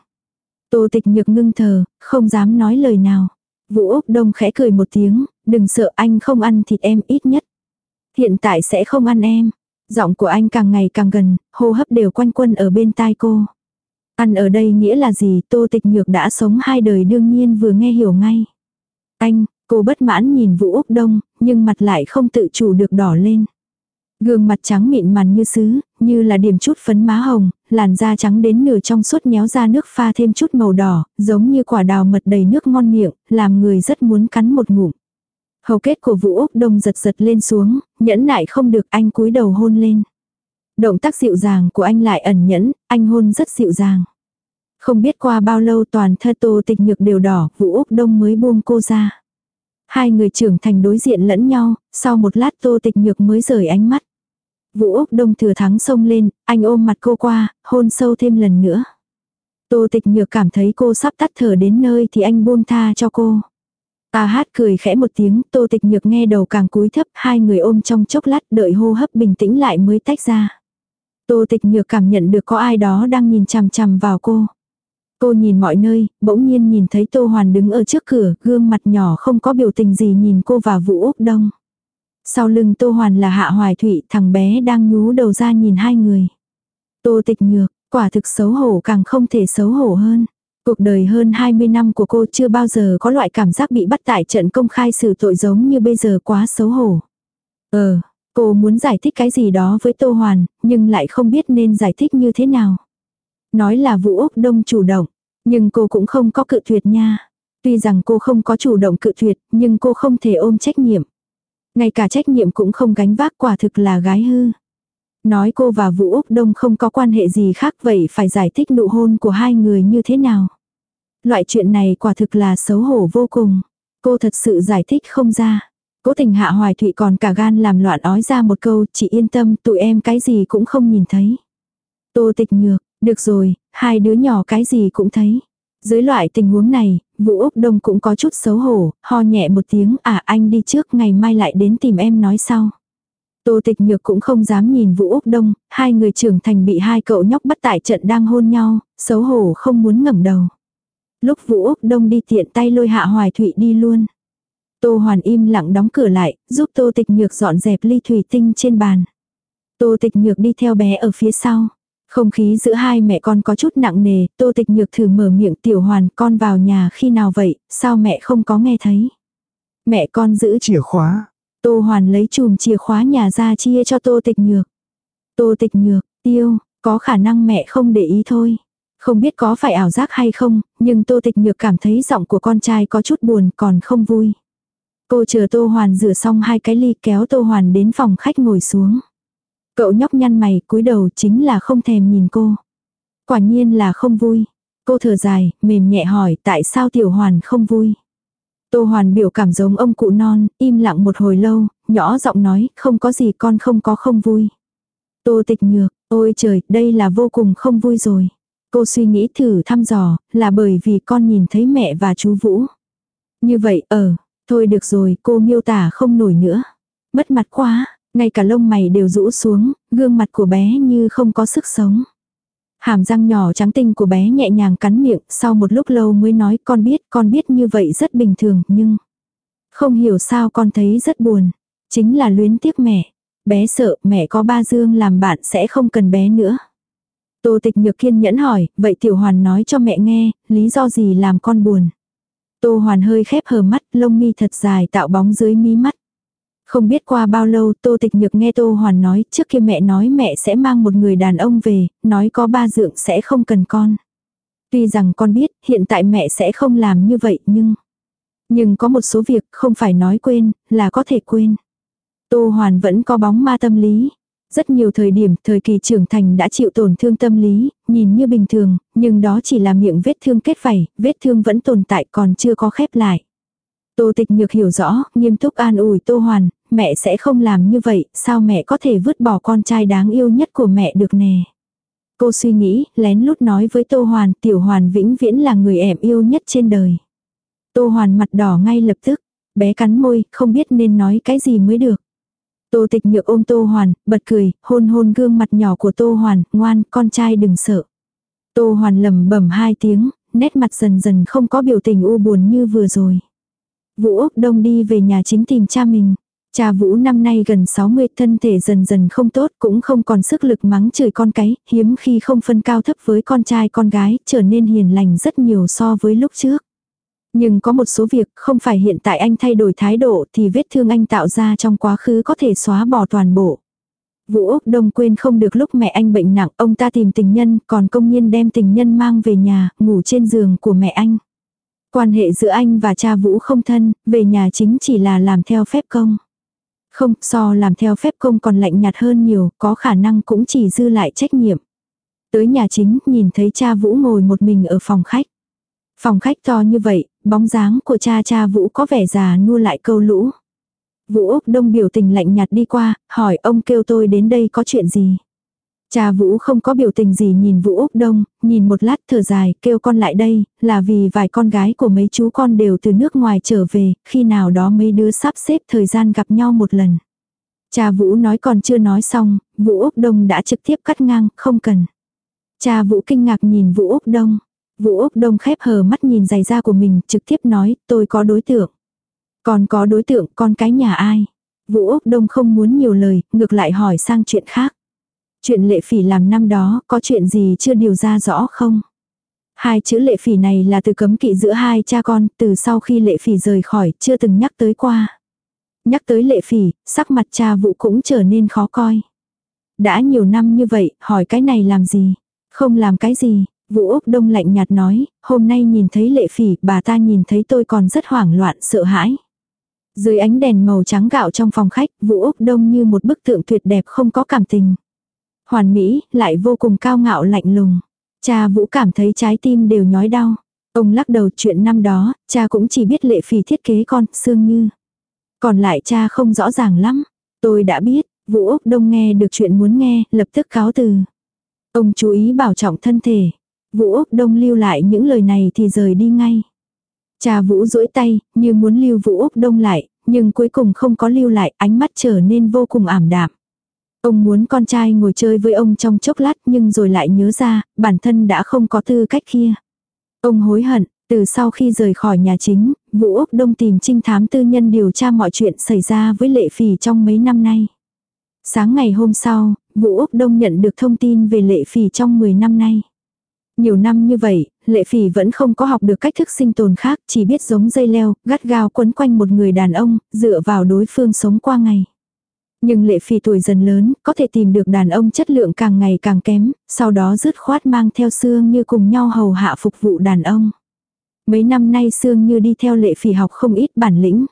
Tô tịch nhược ngưng thờ, không dám nói lời nào. Vũ Úc Đông khẽ cười một tiếng, đừng sợ anh không ăn thịt em ít nhất. Hiện tại sẽ không ăn em. Giọng của anh càng ngày càng gần, hô hấp đều quanh quân ở bên tai cô. Ăn ở đây nghĩa là gì tô tịch nhược đã sống hai đời đương nhiên vừa nghe hiểu ngay. Anh, cô bất mãn nhìn Vũ Úc Đông, nhưng mặt lại không tự chủ được đỏ lên. Gương mặt trắng mịn màn như sứ, như là điểm chút phấn má hồng, làn da trắng đến nửa trong suốt nhéo ra nước pha thêm chút màu đỏ, giống như quả đào mật đầy nước ngon miệng, làm người rất muốn cắn một ngụm. Hầu kết của Vũ Úc Đông giật giật lên xuống, nhẫn nại không được anh cúi đầu hôn lên. Động tác dịu dàng của anh lại ẩn nhẫn, anh hôn rất dịu dàng. Không biết qua bao lâu toàn thơ tô tịch nhược đều đỏ, Vũ Úc Đông mới buông cô ra. Hai người trưởng thành đối diện lẫn nhau, sau một lát tô tịch nhược mới rời ánh mắt. Vũ Úc Đông thừa thắng xông lên, anh ôm mặt cô qua, hôn sâu thêm lần nữa. Tô tịch nhược cảm thấy cô sắp tắt thở đến nơi thì anh buông tha cho cô. Ta hát cười khẽ một tiếng, tô tịch nhược nghe đầu càng cúi thấp, hai người ôm trong chốc lát đợi hô hấp bình tĩnh lại mới tách ra. Tô tịch nhược cảm nhận được có ai đó đang nhìn chằm chằm vào cô. Cô nhìn mọi nơi, bỗng nhiên nhìn thấy Tô Hoàn đứng ở trước cửa, gương mặt nhỏ không có biểu tình gì nhìn cô và Vũ Úc Đông. Sau lưng Tô Hoàn là Hạ Hoài Thụy, thằng bé đang nhú đầu ra nhìn hai người. Tô tịch nhược, quả thực xấu hổ càng không thể xấu hổ hơn. Cuộc đời hơn 20 năm của cô chưa bao giờ có loại cảm giác bị bắt tại trận công khai xử tội giống như bây giờ quá xấu hổ. Ờ, cô muốn giải thích cái gì đó với Tô Hoàn, nhưng lại không biết nên giải thích như thế nào. Nói là Vũ Úc Đông chủ động, nhưng cô cũng không có cự tuyệt nha. Tuy rằng cô không có chủ động cự tuyệt, nhưng cô không thể ôm trách nhiệm. Ngay cả trách nhiệm cũng không gánh vác quả thực là gái hư. Nói cô và Vũ Úc Đông không có quan hệ gì khác vậy phải giải thích nụ hôn của hai người như thế nào. Loại chuyện này quả thực là xấu hổ vô cùng. Cô thật sự giải thích không ra. Cố tình hạ hoài thụy còn cả gan làm loạn ói ra một câu, chị yên tâm, tụi em cái gì cũng không nhìn thấy. Tô tịch nhược, được rồi, hai đứa nhỏ cái gì cũng thấy. Dưới loại tình huống này, Vũ Úc Đông cũng có chút xấu hổ, ho nhẹ một tiếng, à anh đi trước ngày mai lại đến tìm em nói sau. Tô tịch nhược cũng không dám nhìn Vũ Úc Đông, hai người trưởng thành bị hai cậu nhóc bắt tại trận đang hôn nhau, xấu hổ không muốn ngẩng đầu. Lúc Vũ Úc Đông đi tiện tay lôi hạ hoài thụy đi luôn. Tô Hoàn im lặng đóng cửa lại, giúp Tô Tịch Nhược dọn dẹp ly thủy tinh trên bàn. Tô Tịch Nhược đi theo bé ở phía sau. Không khí giữa hai mẹ con có chút nặng nề, Tô Tịch Nhược thử mở miệng tiểu hoàn con vào nhà khi nào vậy, sao mẹ không có nghe thấy. Mẹ con giữ chìa khóa. Tô Hoàn lấy chùm chìa khóa nhà ra chia cho Tô Tịch Nhược. Tô Tịch Nhược, tiêu, có khả năng mẹ không để ý thôi. Không biết có phải ảo giác hay không, nhưng Tô Tịch Nhược cảm thấy giọng của con trai có chút buồn còn không vui. Cô chờ Tô Hoàn rửa xong hai cái ly kéo Tô Hoàn đến phòng khách ngồi xuống. Cậu nhóc nhăn mày cúi đầu chính là không thèm nhìn cô. Quả nhiên là không vui. Cô thở dài, mềm nhẹ hỏi tại sao Tiểu Hoàn không vui. Tô Hoàn biểu cảm giống ông cụ non, im lặng một hồi lâu, nhỏ giọng nói, không có gì con không có không vui. Tô tịch nhược, ôi trời, đây là vô cùng không vui rồi. Cô suy nghĩ thử thăm dò, là bởi vì con nhìn thấy mẹ và chú Vũ. Như vậy, ở, ờ, thôi được rồi, cô miêu tả không nổi nữa. Mất mặt quá, ngay cả lông mày đều rũ xuống, gương mặt của bé như không có sức sống. Hàm răng nhỏ trắng tinh của bé nhẹ nhàng cắn miệng, sau một lúc lâu mới nói con biết, con biết như vậy rất bình thường, nhưng... Không hiểu sao con thấy rất buồn. Chính là luyến tiếc mẹ. Bé sợ mẹ có ba dương làm bạn sẽ không cần bé nữa. Tô tịch nhược kiên nhẫn hỏi, vậy tiểu hoàn nói cho mẹ nghe, lý do gì làm con buồn. Tô hoàn hơi khép hờ mắt, lông mi thật dài tạo bóng dưới mí mắt. Không biết qua bao lâu Tô Tịch Nhược nghe Tô Hoàn nói trước kia mẹ nói mẹ sẽ mang một người đàn ông về, nói có ba dượng sẽ không cần con. Tuy rằng con biết hiện tại mẹ sẽ không làm như vậy nhưng... Nhưng có một số việc không phải nói quên, là có thể quên. Tô Hoàn vẫn có bóng ma tâm lý. Rất nhiều thời điểm, thời kỳ trưởng thành đã chịu tổn thương tâm lý, nhìn như bình thường, nhưng đó chỉ là miệng vết thương kết vảy, vết thương vẫn tồn tại còn chưa có khép lại. Tô tịch nhược hiểu rõ, nghiêm túc an ủi Tô Hoàn, mẹ sẽ không làm như vậy, sao mẹ có thể vứt bỏ con trai đáng yêu nhất của mẹ được nè. Cô suy nghĩ, lén lút nói với Tô Hoàn, tiểu Hoàn vĩnh viễn là người em yêu nhất trên đời. Tô Hoàn mặt đỏ ngay lập tức, bé cắn môi, không biết nên nói cái gì mới được. Tô tịch nhược ôm Tô Hoàn, bật cười, hôn hôn gương mặt nhỏ của Tô Hoàn, ngoan, con trai đừng sợ. Tô Hoàn lầm bẩm hai tiếng, nét mặt dần dần không có biểu tình u buồn như vừa rồi. Vũ Úc Đông đi về nhà chính tìm cha mình. Cha Vũ năm nay gần 60 thân thể dần dần không tốt cũng không còn sức lực mắng chửi con cái, hiếm khi không phân cao thấp với con trai con gái, trở nên hiền lành rất nhiều so với lúc trước. Nhưng có một số việc không phải hiện tại anh thay đổi thái độ thì vết thương anh tạo ra trong quá khứ có thể xóa bỏ toàn bộ. Vũ Úc Đông quên không được lúc mẹ anh bệnh nặng, ông ta tìm tình nhân, còn công nhiên đem tình nhân mang về nhà, ngủ trên giường của mẹ anh. Quan hệ giữa anh và cha Vũ không thân, về nhà chính chỉ là làm theo phép công. Không, so làm theo phép công còn lạnh nhạt hơn nhiều, có khả năng cũng chỉ dư lại trách nhiệm. Tới nhà chính, nhìn thấy cha Vũ ngồi một mình ở phòng khách. Phòng khách to như vậy, bóng dáng của cha cha Vũ có vẻ già nua lại câu lũ. Vũ Úc Đông biểu tình lạnh nhạt đi qua, hỏi ông kêu tôi đến đây có chuyện gì. Cha Vũ không có biểu tình gì nhìn Vũ Úc Đông, nhìn một lát thở dài, kêu con lại đây, là vì vài con gái của mấy chú con đều từ nước ngoài trở về, khi nào đó mấy đứa sắp xếp thời gian gặp nhau một lần. Cha Vũ nói còn chưa nói xong, Vũ Úc Đông đã trực tiếp cắt ngang, không cần. Cha Vũ kinh ngạc nhìn Vũ Úc Đông. Vũ Úc Đông khép hờ mắt nhìn giày da của mình, trực tiếp nói, tôi có đối tượng. Còn có đối tượng, con cái nhà ai? Vũ Úc Đông không muốn nhiều lời, ngược lại hỏi sang chuyện khác. Chuyện lệ phỉ làm năm đó, có chuyện gì chưa điều ra rõ không? Hai chữ lệ phỉ này là từ cấm kỵ giữa hai cha con, từ sau khi lệ phỉ rời khỏi, chưa từng nhắc tới qua. Nhắc tới lệ phỉ, sắc mặt cha vụ cũng trở nên khó coi. Đã nhiều năm như vậy, hỏi cái này làm gì? Không làm cái gì, Vũ Úc Đông lạnh nhạt nói, hôm nay nhìn thấy lệ phỉ, bà ta nhìn thấy tôi còn rất hoảng loạn, sợ hãi. Dưới ánh đèn màu trắng gạo trong phòng khách, Vũ Úc Đông như một bức tượng tuyệt đẹp không có cảm tình hoàn mỹ, lại vô cùng cao ngạo lạnh lùng. Cha Vũ cảm thấy trái tim đều nhói đau. Ông lắc đầu chuyện năm đó, cha cũng chỉ biết lệ phì thiết kế con, Sương Như. Còn lại cha không rõ ràng lắm. Tôi đã biết, Vũ Úc Đông nghe được chuyện muốn nghe, lập tức cáo từ. Ông chú ý bảo trọng thân thể. Vũ Úc Đông lưu lại những lời này thì rời đi ngay. Cha Vũ duỗi tay, như muốn lưu Vũ Úc Đông lại, nhưng cuối cùng không có lưu lại, ánh mắt trở nên vô cùng ảm đạm. Ông muốn con trai ngồi chơi với ông trong chốc lát nhưng rồi lại nhớ ra, bản thân đã không có tư cách kia. Ông hối hận, từ sau khi rời khỏi nhà chính, Vũ Úc Đông tìm trinh thám tư nhân điều tra mọi chuyện xảy ra với Lệ Phỉ trong mấy năm nay. Sáng ngày hôm sau, Vũ Úc Đông nhận được thông tin về Lệ Phỉ trong 10 năm nay. Nhiều năm như vậy, Lệ Phỉ vẫn không có học được cách thức sinh tồn khác, chỉ biết giống dây leo, gắt gao quấn quanh một người đàn ông, dựa vào đối phương sống qua ngày. Nhưng lệ phi tuổi dần lớn, có thể tìm được đàn ông chất lượng càng ngày càng kém, sau đó dứt khoát mang theo xương như cùng nhau hầu hạ phục vụ đàn ông. Mấy năm nay xương như đi theo lệ phỉ học không ít bản lĩnh.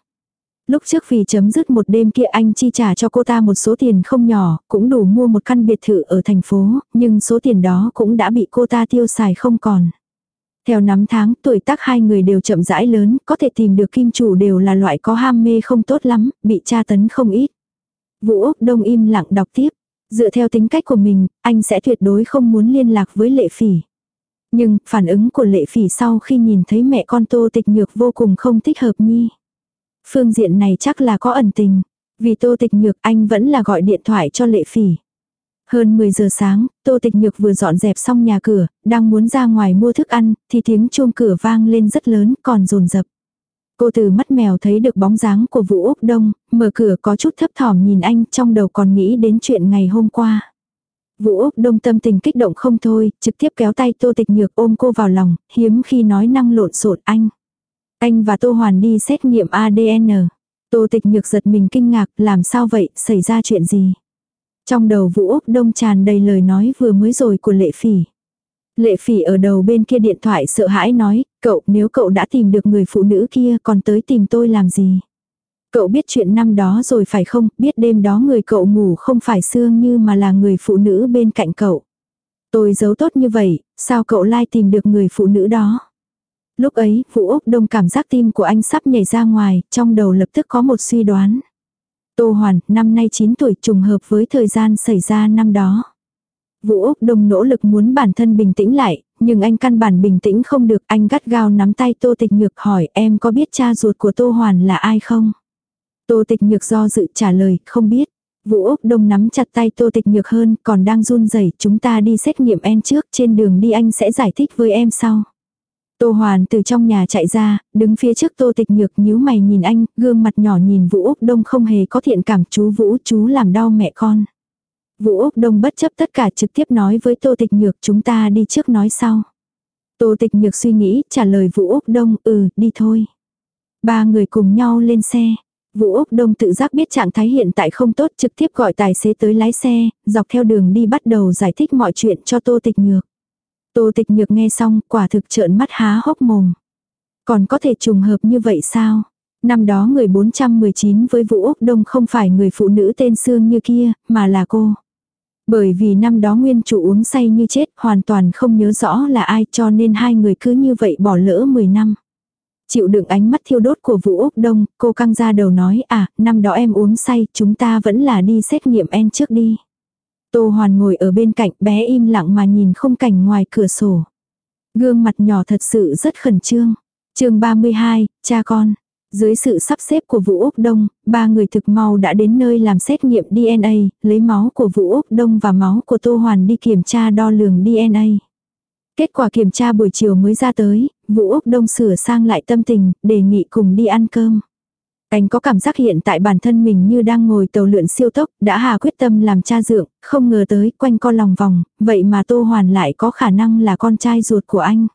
Lúc trước vì chấm dứt một đêm kia anh chi trả cho cô ta một số tiền không nhỏ, cũng đủ mua một căn biệt thự ở thành phố, nhưng số tiền đó cũng đã bị cô ta tiêu xài không còn. Theo năm tháng, tuổi tác hai người đều chậm rãi lớn, có thể tìm được kim chủ đều là loại có ham mê không tốt lắm, bị tra tấn không ít. Vũ Úc Đông im lặng đọc tiếp. Dựa theo tính cách của mình, anh sẽ tuyệt đối không muốn liên lạc với lệ phỉ. Nhưng, phản ứng của lệ phỉ sau khi nhìn thấy mẹ con tô tịch nhược vô cùng không thích hợp nhi. Phương diện này chắc là có ẩn tình. Vì tô tịch nhược anh vẫn là gọi điện thoại cho lệ phỉ. Hơn 10 giờ sáng, Tô Tịch Nhược vừa dọn dẹp xong nhà cửa, đang muốn ra ngoài mua thức ăn, thì tiếng chuông cửa vang lên rất lớn, còn rồn rập. Cô từ mắt mèo thấy được bóng dáng của Vũ Úc Đông, mở cửa có chút thấp thỏm nhìn anh, trong đầu còn nghĩ đến chuyện ngày hôm qua. Vũ Úc Đông tâm tình kích động không thôi, trực tiếp kéo tay Tô Tịch Nhược ôm cô vào lòng, hiếm khi nói năng lộn xộn anh. Anh và Tô Hoàn đi xét nghiệm ADN. Tô Tịch Nhược giật mình kinh ngạc, làm sao vậy, xảy ra chuyện gì? Trong đầu Vũ Úc Đông tràn đầy lời nói vừa mới rồi của Lệ Phỉ. Lệ phỉ ở đầu bên kia điện thoại sợ hãi nói, cậu nếu cậu đã tìm được người phụ nữ kia còn tới tìm tôi làm gì? Cậu biết chuyện năm đó rồi phải không, biết đêm đó người cậu ngủ không phải xương như mà là người phụ nữ bên cạnh cậu. Tôi giấu tốt như vậy, sao cậu lai tìm được người phụ nữ đó? Lúc ấy, Vũ Úc Đông cảm giác tim của anh sắp nhảy ra ngoài, trong đầu lập tức có một suy đoán. Tô Hoàn, năm nay 9 tuổi trùng hợp với thời gian xảy ra năm đó. Vũ Úc Đông nỗ lực muốn bản thân bình tĩnh lại, nhưng anh căn bản bình tĩnh không được. Anh gắt gao nắm tay Tô Tịch Nhược hỏi em có biết cha ruột của Tô Hoàn là ai không? Tô Tịch Nhược do dự trả lời, không biết. Vũ Úc Đông nắm chặt tay Tô Tịch Nhược hơn, còn đang run rẩy chúng ta đi xét nghiệm em trước, trên đường đi anh sẽ giải thích với em sau. Tô Hoàn từ trong nhà chạy ra, đứng phía trước Tô Tịch Nhược nhíu mày nhìn anh, gương mặt nhỏ nhìn Vũ Úc Đông không hề có thiện cảm chú Vũ chú làm đau mẹ con. Vũ Úc Đông bất chấp tất cả trực tiếp nói với Tô Tịch Nhược chúng ta đi trước nói sau. Tô Tịch Nhược suy nghĩ trả lời Vũ Úc Đông ừ đi thôi. Ba người cùng nhau lên xe. Vũ Úc Đông tự giác biết trạng thái hiện tại không tốt trực tiếp gọi tài xế tới lái xe, dọc theo đường đi bắt đầu giải thích mọi chuyện cho Tô Tịch Nhược. Tô Tịch Nhược nghe xong quả thực trợn mắt há hốc mồm. Còn có thể trùng hợp như vậy sao? Năm đó người 419 với Vũ Úc Đông không phải người phụ nữ tên Sương như kia, mà là cô. Bởi vì năm đó nguyên chủ uống say như chết, hoàn toàn không nhớ rõ là ai cho nên hai người cứ như vậy bỏ lỡ 10 năm. Chịu đựng ánh mắt thiêu đốt của Vũ Úc Đông, cô căng ra đầu nói à, năm đó em uống say, chúng ta vẫn là đi xét nghiệm en trước đi. Tô Hoàn ngồi ở bên cạnh bé im lặng mà nhìn không cảnh ngoài cửa sổ. Gương mặt nhỏ thật sự rất khẩn trương. chương 32, cha con. Dưới sự sắp xếp của Vũ Úc Đông, ba người thực mau đã đến nơi làm xét nghiệm DNA, lấy máu của Vũ Úc Đông và máu của Tô Hoàn đi kiểm tra đo lường DNA. Kết quả kiểm tra buổi chiều mới ra tới, Vũ Úc Đông sửa sang lại tâm tình, đề nghị cùng đi ăn cơm. Anh có cảm giác hiện tại bản thân mình như đang ngồi tàu lượn siêu tốc, đã hà quyết tâm làm cha dượng, không ngờ tới quanh co lòng vòng, vậy mà Tô Hoàn lại có khả năng là con trai ruột của anh.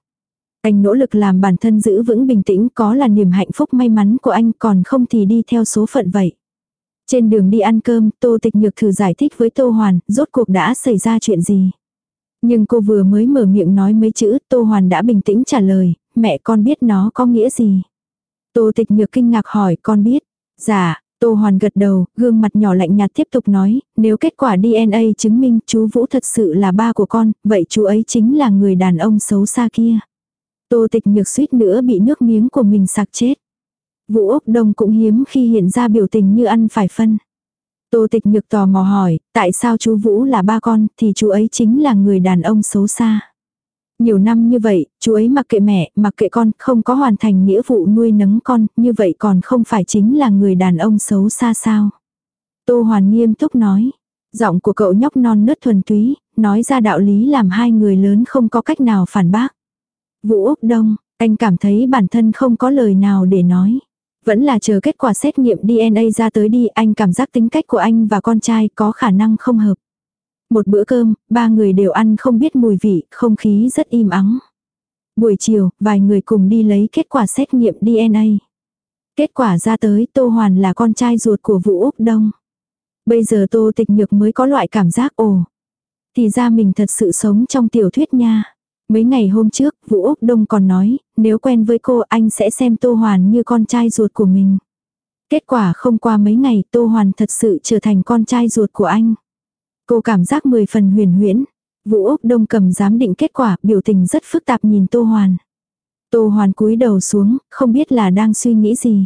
Anh nỗ lực làm bản thân giữ vững bình tĩnh có là niềm hạnh phúc may mắn của anh còn không thì đi theo số phận vậy. Trên đường đi ăn cơm, Tô Tịch Nhược thử giải thích với Tô Hoàn, rốt cuộc đã xảy ra chuyện gì. Nhưng cô vừa mới mở miệng nói mấy chữ, Tô Hoàn đã bình tĩnh trả lời, mẹ con biết nó có nghĩa gì. Tô Tịch Nhược kinh ngạc hỏi, con biết. Dạ, Tô Hoàn gật đầu, gương mặt nhỏ lạnh nhạt tiếp tục nói, nếu kết quả DNA chứng minh chú Vũ thật sự là ba của con, vậy chú ấy chính là người đàn ông xấu xa kia. Tô tịch nhược suýt nữa bị nước miếng của mình sặc chết. Vũ Úc Đông cũng hiếm khi hiện ra biểu tình như ăn phải phân. Tô tịch nhược tò mò hỏi, tại sao chú Vũ là ba con, thì chú ấy chính là người đàn ông xấu xa. Nhiều năm như vậy, chú ấy mặc kệ mẹ, mặc kệ con, không có hoàn thành nghĩa vụ nuôi nấng con, như vậy còn không phải chính là người đàn ông xấu xa sao. Tô Hoàn nghiêm túc nói. Giọng của cậu nhóc non nớt thuần túy, nói ra đạo lý làm hai người lớn không có cách nào phản bác. Vũ Úc Đông, anh cảm thấy bản thân không có lời nào để nói. Vẫn là chờ kết quả xét nghiệm DNA ra tới đi, anh cảm giác tính cách của anh và con trai có khả năng không hợp. Một bữa cơm, ba người đều ăn không biết mùi vị, không khí rất im ắng. Buổi chiều, vài người cùng đi lấy kết quả xét nghiệm DNA. Kết quả ra tới Tô Hoàn là con trai ruột của Vũ Úc Đông. Bây giờ Tô Tịch Nhược mới có loại cảm giác ồ. Thì ra mình thật sự sống trong tiểu thuyết nha. Mấy ngày hôm trước, Vũ Úc Đông còn nói, nếu quen với cô anh sẽ xem Tô Hoàn như con trai ruột của mình. Kết quả không qua mấy ngày Tô Hoàn thật sự trở thành con trai ruột của anh. Cô cảm giác mười phần huyền huyễn. Vũ Úc Đông cầm giám định kết quả, biểu tình rất phức tạp nhìn Tô Hoàn. Tô Hoàn cúi đầu xuống, không biết là đang suy nghĩ gì.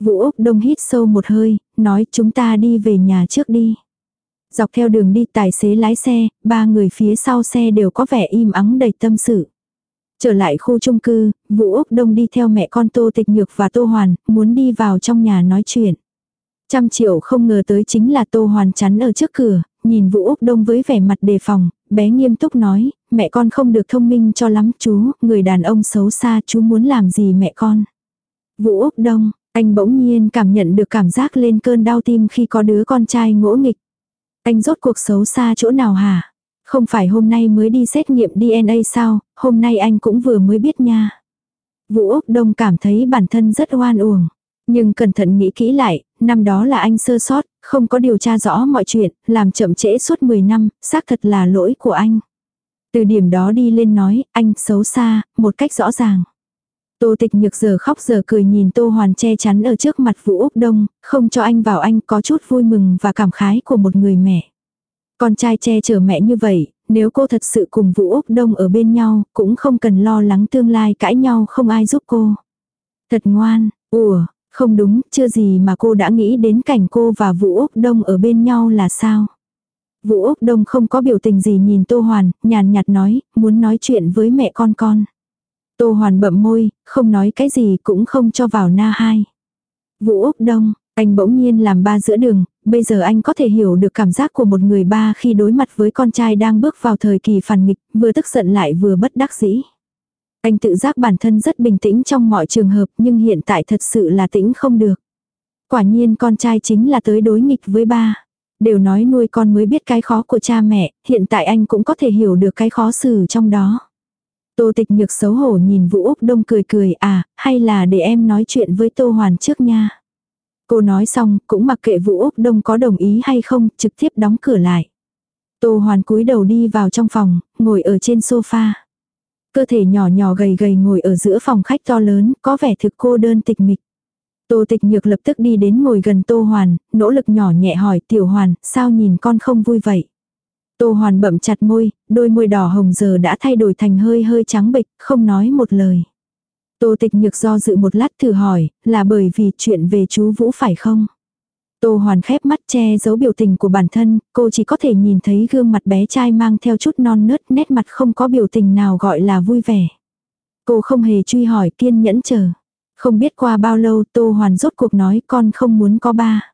Vũ Úc Đông hít sâu một hơi, nói chúng ta đi về nhà trước đi. Dọc theo đường đi tài xế lái xe, ba người phía sau xe đều có vẻ im ắng đầy tâm sự. Trở lại khu chung cư, Vũ Úc Đông đi theo mẹ con Tô Tịch Nhược và Tô Hoàn, muốn đi vào trong nhà nói chuyện. Trăm triệu không ngờ tới chính là Tô Hoàn chắn ở trước cửa, nhìn Vũ Úc Đông với vẻ mặt đề phòng, bé nghiêm túc nói, mẹ con không được thông minh cho lắm chú, người đàn ông xấu xa chú muốn làm gì mẹ con. Vũ Úc Đông, anh bỗng nhiên cảm nhận được cảm giác lên cơn đau tim khi có đứa con trai ngỗ nghịch. Anh rốt cuộc xấu xa chỗ nào hả? Không phải hôm nay mới đi xét nghiệm DNA sao, hôm nay anh cũng vừa mới biết nha. Vũ Úc Đông cảm thấy bản thân rất oan uổng. Nhưng cẩn thận nghĩ kỹ lại, năm đó là anh sơ sót, không có điều tra rõ mọi chuyện, làm chậm trễ suốt 10 năm, xác thật là lỗi của anh. Từ điểm đó đi lên nói, anh xấu xa, một cách rõ ràng. Tô tịch nhược giờ khóc giờ cười nhìn Tô Hoàn che chắn ở trước mặt Vũ Úc Đông, không cho anh vào anh có chút vui mừng và cảm khái của một người mẹ. Con trai che chở mẹ như vậy, nếu cô thật sự cùng Vũ Úc Đông ở bên nhau, cũng không cần lo lắng tương lai cãi nhau không ai giúp cô. Thật ngoan, ủa, không đúng, chưa gì mà cô đã nghĩ đến cảnh cô và Vũ Úc Đông ở bên nhau là sao. Vũ Úc Đông không có biểu tình gì nhìn Tô Hoàn, nhàn nhạt nói, muốn nói chuyện với mẹ con con. Tô Hoàn bậm môi, không nói cái gì cũng không cho vào na hai. Vũ Úc Đông, anh bỗng nhiên làm ba giữa đường, bây giờ anh có thể hiểu được cảm giác của một người ba khi đối mặt với con trai đang bước vào thời kỳ phản nghịch, vừa tức giận lại vừa bất đắc dĩ. Anh tự giác bản thân rất bình tĩnh trong mọi trường hợp nhưng hiện tại thật sự là tĩnh không được. Quả nhiên con trai chính là tới đối nghịch với ba. Đều nói nuôi con mới biết cái khó của cha mẹ, hiện tại anh cũng có thể hiểu được cái khó xử trong đó. Tô tịch nhược xấu hổ nhìn Vũ Úc Đông cười cười à, hay là để em nói chuyện với Tô Hoàn trước nha. Cô nói xong, cũng mặc kệ Vũ Úc Đông có đồng ý hay không, trực tiếp đóng cửa lại. Tô Hoàn cúi đầu đi vào trong phòng, ngồi ở trên sofa. Cơ thể nhỏ nhỏ gầy gầy ngồi ở giữa phòng khách to lớn, có vẻ thực cô đơn tịch mịch. Tô tịch nhược lập tức đi đến ngồi gần Tô Hoàn, nỗ lực nhỏ nhẹ hỏi Tiểu Hoàn, sao nhìn con không vui vậy? Tô Hoàn bậm chặt môi, đôi môi đỏ hồng giờ đã thay đổi thành hơi hơi trắng bệch, không nói một lời. Tô tịch nhược do dự một lát thử hỏi, là bởi vì chuyện về chú Vũ phải không? Tô Hoàn khép mắt che giấu biểu tình của bản thân, cô chỉ có thể nhìn thấy gương mặt bé trai mang theo chút non nớt nét mặt không có biểu tình nào gọi là vui vẻ. Cô không hề truy hỏi kiên nhẫn chờ. Không biết qua bao lâu Tô Hoàn rốt cuộc nói con không muốn có ba.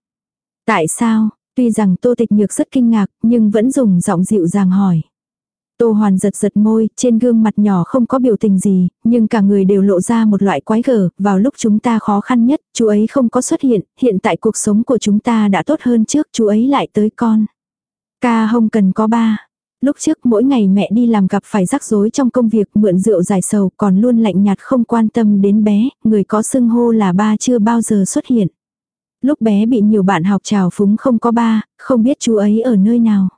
Tại sao, Tuy rằng Tô Tịch Nhược rất kinh ngạc, nhưng vẫn dùng giọng dịu dàng hỏi. Tô Hoàn giật giật môi, trên gương mặt nhỏ không có biểu tình gì, nhưng cả người đều lộ ra một loại quái gở, vào lúc chúng ta khó khăn nhất, chú ấy không có xuất hiện, hiện tại cuộc sống của chúng ta đã tốt hơn trước, chú ấy lại tới con. Ca không cần có ba. Lúc trước mỗi ngày mẹ đi làm gặp phải rắc rối trong công việc mượn rượu giải sầu còn luôn lạnh nhạt không quan tâm đến bé, người có xưng hô là ba chưa bao giờ xuất hiện. Lúc bé bị nhiều bạn học trào phúng không có ba, không biết chú ấy ở nơi nào.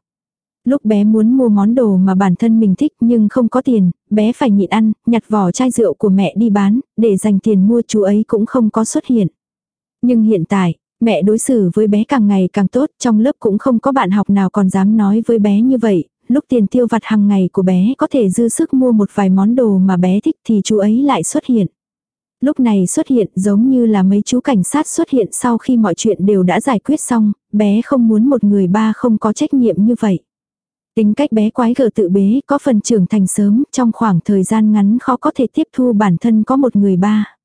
Lúc bé muốn mua món đồ mà bản thân mình thích nhưng không có tiền, bé phải nhịn ăn, nhặt vỏ chai rượu của mẹ đi bán, để dành tiền mua chú ấy cũng không có xuất hiện. Nhưng hiện tại, mẹ đối xử với bé càng ngày càng tốt, trong lớp cũng không có bạn học nào còn dám nói với bé như vậy, lúc tiền tiêu vặt hàng ngày của bé có thể dư sức mua một vài món đồ mà bé thích thì chú ấy lại xuất hiện. Lúc này xuất hiện giống như là mấy chú cảnh sát xuất hiện sau khi mọi chuyện đều đã giải quyết xong, bé không muốn một người ba không có trách nhiệm như vậy. Tính cách bé quái gở tự bế có phần trưởng thành sớm, trong khoảng thời gian ngắn khó có thể tiếp thu bản thân có một người ba.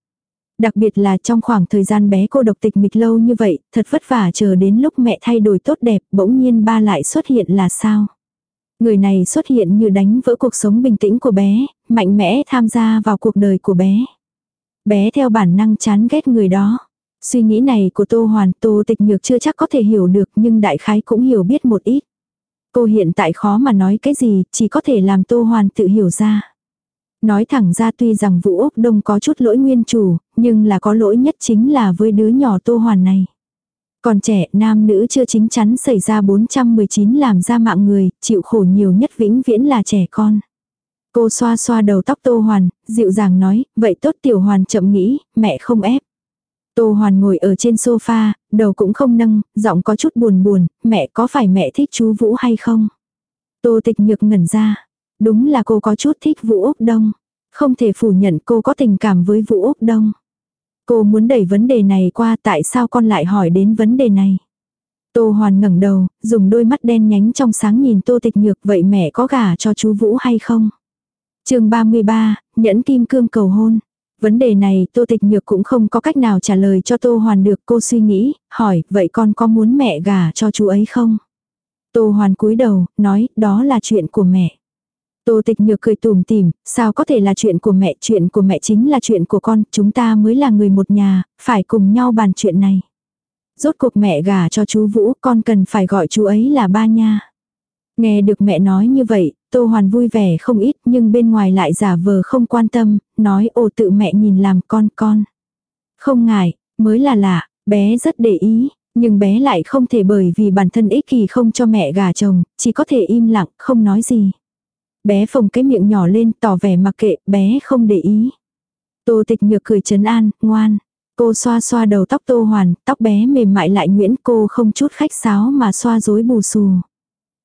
Đặc biệt là trong khoảng thời gian bé cô độc tịch mịch lâu như vậy, thật vất vả chờ đến lúc mẹ thay đổi tốt đẹp, bỗng nhiên ba lại xuất hiện là sao? Người này xuất hiện như đánh vỡ cuộc sống bình tĩnh của bé, mạnh mẽ tham gia vào cuộc đời của bé. Bé theo bản năng chán ghét người đó. Suy nghĩ này của Tô Hoàn, Tô Tịch Nhược chưa chắc có thể hiểu được nhưng đại khái cũng hiểu biết một ít. Cô hiện tại khó mà nói cái gì, chỉ có thể làm Tô Hoàn tự hiểu ra. Nói thẳng ra tuy rằng Vũ Úc Đông có chút lỗi nguyên chủ, nhưng là có lỗi nhất chính là với đứa nhỏ Tô Hoàn này. Còn trẻ, nam nữ chưa chính chắn xảy ra 419 làm ra mạng người, chịu khổ nhiều nhất vĩnh viễn là trẻ con. Cô xoa xoa đầu tóc Tô Hoàn, dịu dàng nói, vậy tốt Tiểu Hoàn chậm nghĩ, mẹ không ép. Tô Hoàn ngồi ở trên sofa, đầu cũng không nâng, giọng có chút buồn buồn, mẹ có phải mẹ thích chú Vũ hay không? Tô tịch nhược ngẩn ra. Đúng là cô có chút thích Vũ Úc Đông. Không thể phủ nhận cô có tình cảm với Vũ Úc Đông. Cô muốn đẩy vấn đề này qua tại sao con lại hỏi đến vấn đề này. Tô Hoàn ngẩng đầu, dùng đôi mắt đen nhánh trong sáng nhìn Tô Tịch Nhược vậy mẹ có gả cho chú Vũ hay không? Chương 33, nhẫn kim cương cầu hôn. Vấn đề này Tô Tịch Nhược cũng không có cách nào trả lời cho Tô Hoàn được cô suy nghĩ, hỏi vậy con có muốn mẹ gả cho chú ấy không? Tô Hoàn cúi đầu, nói đó là chuyện của mẹ. Tô Tịch Nhược cười tùm tìm, sao có thể là chuyện của mẹ, chuyện của mẹ chính là chuyện của con, chúng ta mới là người một nhà, phải cùng nhau bàn chuyện này. Rốt cuộc mẹ gả cho chú Vũ, con cần phải gọi chú ấy là ba nha. Nghe được mẹ nói như vậy, Tô Hoàn vui vẻ không ít nhưng bên ngoài lại giả vờ không quan tâm, nói ồ tự mẹ nhìn làm con con. Không ngại, mới là lạ, bé rất để ý, nhưng bé lại không thể bởi vì bản thân ích kỷ không cho mẹ gả chồng, chỉ có thể im lặng, không nói gì. Bé phồng cái miệng nhỏ lên tỏ vẻ mặc kệ, bé không để ý. Tô tịch nhược cười trấn an, ngoan. Cô xoa xoa đầu tóc tô hoàn, tóc bé mềm mại lại nguyễn cô không chút khách sáo mà xoa rối bù xù.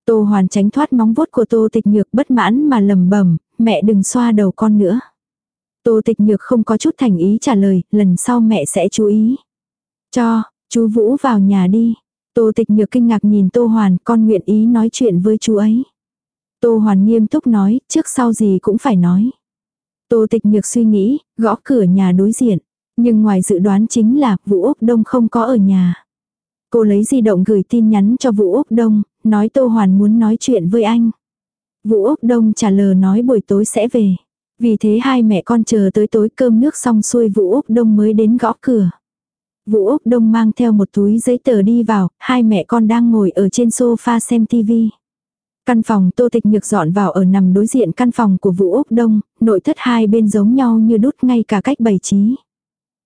Tô hoàn tránh thoát móng vuốt của tô tịch nhược bất mãn mà lầm bẩm mẹ đừng xoa đầu con nữa. Tô tịch nhược không có chút thành ý trả lời, lần sau mẹ sẽ chú ý. Cho, chú Vũ vào nhà đi. Tô tịch nhược kinh ngạc nhìn Tô Hoàn, con nguyện ý nói chuyện với chú ấy. Tô Hoàn nghiêm túc nói, trước sau gì cũng phải nói. Tô tịch nhược suy nghĩ, gõ cửa nhà đối diện. Nhưng ngoài dự đoán chính là Vũ Úc Đông không có ở nhà. Cô lấy di động gửi tin nhắn cho Vũ Úc Đông, nói Tô Hoàn muốn nói chuyện với anh. Vũ Úc Đông trả lời nói buổi tối sẽ về. Vì thế hai mẹ con chờ tới tối cơm nước xong xuôi Vũ Úc Đông mới đến gõ cửa. Vũ Úc Đông mang theo một túi giấy tờ đi vào, hai mẹ con đang ngồi ở trên sofa xem tivi. Căn phòng tô tịch nhược dọn vào ở nằm đối diện căn phòng của Vũ Úc Đông, nội thất hai bên giống nhau như đút ngay cả cách bày trí.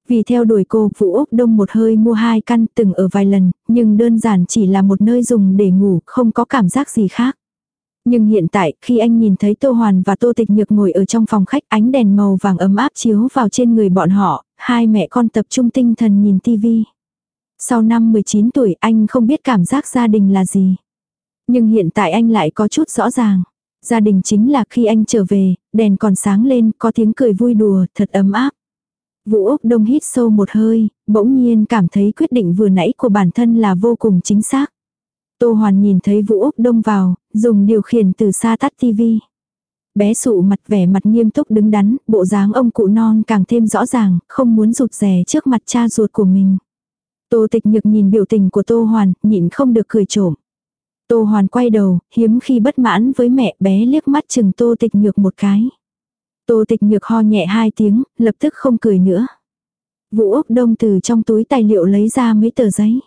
Vì theo đuổi cô, Vũ Úc Đông một hơi mua hai căn từng ở vài lần, nhưng đơn giản chỉ là một nơi dùng để ngủ, không có cảm giác gì khác. Nhưng hiện tại, khi anh nhìn thấy Tô Hoàn và Tô Tịch Nhược ngồi ở trong phòng khách ánh đèn màu vàng ấm áp chiếu vào trên người bọn họ, hai mẹ con tập trung tinh thần nhìn tivi. Sau năm 19 tuổi anh không biết cảm giác gia đình là gì. Nhưng hiện tại anh lại có chút rõ ràng. Gia đình chính là khi anh trở về, đèn còn sáng lên, có tiếng cười vui đùa, thật ấm áp. Vũ Úc Đông hít sâu một hơi, bỗng nhiên cảm thấy quyết định vừa nãy của bản thân là vô cùng chính xác. Tô Hoàn nhìn thấy Vũ Úc Đông vào, dùng điều khiển từ xa tắt tivi. Bé sụ mặt vẻ mặt nghiêm túc đứng đắn, bộ dáng ông cụ non càng thêm rõ ràng, không muốn rụt rè trước mặt cha ruột của mình. Tô tịch nhược nhìn biểu tình của Tô Hoàn, nhịn không được cười trộm. Tô Hoàn quay đầu, hiếm khi bất mãn với mẹ bé liếc mắt chừng Tô tịch nhược một cái. Tô tịch nhược ho nhẹ hai tiếng, lập tức không cười nữa. Vũ Úc Đông từ trong túi tài liệu lấy ra mấy tờ giấy.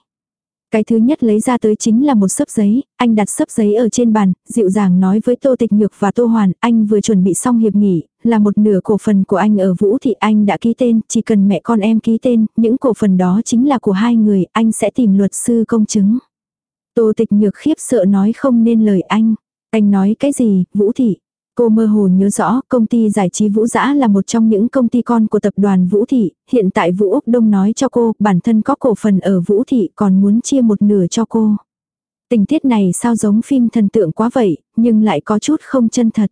Cái thứ nhất lấy ra tới chính là một sấp giấy, anh đặt sấp giấy ở trên bàn, dịu dàng nói với Tô Tịch Nhược và Tô Hoàn, anh vừa chuẩn bị xong hiệp nghỉ, là một nửa cổ phần của anh ở Vũ thì anh đã ký tên, chỉ cần mẹ con em ký tên, những cổ phần đó chính là của hai người, anh sẽ tìm luật sư công chứng. Tô Tịch Nhược khiếp sợ nói không nên lời anh. Anh nói cái gì, Vũ Thị? Cô mơ hồ nhớ rõ công ty giải trí Vũ Dã là một trong những công ty con của tập đoàn Vũ Thị, hiện tại Vũ Úc Đông nói cho cô bản thân có cổ phần ở Vũ Thị còn muốn chia một nửa cho cô. Tình tiết này sao giống phim thần tượng quá vậy, nhưng lại có chút không chân thật.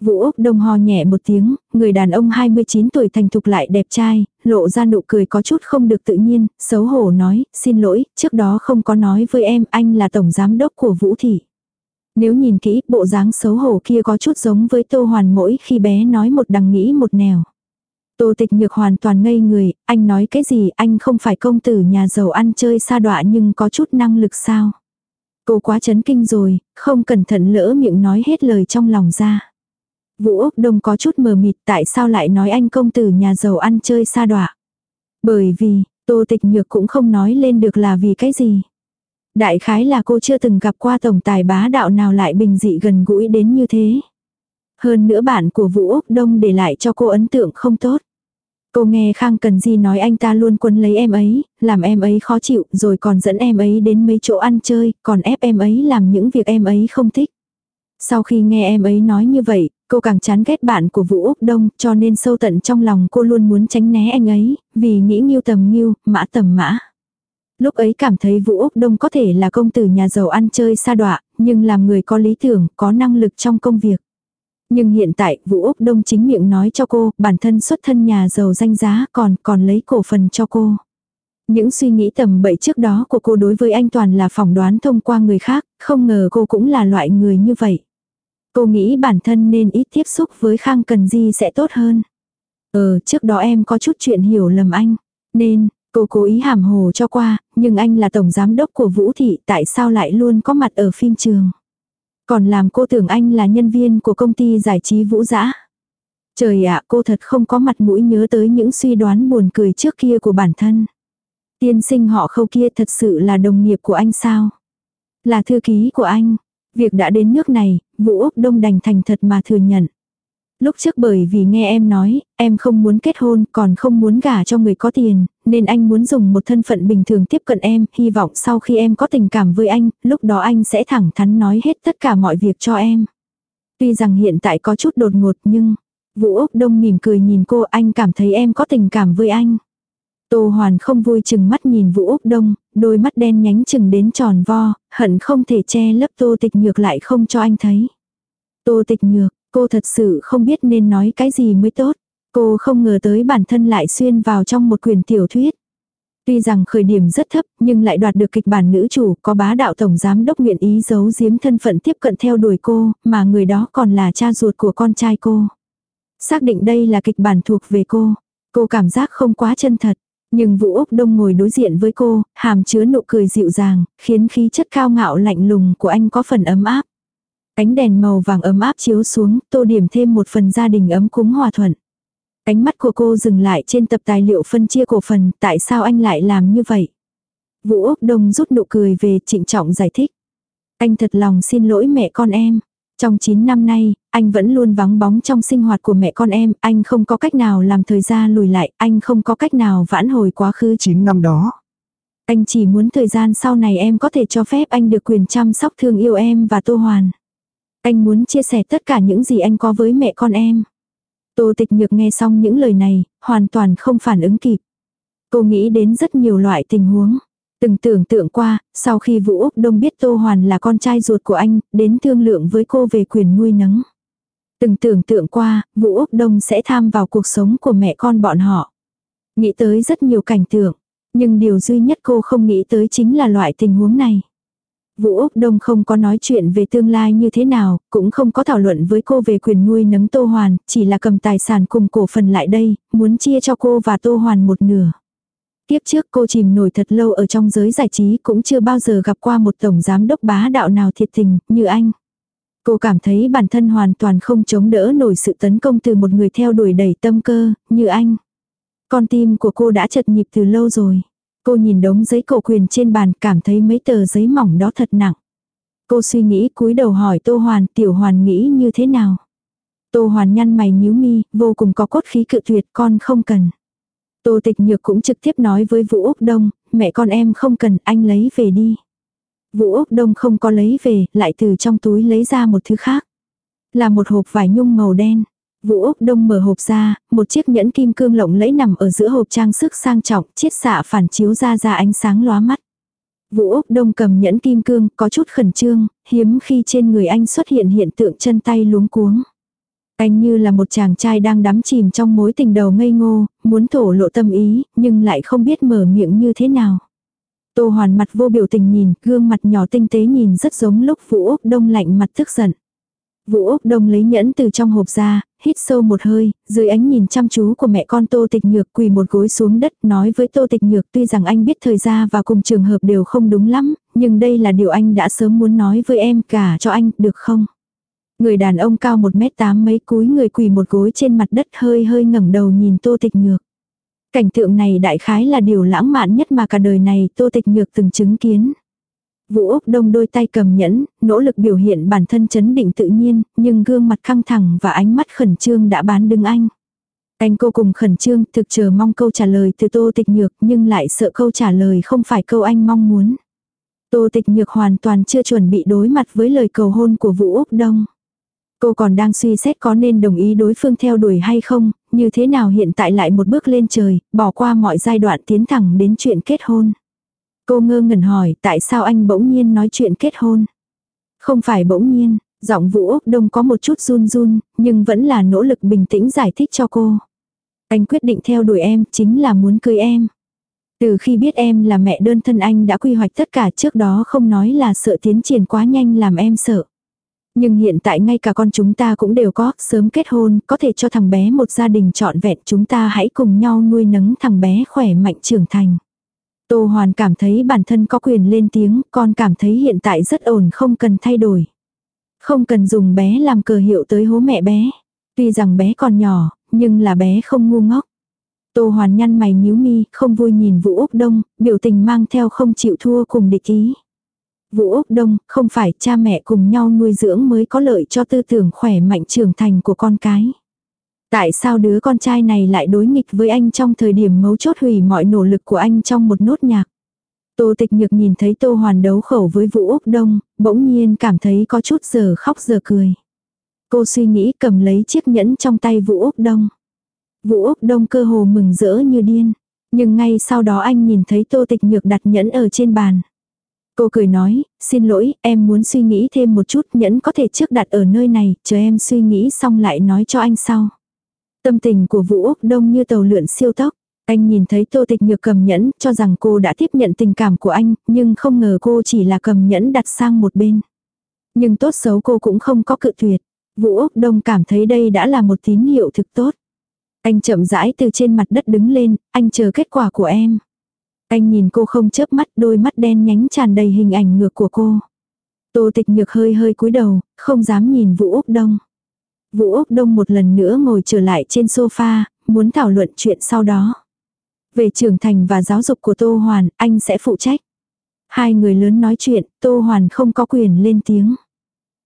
Vũ Úc Đông ho nhẹ một tiếng, người đàn ông 29 tuổi thành thục lại đẹp trai, lộ ra nụ cười có chút không được tự nhiên, xấu hổ nói, xin lỗi, trước đó không có nói với em, anh là tổng giám đốc của Vũ Thị. Nếu nhìn kỹ, bộ dáng xấu hổ kia có chút giống với Tô Hoàn mỗi khi bé nói một đằng nghĩ một nẻo. Tô tịch nhược hoàn toàn ngây người, anh nói cái gì, anh không phải công tử nhà giàu ăn chơi xa đọa nhưng có chút năng lực sao. Cô quá chấn kinh rồi, không cẩn thận lỡ miệng nói hết lời trong lòng ra. Vũ Úc Đông có chút mờ mịt tại sao lại nói anh công tử nhà giàu ăn chơi xa đọa. Bởi vì, Tô Tịch Nhược cũng không nói lên được là vì cái gì. Đại khái là cô chưa từng gặp qua tổng tài bá đạo nào lại bình dị gần gũi đến như thế. Hơn nữa bạn của Vũ Úc Đông để lại cho cô ấn tượng không tốt. Cô nghe Khang Cần Di nói anh ta luôn quấn lấy em ấy, làm em ấy khó chịu, rồi còn dẫn em ấy đến mấy chỗ ăn chơi, còn ép em ấy làm những việc em ấy không thích. Sau khi nghe em ấy nói như vậy, cô càng chán ghét bạn của Vũ Úc Đông, cho nên sâu tận trong lòng cô luôn muốn tránh né anh ấy, vì nghĩ nghiêu tầm nghiêu, mã tầm mã. Lúc ấy cảm thấy Vũ Úc Đông có thể là công tử nhà giàu ăn chơi xa đọa, nhưng làm người có lý tưởng, có năng lực trong công việc. Nhưng hiện tại Vũ Úc Đông chính miệng nói cho cô, bản thân xuất thân nhà giàu danh giá còn còn lấy cổ phần cho cô. Những suy nghĩ tầm bậy trước đó của cô đối với anh toàn là phỏng đoán thông qua người khác, không ngờ cô cũng là loại người như vậy. Cô nghĩ bản thân nên ít tiếp xúc với Khang Cần Di sẽ tốt hơn. Ờ, trước đó em có chút chuyện hiểu lầm anh. Nên, cô cố ý hàm hồ cho qua, nhưng anh là tổng giám đốc của Vũ Thị tại sao lại luôn có mặt ở phim trường. Còn làm cô tưởng anh là nhân viên của công ty giải trí Vũ Dã. Trời ạ, cô thật không có mặt mũi nhớ tới những suy đoán buồn cười trước kia của bản thân. Tiên sinh họ khâu kia thật sự là đồng nghiệp của anh sao? Là thư ký của anh. Việc đã đến nước này, Vũ Úc Đông đành thành thật mà thừa nhận. Lúc trước bởi vì nghe em nói, em không muốn kết hôn còn không muốn gả cho người có tiền, nên anh muốn dùng một thân phận bình thường tiếp cận em, hy vọng sau khi em có tình cảm với anh, lúc đó anh sẽ thẳng thắn nói hết tất cả mọi việc cho em. Tuy rằng hiện tại có chút đột ngột nhưng, Vũ Úc Đông mỉm cười nhìn cô anh cảm thấy em có tình cảm với anh. Tô Hoàn không vui chừng mắt nhìn Vũ Úc Đông, đôi mắt đen nhánh chừng đến tròn vo, hận không thể che lấp Tô Tịch Nhược lại không cho anh thấy. Tô Tịch Nhược, cô thật sự không biết nên nói cái gì mới tốt. Cô không ngờ tới bản thân lại xuyên vào trong một quyển tiểu thuyết. Tuy rằng khởi điểm rất thấp nhưng lại đoạt được kịch bản nữ chủ có bá đạo tổng giám đốc nguyện ý giấu giếm thân phận tiếp cận theo đuổi cô, mà người đó còn là cha ruột của con trai cô. Xác định đây là kịch bản thuộc về cô. Cô cảm giác không quá chân thật. Nhưng Vũ Úc Đông ngồi đối diện với cô, hàm chứa nụ cười dịu dàng, khiến khí chất cao ngạo lạnh lùng của anh có phần ấm áp. Ánh đèn màu vàng ấm áp chiếu xuống, tô điểm thêm một phần gia đình ấm cúng hòa thuận. Ánh mắt của cô dừng lại trên tập tài liệu phân chia cổ phần, tại sao anh lại làm như vậy? Vũ Úc Đông rút nụ cười về trịnh trọng giải thích. Anh thật lòng xin lỗi mẹ con em. Trong 9 năm nay, anh vẫn luôn vắng bóng trong sinh hoạt của mẹ con em, anh không có cách nào làm thời gian lùi lại, anh không có cách nào vãn hồi quá khứ 9 năm đó. Anh chỉ muốn thời gian sau này em có thể cho phép anh được quyền chăm sóc thương yêu em và Tô Hoàn. Anh muốn chia sẻ tất cả những gì anh có với mẹ con em. Tô tịch nhược nghe xong những lời này, hoàn toàn không phản ứng kịp. Cô nghĩ đến rất nhiều loại tình huống. Từng tưởng tượng qua, sau khi Vũ Úc Đông biết Tô Hoàn là con trai ruột của anh, đến thương lượng với cô về quyền nuôi nấng. Từng tưởng tượng qua, Vũ Úc Đông sẽ tham vào cuộc sống của mẹ con bọn họ. Nghĩ tới rất nhiều cảnh tượng, nhưng điều duy nhất cô không nghĩ tới chính là loại tình huống này. Vũ Úc Đông không có nói chuyện về tương lai như thế nào, cũng không có thảo luận với cô về quyền nuôi nấng Tô Hoàn, chỉ là cầm tài sản cùng cổ phần lại đây, muốn chia cho cô và Tô Hoàn một nửa. Tiếp trước cô chìm nổi thật lâu ở trong giới giải trí cũng chưa bao giờ gặp qua một tổng giám đốc bá đạo nào thiệt tình như anh. Cô cảm thấy bản thân hoàn toàn không chống đỡ nổi sự tấn công từ một người theo đuổi đầy tâm cơ, như anh. Con tim của cô đã chật nhịp từ lâu rồi. Cô nhìn đống giấy cổ quyền trên bàn cảm thấy mấy tờ giấy mỏng đó thật nặng. Cô suy nghĩ cúi đầu hỏi Tô Hoàn, Tiểu Hoàn nghĩ như thế nào? Tô Hoàn nhăn mày nhíu mi, vô cùng có cốt khí cự tuyệt con không cần. Tô Tịch Nhược cũng trực tiếp nói với Vũ Úc Đông, mẹ con em không cần, anh lấy về đi. Vũ Úc Đông không có lấy về, lại từ trong túi lấy ra một thứ khác. Là một hộp vải nhung màu đen. Vũ Úc Đông mở hộp ra, một chiếc nhẫn kim cương lộng lẫy nằm ở giữa hộp trang sức sang trọng, chiết xạ phản chiếu ra ra ánh sáng lóa mắt. Vũ Úc Đông cầm nhẫn kim cương, có chút khẩn trương, hiếm khi trên người anh xuất hiện hiện tượng chân tay luống cuống. Anh như là một chàng trai đang đắm chìm trong mối tình đầu ngây ngô, muốn thổ lộ tâm ý, nhưng lại không biết mở miệng như thế nào. Tô hoàn mặt vô biểu tình nhìn, gương mặt nhỏ tinh tế nhìn rất giống lúc Vũ Úc Đông lạnh mặt tức giận. Vũ Úc Đông lấy nhẫn từ trong hộp ra, hít sâu một hơi, dưới ánh nhìn chăm chú của mẹ con Tô Tịch Nhược quỳ một gối xuống đất nói với Tô Tịch Nhược tuy rằng anh biết thời gian và cùng trường hợp đều không đúng lắm, nhưng đây là điều anh đã sớm muốn nói với em cả cho anh, được không? Người đàn ông cao một mét tám mấy cúi người quỳ một gối trên mặt đất hơi hơi ngẩng đầu nhìn Tô Tịch Nhược. Cảnh tượng này đại khái là điều lãng mạn nhất mà cả đời này Tô Tịch Nhược từng chứng kiến. Vũ Úc Đông đôi tay cầm nhẫn, nỗ lực biểu hiện bản thân chấn định tự nhiên, nhưng gương mặt căng thẳng và ánh mắt khẩn trương đã bán đứng anh. Anh cô cùng khẩn trương thực chờ mong câu trả lời từ Tô Tịch Nhược nhưng lại sợ câu trả lời không phải câu anh mong muốn. Tô Tịch Nhược hoàn toàn chưa chuẩn bị đối mặt với lời cầu hôn của Vũ Úc Đông. Cô còn đang suy xét có nên đồng ý đối phương theo đuổi hay không, như thế nào hiện tại lại một bước lên trời, bỏ qua mọi giai đoạn tiến thẳng đến chuyện kết hôn. Cô ngơ ngẩn hỏi tại sao anh bỗng nhiên nói chuyện kết hôn. Không phải bỗng nhiên, giọng Vũ Úc Đông có một chút run run, nhưng vẫn là nỗ lực bình tĩnh giải thích cho cô. Anh quyết định theo đuổi em chính là muốn cưới em. Từ khi biết em là mẹ đơn thân anh đã quy hoạch tất cả trước đó không nói là sợ tiến triển quá nhanh làm em sợ. Nhưng hiện tại ngay cả con chúng ta cũng đều có, sớm kết hôn, có thể cho thằng bé một gia đình trọn vẹn chúng ta hãy cùng nhau nuôi nấng thằng bé khỏe mạnh trưởng thành. Tô Hoàn cảm thấy bản thân có quyền lên tiếng, con cảm thấy hiện tại rất ổn không cần thay đổi. Không cần dùng bé làm cờ hiệu tới hố mẹ bé. Tuy rằng bé còn nhỏ, nhưng là bé không ngu ngốc. Tô Hoàn nhăn mày nhíu mi, không vui nhìn Vũ Úc Đông, biểu tình mang theo không chịu thua cùng địch ý. Vũ Úc Đông, không phải cha mẹ cùng nhau nuôi dưỡng mới có lợi cho tư tưởng khỏe mạnh trưởng thành của con cái. Tại sao đứa con trai này lại đối nghịch với anh trong thời điểm mấu chốt hủy mọi nỗ lực của anh trong một nốt nhạc? Tô tịch nhược nhìn thấy Tô Hoàn đấu khẩu với Vũ Úc Đông, bỗng nhiên cảm thấy có chút giờ khóc giờ cười. Cô suy nghĩ cầm lấy chiếc nhẫn trong tay Vũ Úc Đông. Vũ Úc Đông cơ hồ mừng rỡ như điên. Nhưng ngay sau đó anh nhìn thấy Tô Tịch Nhược đặt nhẫn ở trên bàn. Cô cười nói, xin lỗi, em muốn suy nghĩ thêm một chút, nhẫn có thể trước đặt ở nơi này, chờ em suy nghĩ xong lại nói cho anh sau. Tâm tình của Vũ Úc Đông như tàu lượn siêu tốc. Anh nhìn thấy Tô Tịch Nhược cầm nhẫn, cho rằng cô đã tiếp nhận tình cảm của anh, nhưng không ngờ cô chỉ là cầm nhẫn đặt sang một bên. Nhưng tốt xấu cô cũng không có cự tuyệt. Vũ Úc Đông cảm thấy đây đã là một tín hiệu thực tốt. Anh chậm rãi từ trên mặt đất đứng lên, anh chờ kết quả của em. Anh nhìn cô không chớp mắt, đôi mắt đen nhánh tràn đầy hình ảnh ngược của cô. Tô tịch nhược hơi hơi cúi đầu, không dám nhìn Vũ Úc Đông. Vũ Úc Đông một lần nữa ngồi trở lại trên sofa, muốn thảo luận chuyện sau đó. Về trưởng thành và giáo dục của Tô Hoàn, anh sẽ phụ trách. Hai người lớn nói chuyện, Tô Hoàn không có quyền lên tiếng.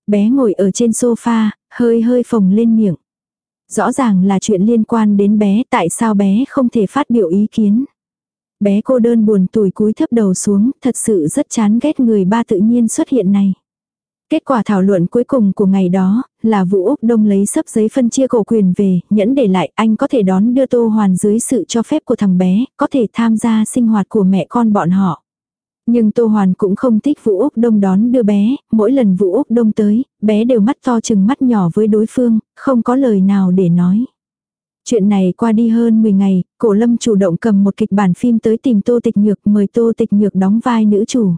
Bé ngồi ở trên sofa, hơi hơi phồng lên miệng. Rõ ràng là chuyện liên quan đến bé, tại sao bé không thể phát biểu ý kiến. Bé cô đơn buồn tủi cúi thấp đầu xuống, thật sự rất chán ghét người ba tự nhiên xuất hiện này. Kết quả thảo luận cuối cùng của ngày đó, là Vũ Úc Đông lấy sấp giấy phân chia cổ quyền về, nhẫn để lại anh có thể đón đưa Tô Hoàn dưới sự cho phép của thằng bé, có thể tham gia sinh hoạt của mẹ con bọn họ. Nhưng Tô Hoàn cũng không thích Vũ Úc Đông đón đưa bé, mỗi lần Vũ Úc Đông tới, bé đều mắt to chừng mắt nhỏ với đối phương, không có lời nào để nói. Chuyện này qua đi hơn 10 ngày, cổ lâm chủ động cầm một kịch bản phim tới tìm Tô Tịch Nhược mời Tô Tịch Nhược đóng vai nữ chủ.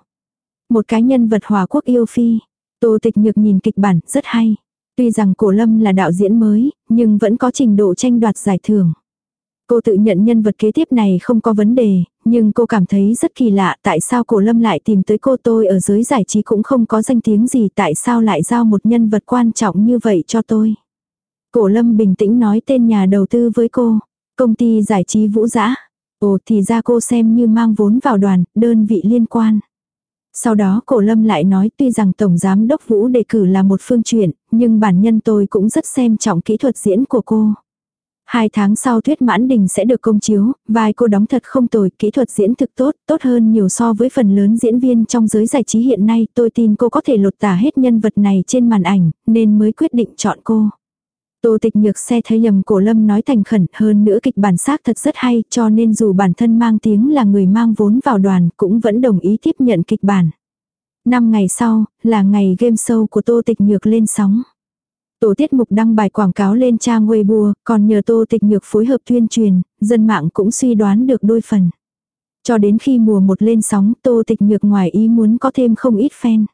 Một cái nhân vật hòa quốc yêu phi. Tô Tịch Nhược nhìn kịch bản rất hay. Tuy rằng cổ lâm là đạo diễn mới, nhưng vẫn có trình độ tranh đoạt giải thưởng. Cô tự nhận nhân vật kế tiếp này không có vấn đề, nhưng cô cảm thấy rất kỳ lạ tại sao cổ lâm lại tìm tới cô tôi ở giới giải trí cũng không có danh tiếng gì tại sao lại giao một nhân vật quan trọng như vậy cho tôi. Cổ lâm bình tĩnh nói tên nhà đầu tư với cô. Công ty giải trí vũ dã Ồ thì ra cô xem như mang vốn vào đoàn, đơn vị liên quan. Sau đó cổ lâm lại nói tuy rằng Tổng Giám Đốc Vũ đề cử là một phương chuyện, nhưng bản nhân tôi cũng rất xem trọng kỹ thuật diễn của cô. Hai tháng sau thuyết mãn đình sẽ được công chiếu, vai cô đóng thật không tồi, kỹ thuật diễn thực tốt, tốt hơn nhiều so với phần lớn diễn viên trong giới giải trí hiện nay. Tôi tin cô có thể lột tả hết nhân vật này trên màn ảnh, nên mới quyết định chọn cô. Tô tịch nhược xe thấy nhầm cổ lâm nói thành khẩn hơn nữa kịch bản xác thật rất hay cho nên dù bản thân mang tiếng là người mang vốn vào đoàn cũng vẫn đồng ý tiếp nhận kịch bản. Năm ngày sau, là ngày game show của Tô Tịch Nhược lên sóng. Tổ tiết mục đăng bài quảng cáo lên trang Weibo, còn nhờ Tô Tịch Nhược phối hợp tuyên truyền, dân mạng cũng suy đoán được đôi phần. Cho đến khi mùa một lên sóng, Tô Tịch Nhược ngoài ý muốn có thêm không ít fan.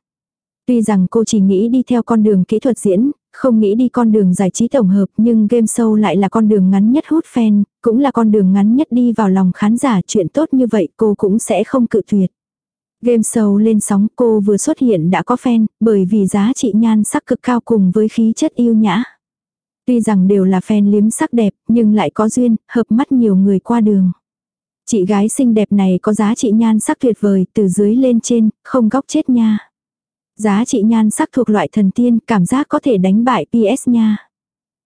Tuy rằng cô chỉ nghĩ đi theo con đường kỹ thuật diễn, không nghĩ đi con đường giải trí tổng hợp nhưng game show lại là con đường ngắn nhất hút fan, cũng là con đường ngắn nhất đi vào lòng khán giả chuyện tốt như vậy cô cũng sẽ không cự tuyệt. Game show lên sóng cô vừa xuất hiện đã có fan, bởi vì giá trị nhan sắc cực cao cùng với khí chất yêu nhã. Tuy rằng đều là fan liếm sắc đẹp, nhưng lại có duyên, hợp mắt nhiều người qua đường. Chị gái xinh đẹp này có giá trị nhan sắc tuyệt vời, từ dưới lên trên, không góc chết nha. Giá trị nhan sắc thuộc loại thần tiên, cảm giác có thể đánh bại PS nha.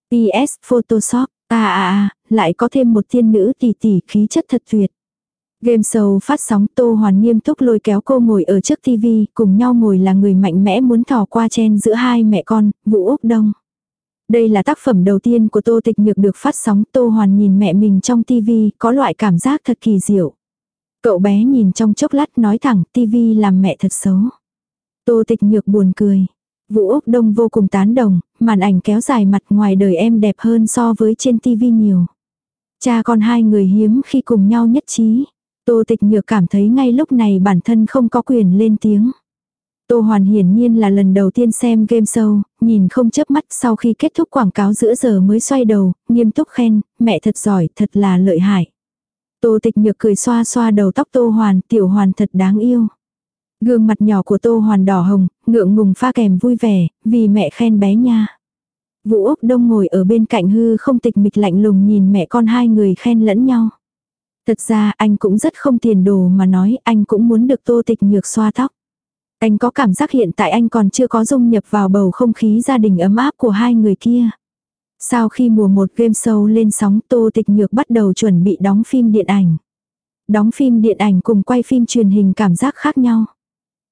PS, Photoshop, à à à, lại có thêm một tiên nữ tỷ tỷ khí chất thật tuyệt. Game show phát sóng Tô Hoàn nghiêm túc lôi kéo cô ngồi ở trước TV, cùng nhau ngồi là người mạnh mẽ muốn thò qua chen giữa hai mẹ con, Vũ Úc Đông. Đây là tác phẩm đầu tiên của Tô Tịch Nhược được phát sóng Tô Hoàn nhìn mẹ mình trong TV, có loại cảm giác thật kỳ diệu. Cậu bé nhìn trong chốc lát nói thẳng TV làm mẹ thật xấu. Tô Tịch Nhược buồn cười. Vũ Úc Đông vô cùng tán đồng, màn ảnh kéo dài mặt ngoài đời em đẹp hơn so với trên TV nhiều. Cha con hai người hiếm khi cùng nhau nhất trí. Tô tịch nhược cảm thấy ngay lúc này bản thân không có quyền lên tiếng. Tô Hoàn hiển nhiên là lần đầu tiên xem game show, nhìn không chớp mắt sau khi kết thúc quảng cáo giữa giờ mới xoay đầu, nghiêm túc khen, mẹ thật giỏi, thật là lợi hại. Tô tịch nhược cười xoa xoa đầu tóc Tô Hoàn, tiểu Hoàn thật đáng yêu. Gương mặt nhỏ của Tô Hoàn đỏ hồng, ngượng ngùng pha kèm vui vẻ, vì mẹ khen bé nha. Vũ Úc Đông ngồi ở bên cạnh hư không tịch mịch lạnh lùng nhìn mẹ con hai người khen lẫn nhau. Thật ra anh cũng rất không tiền đồ mà nói anh cũng muốn được tô tịch nhược xoa tóc. Anh có cảm giác hiện tại anh còn chưa có dung nhập vào bầu không khí gia đình ấm áp của hai người kia. Sau khi mùa một game show lên sóng Tô Tịch Nhược bắt đầu chuẩn bị đóng phim điện ảnh. Đóng phim điện ảnh cùng quay phim truyền hình cảm giác khác nhau.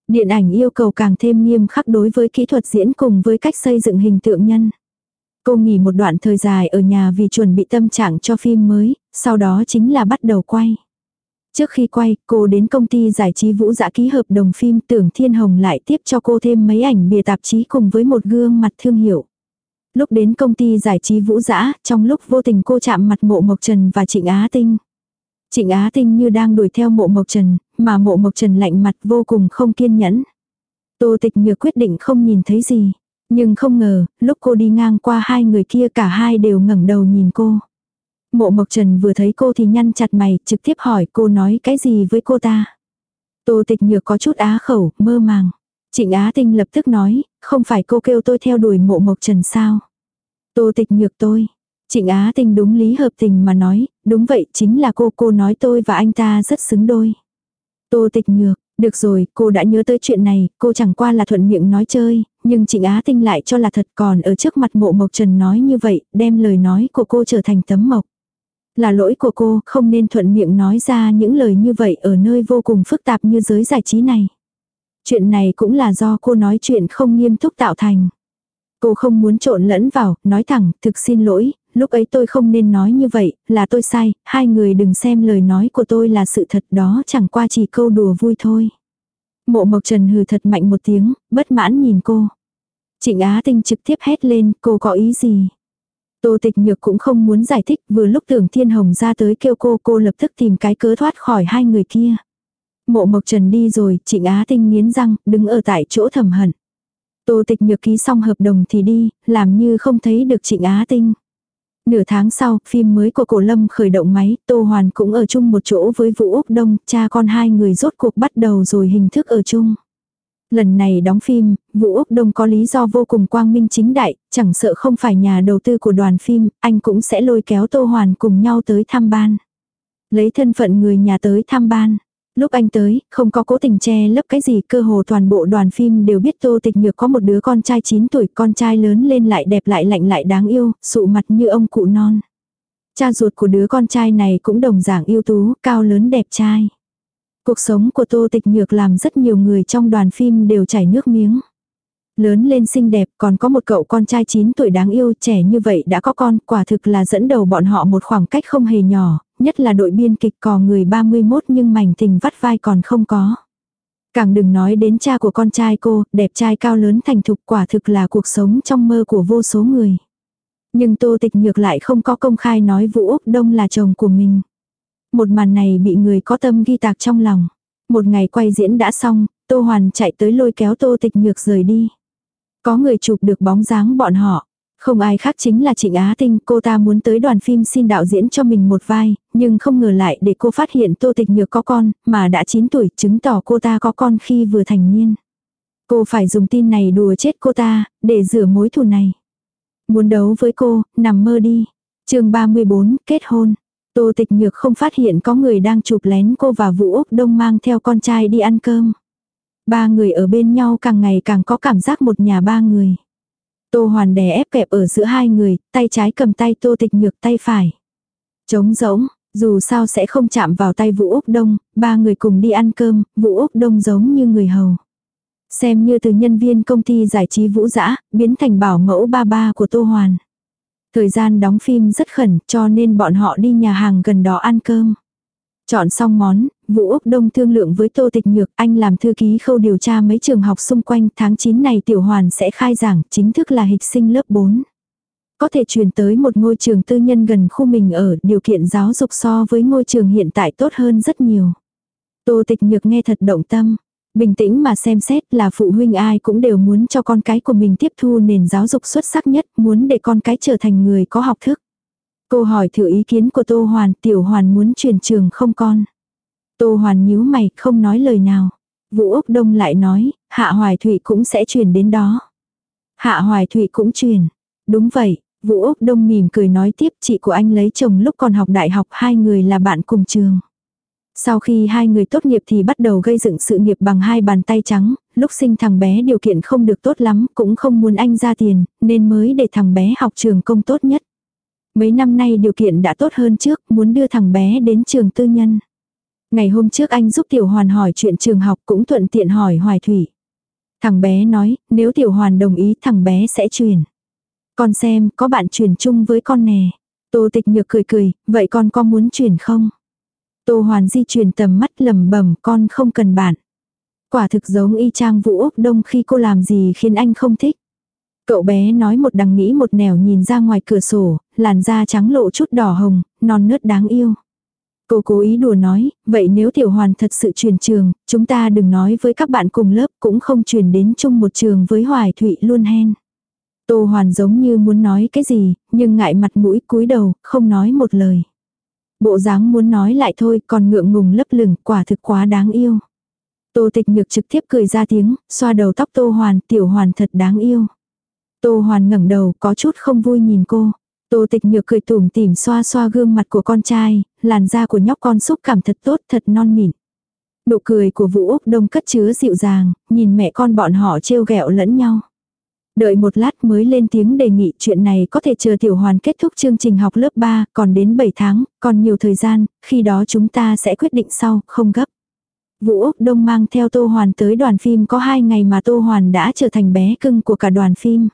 Điện ảnh yêu cầu càng thêm nghiêm khắc đối với kỹ thuật diễn cùng với cách xây dựng hình tượng nhân. Cô nghỉ một đoạn thời dài ở nhà vì chuẩn bị tâm trạng cho phim mới, sau đó chính là bắt đầu quay. Trước khi quay, cô đến công ty giải trí Vũ Dã ký hợp đồng phim Tưởng Thiên Hồng lại tiếp cho cô thêm mấy ảnh bìa tạp chí cùng với một gương mặt thương hiệu. Lúc đến công ty giải trí Vũ Dã, trong lúc vô tình cô chạm mặt Mộ Mộc Trần và Trịnh Á Tinh. Trịnh Á Tinh như đang đuổi theo Mộ Mộc Trần, mà Mộ Mộc Trần lạnh mặt vô cùng không kiên nhẫn. Tô Tịch Nhược quyết định không nhìn thấy gì. Nhưng không ngờ, lúc cô đi ngang qua hai người kia cả hai đều ngẩng đầu nhìn cô. Mộ Mộc Trần vừa thấy cô thì nhăn chặt mày, trực tiếp hỏi cô nói cái gì với cô ta. Tô tịch nhược có chút á khẩu, mơ màng. Trịnh Á Tinh lập tức nói, không phải cô kêu tôi theo đuổi mộ Mộc Trần sao. Tô tịch nhược tôi. Trịnh Á Tinh đúng lý hợp tình mà nói, đúng vậy chính là cô, cô nói tôi và anh ta rất xứng đôi. Tô tịch nhược, được rồi, cô đã nhớ tới chuyện này, cô chẳng qua là thuận miệng nói chơi, nhưng Trịnh Á Tinh lại cho là thật còn ở trước mặt mộ Mộc Trần nói như vậy, đem lời nói của cô trở thành tấm mộc. Là lỗi của cô, không nên thuận miệng nói ra những lời như vậy ở nơi vô cùng phức tạp như giới giải trí này. Chuyện này cũng là do cô nói chuyện không nghiêm túc tạo thành. Cô không muốn trộn lẫn vào, nói thẳng, thực xin lỗi, lúc ấy tôi không nên nói như vậy, là tôi sai, hai người đừng xem lời nói của tôi là sự thật đó chẳng qua chỉ câu đùa vui thôi. Mộ Mộc Trần hừ thật mạnh một tiếng, bất mãn nhìn cô. Trịnh Á Tinh trực tiếp hét lên, cô có ý gì? Tô Tịch Nhược cũng không muốn giải thích, vừa lúc tưởng Thiên Hồng ra tới kêu cô, cô lập tức tìm cái cớ thoát khỏi hai người kia. Mộ Mộc Trần đi rồi, Trịnh Á Tinh nghiến răng, đứng ở tại chỗ thầm hận. Tô Tịch Nhược ký xong hợp đồng thì đi, làm như không thấy được Trịnh Á Tinh. Nửa tháng sau, phim mới của Cổ Lâm khởi động máy, Tô Hoàn cũng ở chung một chỗ với Vũ Úc Đông, cha con hai người rốt cuộc bắt đầu rồi hình thức ở chung. Lần này đóng phim, Vũ Úc Đông có lý do vô cùng quang minh chính đại, chẳng sợ không phải nhà đầu tư của đoàn phim, anh cũng sẽ lôi kéo Tô Hoàn cùng nhau tới thăm ban. Lấy thân phận người nhà tới thăm ban. Lúc anh tới, không có cố tình che lấp cái gì, cơ hồ toàn bộ đoàn phim đều biết Tô Tịch Nhược có một đứa con trai 9 tuổi, con trai lớn lên lại đẹp lại lạnh lại đáng yêu, sụ mặt như ông cụ non. Cha ruột của đứa con trai này cũng đồng dạng ưu tú, cao lớn đẹp trai. Cuộc sống của Tô Tịch Nhược làm rất nhiều người trong đoàn phim đều chảy nước miếng. Lớn lên xinh đẹp còn có một cậu con trai 9 tuổi đáng yêu trẻ như vậy đã có con quả thực là dẫn đầu bọn họ một khoảng cách không hề nhỏ, nhất là đội biên kịch cò người 31 nhưng mảnh tình vắt vai còn không có. Càng đừng nói đến cha của con trai cô, đẹp trai cao lớn thành thục quả thực là cuộc sống trong mơ của vô số người. Nhưng Tô Tịch Nhược lại không có công khai nói Vũ Úc Đông là chồng của mình. Một màn này bị người có tâm ghi tạc trong lòng. Một ngày quay diễn đã xong, Tô Hoàn chạy tới lôi kéo Tô Tịch Nhược rời đi. Có người chụp được bóng dáng bọn họ. Không ai khác chính là Trịnh Á Tinh, cô ta muốn tới đoàn phim xin đạo diễn cho mình một vai, nhưng không ngờ lại để cô phát hiện Tô Tịch Nhược có con, mà đã 9 tuổi, chứng tỏ cô ta có con khi vừa thành niên. Cô phải dùng tin này đùa chết cô ta, để rửa mối thù này. Muốn đấu với cô, nằm mơ đi. chương 34, kết hôn. Tô Tịch Nhược không phát hiện có người đang chụp lén cô và Vũ Úc Đông mang theo con trai đi ăn cơm. Ba người ở bên nhau càng ngày càng có cảm giác một nhà ba người. Tô Hoàn đè ép kẹp ở giữa hai người, tay trái cầm tay Tô Tịch Nhược tay phải. Trống rỗng, dù sao sẽ không chạm vào tay Vũ Úc Đông, ba người cùng đi ăn cơm, Vũ Úc Đông giống như người hầu. Xem như từ nhân viên công ty giải trí Vũ Dã biến thành bảo mẫu ba ba của Tô Hoàn. Thời gian đóng phim rất khẩn cho nên bọn họ đi nhà hàng gần đó ăn cơm. Chọn xong món, Vũ Úc Đông thương lượng với Tô Tịch Nhược, anh làm thư ký khâu điều tra mấy trường học xung quanh, tháng 9 này Tiểu Hoàn sẽ khai giảng, chính thức là hịch sinh lớp 4. Có thể chuyển tới một ngôi trường tư nhân gần khu mình ở, điều kiện giáo dục so với ngôi trường hiện tại tốt hơn rất nhiều. Tô Tịch Nhược nghe thật động tâm. Bình tĩnh mà xem xét là phụ huynh ai cũng đều muốn cho con cái của mình tiếp thu nền giáo dục xuất sắc nhất, muốn để con cái trở thành người có học thức. Cô hỏi thử ý kiến của Tô Hoàn, Tiểu Hoàn muốn chuyển trường không con. Tô Hoàn nhíu mày, không nói lời nào. Vũ Úc Đông lại nói, Hạ Hoài Thụy cũng sẽ chuyển đến đó. Hạ Hoài Thụy cũng chuyển. Đúng vậy, Vũ Úc Đông mỉm cười nói tiếp chị của anh lấy chồng lúc còn học đại học hai người là bạn cùng trường. Sau khi hai người tốt nghiệp thì bắt đầu gây dựng sự nghiệp bằng hai bàn tay trắng, lúc sinh thằng bé điều kiện không được tốt lắm, cũng không muốn anh ra tiền, nên mới để thằng bé học trường công tốt nhất. Mấy năm nay điều kiện đã tốt hơn trước, muốn đưa thằng bé đến trường tư nhân. Ngày hôm trước anh giúp Tiểu Hoàn hỏi chuyện trường học cũng thuận tiện hỏi Hoài Thủy. Thằng bé nói, nếu Tiểu Hoàn đồng ý thằng bé sẽ truyền. Con xem, có bạn truyền chung với con nè. Tô tịch nhược cười cười, vậy con có muốn truyền không? Tô Hoàn di chuyển tầm mắt lầm bẩm con không cần bạn. Quả thực giống y chang Vũ Úc Đông khi cô làm gì khiến anh không thích. Cậu bé nói một đằng nghĩ một nẻo nhìn ra ngoài cửa sổ, làn da trắng lộ chút đỏ hồng, non nớt đáng yêu. Cô cố ý đùa nói, vậy nếu tiểu hoàn thật sự truyền trường, chúng ta đừng nói với các bạn cùng lớp cũng không truyền đến chung một trường với Hoài Thụy luôn hen. Tô hoàn giống như muốn nói cái gì, nhưng ngại mặt mũi cúi đầu, không nói một lời. Bộ dáng muốn nói lại thôi còn ngượng ngùng lấp lửng quả thực quá đáng yêu. Tô tịch nhược trực tiếp cười ra tiếng, xoa đầu tóc tô hoàn, tiểu hoàn thật đáng yêu. Tô hoàn ngẩng đầu có chút không vui nhìn cô. Tô tịch nhược cười tủm tỉm xoa xoa gương mặt của con trai, làn da của nhóc con xúc cảm thật tốt thật non mịn. Nụ cười của Vũ Úc Đông cất chứa dịu dàng, nhìn mẹ con bọn họ trêu ghẹo lẫn nhau. Đợi một lát mới lên tiếng đề nghị chuyện này có thể chờ Tiểu Hoàn kết thúc chương trình học lớp 3, còn đến 7 tháng, còn nhiều thời gian, khi đó chúng ta sẽ quyết định sau, không gấp. Vũ Úc Đông mang theo Tô Hoàn tới đoàn phim có 2 ngày mà Tô Hoàn đã trở thành bé cưng của cả đoàn phim.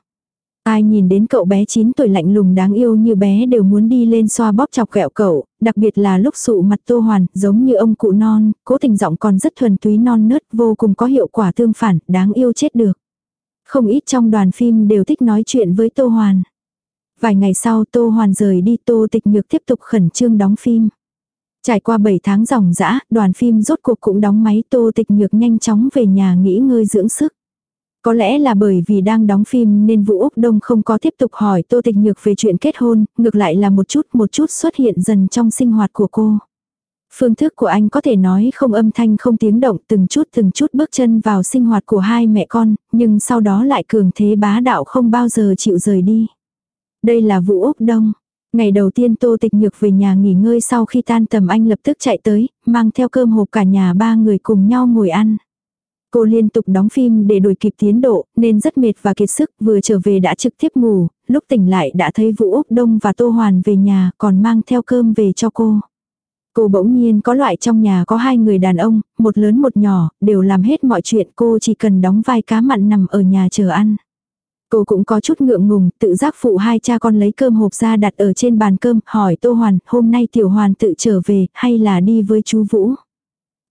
Ai nhìn đến cậu bé 9 tuổi lạnh lùng đáng yêu như bé đều muốn đi lên xoa bóp chọc kẹo cậu, đặc biệt là lúc sụ mặt Tô Hoàn, giống như ông cụ non, cố tình giọng còn rất thuần túy non nớt, vô cùng có hiệu quả tương phản, đáng yêu chết được. Không ít trong đoàn phim đều thích nói chuyện với Tô Hoàn. Vài ngày sau Tô Hoàn rời đi Tô Tịch Nhược tiếp tục khẩn trương đóng phim. Trải qua 7 tháng ròng rã, đoàn phim rốt cuộc cũng đóng máy Tô Tịch Nhược nhanh chóng về nhà nghỉ ngơi dưỡng sức. Có lẽ là bởi vì đang đóng phim nên Vũ Úc Đông không có tiếp tục hỏi Tô Tịch Nhược về chuyện kết hôn, ngược lại là một chút một chút xuất hiện dần trong sinh hoạt của cô. Phương thức của anh có thể nói không âm thanh không tiếng động từng chút từng chút bước chân vào sinh hoạt của hai mẹ con, nhưng sau đó lại cường thế bá đạo không bao giờ chịu rời đi. Đây là Vũ Úc Đông. Ngày đầu tiên Tô Tịch Nhược về nhà nghỉ ngơi sau khi tan tầm anh lập tức chạy tới, mang theo cơm hộp cả nhà ba người cùng nhau ngồi ăn. Cô liên tục đóng phim để đuổi kịp tiến độ, nên rất mệt và kiệt sức, vừa trở về đã trực tiếp ngủ, lúc tỉnh lại đã thấy Vũ Úc Đông và Tô Hoàn về nhà còn mang theo cơm về cho cô. Cô bỗng nhiên có loại trong nhà có hai người đàn ông, một lớn một nhỏ, đều làm hết mọi chuyện cô chỉ cần đóng vai cá mặn nằm ở nhà chờ ăn. Cô cũng có chút ngượng ngùng, tự giác phụ hai cha con lấy cơm hộp ra đặt ở trên bàn cơm, hỏi Tô Hoàn, hôm nay Tiểu Hoàn tự trở về, hay là đi với chú Vũ?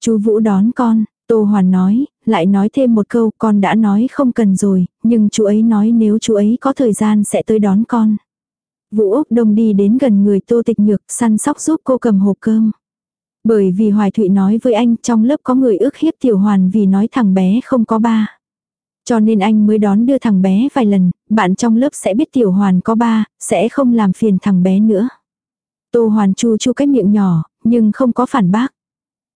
Chú Vũ đón con, Tô Hoàn nói, lại nói thêm một câu, con đã nói không cần rồi, nhưng chú ấy nói nếu chú ấy có thời gian sẽ tới đón con. Vũ Úc Đông đi đến gần người Tô Tịch Nhược, săn sóc giúp cô cầm hộp cơm. Bởi vì Hoài Thụy nói với anh trong lớp có người ước hiếp Tiểu Hoàn vì nói thằng bé không có ba. Cho nên anh mới đón đưa thằng bé vài lần, bạn trong lớp sẽ biết Tiểu Hoàn có ba, sẽ không làm phiền thằng bé nữa. Tô Hoàn chu chu cái miệng nhỏ, nhưng không có phản bác.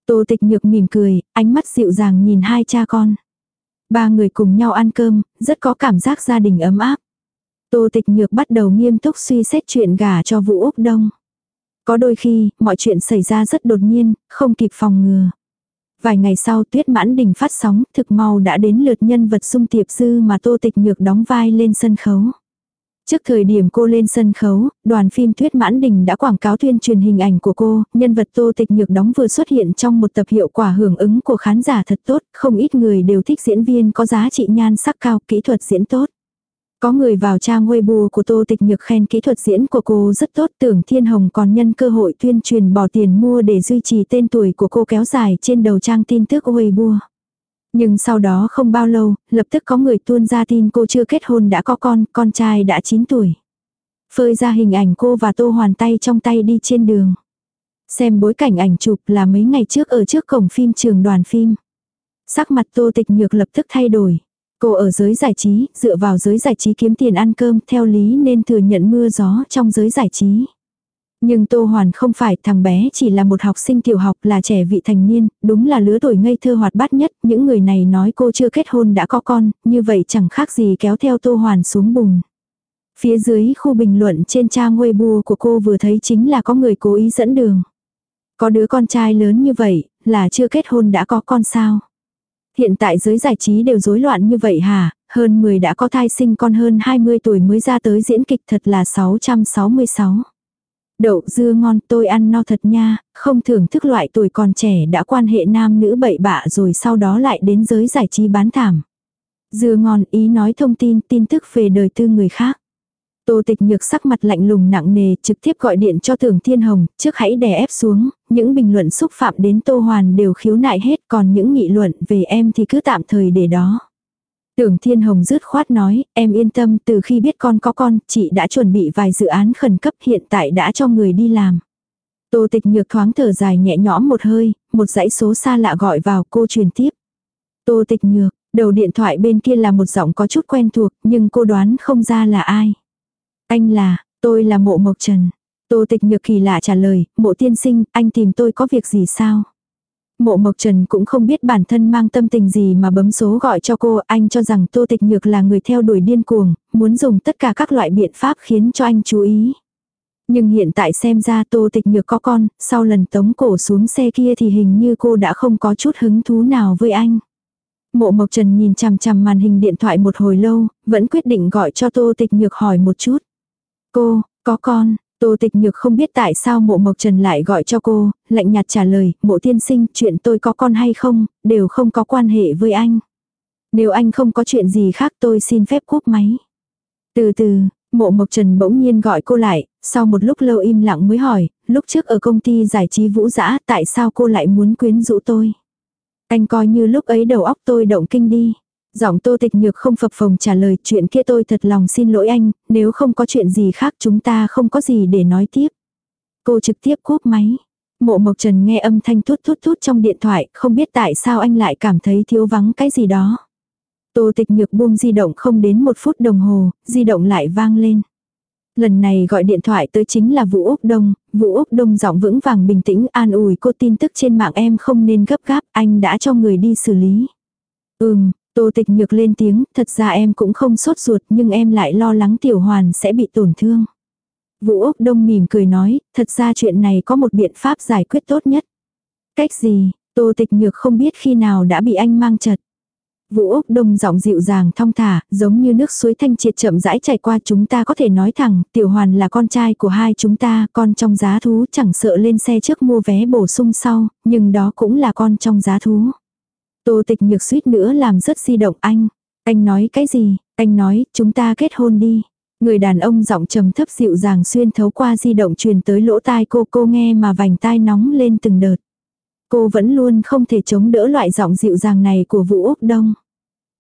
Tô Tịch Nhược mỉm cười, ánh mắt dịu dàng nhìn hai cha con. Ba người cùng nhau ăn cơm, rất có cảm giác gia đình ấm áp. Tô Tịch Nhược bắt đầu nghiêm túc suy xét chuyện gả cho Vũ Úc Đông. Có đôi khi, mọi chuyện xảy ra rất đột nhiên, không kịp phòng ngừa. Vài ngày sau tuyết mãn đình phát sóng, thực mau đã đến lượt nhân vật sung tiệp dư mà Tô Tịch Nhược đóng vai lên sân khấu. Trước thời điểm cô lên sân khấu, đoàn phim thuyết Mãn Đình đã quảng cáo tuyên truyền hình ảnh của cô, nhân vật Tô Tịch Nhược đóng vừa xuất hiện trong một tập hiệu quả hưởng ứng của khán giả thật tốt, không ít người đều thích diễn viên có giá trị nhan sắc cao, kỹ thuật diễn tốt. Có người vào trang Weibo của Tô Tịch Nhược khen kỹ thuật diễn của cô rất tốt, tưởng Thiên Hồng còn nhân cơ hội tuyên truyền bỏ tiền mua để duy trì tên tuổi của cô kéo dài trên đầu trang tin tức Weibo. Nhưng sau đó không bao lâu, lập tức có người tuôn ra tin cô chưa kết hôn đã có con, con trai đã 9 tuổi. Phơi ra hình ảnh cô và Tô Hoàn tay trong tay đi trên đường. Xem bối cảnh ảnh chụp là mấy ngày trước ở trước cổng phim trường đoàn phim. Sắc mặt Tô Tịch Nhược lập tức thay đổi. Cô ở giới giải trí, dựa vào giới giải trí kiếm tiền ăn cơm theo lý nên thừa nhận mưa gió trong giới giải trí. Nhưng Tô Hoàn không phải thằng bé chỉ là một học sinh tiểu học là trẻ vị thành niên, đúng là lứa tuổi ngây thơ hoạt bát nhất, những người này nói cô chưa kết hôn đã có con, như vậy chẳng khác gì kéo theo Tô Hoàn xuống bùn. Phía dưới khu bình luận trên trang Weibo của cô vừa thấy chính là có người cố ý dẫn đường. Có đứa con trai lớn như vậy, là chưa kết hôn đã có con sao? Hiện tại giới giải trí đều rối loạn như vậy hả? Hơn 10 đã có thai sinh con hơn 20 tuổi mới ra tới diễn kịch thật là 666. Đậu dưa ngon tôi ăn no thật nha, không thưởng thức loại tuổi còn trẻ đã quan hệ nam nữ bậy bạ rồi sau đó lại đến giới giải trí bán thảm. Dưa ngon ý nói thông tin tin tức về đời tư người khác. Tô tịch nhược sắc mặt lạnh lùng nặng nề trực tiếp gọi điện cho Thường thiên hồng, trước hãy đè ép xuống, những bình luận xúc phạm đến tô hoàn đều khiếu nại hết còn những nghị luận về em thì cứ tạm thời để đó. Tưởng Thiên Hồng rứt khoát nói, em yên tâm từ khi biết con có con, chị đã chuẩn bị vài dự án khẩn cấp hiện tại đã cho người đi làm. Tô tịch nhược thoáng thở dài nhẹ nhõm một hơi, một dãy số xa lạ gọi vào cô truyền tiếp. Tô tịch nhược, đầu điện thoại bên kia là một giọng có chút quen thuộc nhưng cô đoán không ra là ai. Anh là, tôi là mộ mộc trần. Tô tịch nhược kỳ lạ trả lời, mộ tiên sinh, anh tìm tôi có việc gì sao? Mộ Mộc Trần cũng không biết bản thân mang tâm tình gì mà bấm số gọi cho cô, anh cho rằng Tô Tịch Nhược là người theo đuổi điên cuồng, muốn dùng tất cả các loại biện pháp khiến cho anh chú ý. Nhưng hiện tại xem ra Tô Tịch Nhược có con, sau lần tống cổ xuống xe kia thì hình như cô đã không có chút hứng thú nào với anh. Mộ Mộc Trần nhìn chằm chằm màn hình điện thoại một hồi lâu, vẫn quyết định gọi cho Tô Tịch Nhược hỏi một chút. Cô, có con, Tô tịch nhược không biết tại sao mộ mộc trần lại gọi cho cô, lạnh nhạt trả lời, mộ tiên sinh, chuyện tôi có con hay không, đều không có quan hệ với anh. Nếu anh không có chuyện gì khác tôi xin phép cúp máy. Từ từ, mộ mộc trần bỗng nhiên gọi cô lại, sau một lúc lâu im lặng mới hỏi, lúc trước ở công ty giải trí vũ dã tại sao cô lại muốn quyến rũ tôi. Anh coi như lúc ấy đầu óc tôi động kinh đi. Giọng tô tịch nhược không phập phồng trả lời chuyện kia tôi thật lòng xin lỗi anh, nếu không có chuyện gì khác chúng ta không có gì để nói tiếp. Cô trực tiếp cúp máy. Mộ Mộc Trần nghe âm thanh thút thút thút trong điện thoại, không biết tại sao anh lại cảm thấy thiếu vắng cái gì đó. Tô tịch nhược buông di động không đến một phút đồng hồ, di động lại vang lên. Lần này gọi điện thoại tới chính là Vũ Úc Đông, Vũ Úc Đông giọng vững vàng bình tĩnh an ủi cô tin tức trên mạng em không nên gấp gáp, anh đã cho người đi xử lý. Ừm, Tô tịch nhược lên tiếng, thật ra em cũng không sốt ruột nhưng em lại lo lắng tiểu hoàn sẽ bị tổn thương. Vũ Úc Đông mỉm cười nói, thật ra chuyện này có một biện pháp giải quyết tốt nhất. Cách gì, Tô tịch nhược không biết khi nào đã bị anh mang chật. Vũ Úc Đông giọng dịu dàng thong thả, giống như nước suối thanh triệt chậm rãi chảy qua chúng ta có thể nói thẳng, Tiểu Hoàn là con trai của hai chúng ta, con trong giá thú chẳng sợ lên xe trước mua vé bổ sung sau, nhưng đó cũng là con trong giá thú. Tô tịch nhược suýt nữa làm rất di động anh. Anh nói cái gì? Anh nói, chúng ta kết hôn đi. Người đàn ông giọng trầm thấp dịu dàng xuyên thấu qua di động truyền tới lỗ tai cô cô nghe mà vành tai nóng lên từng đợt. Cô vẫn luôn không thể chống đỡ loại giọng dịu dàng này của Vũ Úc Đông.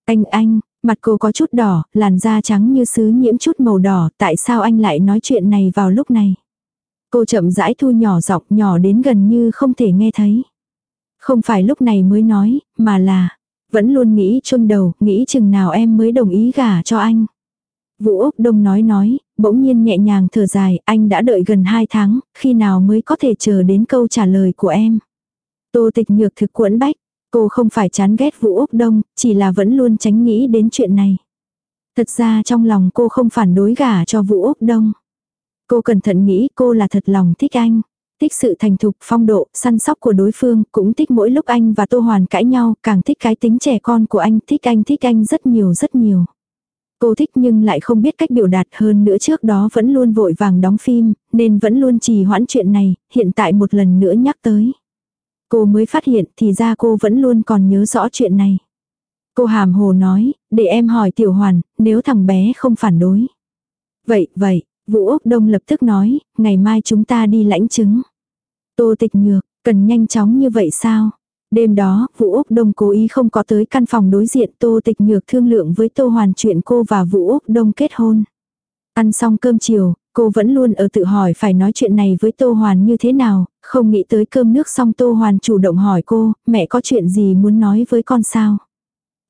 Anh anh, mặt cô có chút đỏ, làn da trắng như sứ nhiễm chút màu đỏ, tại sao anh lại nói chuyện này vào lúc này? Cô chậm rãi thu nhỏ giọng nhỏ đến gần như không thể nghe thấy. Không phải lúc này mới nói, mà là, vẫn luôn nghĩ chôn đầu, nghĩ chừng nào em mới đồng ý gả cho anh. Vũ Úc Đông nói nói, bỗng nhiên nhẹ nhàng thở dài, anh đã đợi gần 2 tháng, khi nào mới có thể chờ đến câu trả lời của em. Tô tịch nhược thực quẫn bách, cô không phải chán ghét Vũ Úc Đông, chỉ là vẫn luôn tránh nghĩ đến chuyện này. Thật ra trong lòng cô không phản đối gả cho Vũ Úc Đông. Cô cẩn thận nghĩ cô là thật lòng thích anh. Thích sự thành thục, phong độ, săn sóc của đối phương, cũng thích mỗi lúc anh và Tô Hoàn cãi nhau, càng thích cái tính trẻ con của anh, thích anh thích anh rất nhiều rất nhiều. Cô thích nhưng lại không biết cách biểu đạt hơn nữa trước đó vẫn luôn vội vàng đóng phim, nên vẫn luôn trì hoãn chuyện này, hiện tại một lần nữa nhắc tới. Cô mới phát hiện thì ra cô vẫn luôn còn nhớ rõ chuyện này. Cô hàm hồ nói, để em hỏi tiểu hoàn, nếu thằng bé không phản đối. Vậy, vậy, Vũ Úc Đông lập tức nói, ngày mai chúng ta đi lãnh chứng. Tô tịch nhược, cần nhanh chóng như vậy sao? Đêm đó, Vũ Úc Đông cố ý không có tới căn phòng đối diện Tô Tịch Nhược thương lượng với Tô Hoàn chuyện cô và Vũ Úc Đông kết hôn. Ăn xong cơm chiều, cô vẫn luôn ở tự hỏi phải nói chuyện này với Tô Hoàn như thế nào, không nghĩ tới cơm nước xong Tô Hoàn chủ động hỏi cô, mẹ có chuyện gì muốn nói với con sao?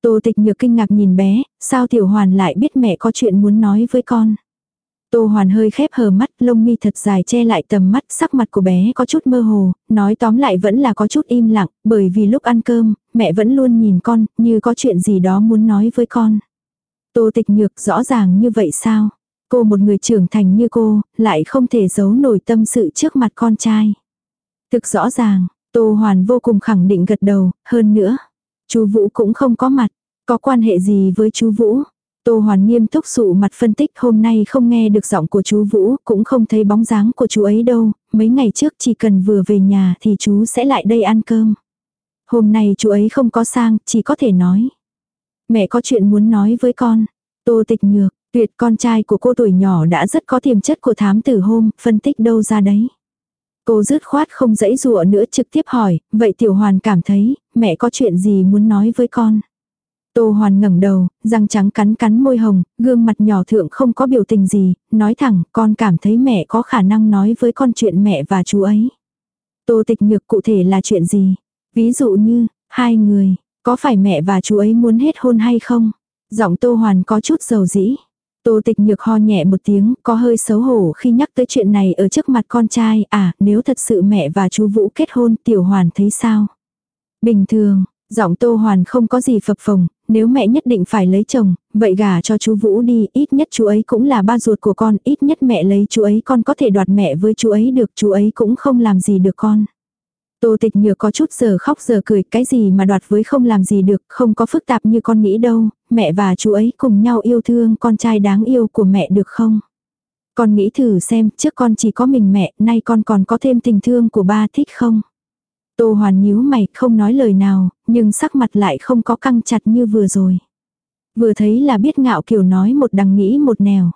Tô Tịch Nhược kinh ngạc nhìn bé, sao Tiểu Hoàn lại biết mẹ có chuyện muốn nói với con? Tô Hoàn hơi khép hờ mắt, lông mi thật dài che lại tầm mắt, sắc mặt của bé có chút mơ hồ, nói tóm lại vẫn là có chút im lặng, bởi vì lúc ăn cơm, mẹ vẫn luôn nhìn con, như có chuyện gì đó muốn nói với con. Tô tịch nhược rõ ràng như vậy sao? Cô một người trưởng thành như cô, lại không thể giấu nổi tâm sự trước mặt con trai. Thực rõ ràng, Tô Hoàn vô cùng khẳng định gật đầu, hơn nữa. Chú Vũ cũng không có mặt, có quan hệ gì với chú Vũ? Tô Hoàn nghiêm túc sụ mặt phân tích hôm nay không nghe được giọng của chú Vũ, cũng không thấy bóng dáng của chú ấy đâu, mấy ngày trước chỉ cần vừa về nhà thì chú sẽ lại đây ăn cơm. Hôm nay chú ấy không có sang, chỉ có thể nói. Mẹ có chuyện muốn nói với con. Tô tịch nhược, tuyệt con trai của cô tuổi nhỏ đã rất có tiềm chất của thám tử hôm, phân tích đâu ra đấy. Cô dứt khoát không dãy dụa nữa trực tiếp hỏi, vậy tiểu hoàn cảm thấy, mẹ có chuyện gì muốn nói với con. Tô Hoàn ngẩng đầu, răng trắng cắn cắn môi hồng, gương mặt nhỏ thượng không có biểu tình gì, nói thẳng, con cảm thấy mẹ có khả năng nói với con chuyện mẹ và chú ấy. Tô tịch nhược cụ thể là chuyện gì? Ví dụ như, hai người, có phải mẹ và chú ấy muốn hết hôn hay không? Giọng Tô Hoàn có chút dầu dĩ. Tô tịch nhược ho nhẹ một tiếng, có hơi xấu hổ khi nhắc tới chuyện này ở trước mặt con trai, à, nếu thật sự mẹ và chú Vũ kết hôn, tiểu hoàn thấy sao? Bình thường, giọng Tô Hoàn không có gì phập phồng, nếu mẹ nhất định phải lấy chồng, vậy gả cho chú Vũ đi, ít nhất chú ấy cũng là ba ruột của con, ít nhất mẹ lấy chú ấy con có thể đoạt mẹ với chú ấy được, chú ấy cũng không làm gì được con. Tô tịch nhược có chút giờ khóc giờ cười, cái gì mà đoạt với không làm gì được, không có phức tạp như con nghĩ đâu, mẹ và chú ấy cùng nhau yêu thương con trai đáng yêu của mẹ được không? Con nghĩ thử xem, trước con chỉ có mình mẹ, nay con còn có thêm tình thương của ba thích không? Tô Hoàn nhíu mày, không nói lời nào, nhưng sắc mặt lại không có căng chặt như vừa rồi. Vừa thấy là biết ngạo kiểu nói một đằng nghĩ một nẻo.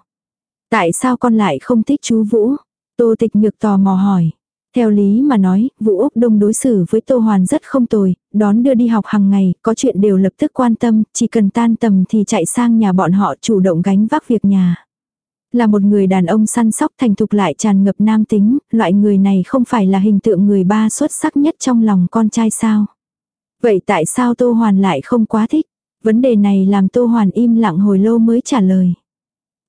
Tại sao con lại không thích chú Vũ? Tô tịch nhược tò mò hỏi. Theo lý mà nói, Vũ Úc Đông đối xử với Tô Hoàn rất không tồi, đón đưa đi học hàng ngày, có chuyện đều lập tức quan tâm, chỉ cần tan tầm thì chạy sang nhà bọn họ chủ động gánh vác việc nhà. Là một người đàn ông săn sóc thành thục lại tràn ngập nam tính, loại người này không phải là hình tượng người ba xuất sắc nhất trong lòng con trai sao. Vậy tại sao Tô Hoàn lại không quá thích? Vấn đề này làm Tô Hoàn im lặng hồi lâu mới trả lời.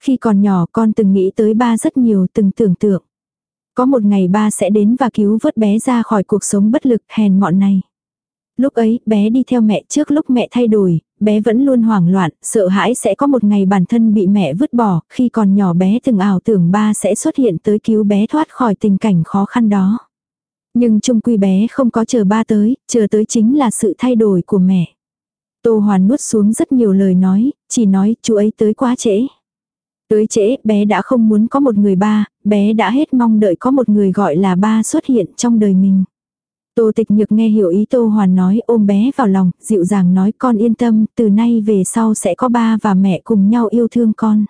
Khi còn nhỏ con từng nghĩ tới ba rất nhiều từng tưởng tượng. Có một ngày ba sẽ đến và cứu vớt bé ra khỏi cuộc sống bất lực hèn mọn này. Lúc ấy, bé đi theo mẹ trước lúc mẹ thay đổi, bé vẫn luôn hoảng loạn, sợ hãi sẽ có một ngày bản thân bị mẹ vứt bỏ, khi còn nhỏ bé từng ảo tưởng ba sẽ xuất hiện tới cứu bé thoát khỏi tình cảnh khó khăn đó. Nhưng trung quy bé không có chờ ba tới, chờ tới chính là sự thay đổi của mẹ. Tô Hoàn nuốt xuống rất nhiều lời nói, chỉ nói chú ấy tới quá trễ. Tới trễ, bé đã không muốn có một người ba, bé đã hết mong đợi có một người gọi là ba xuất hiện trong đời mình. Tô tịch nhược nghe hiểu ý Tô Hoàn nói ôm bé vào lòng, dịu dàng nói con yên tâm, từ nay về sau sẽ có ba và mẹ cùng nhau yêu thương con.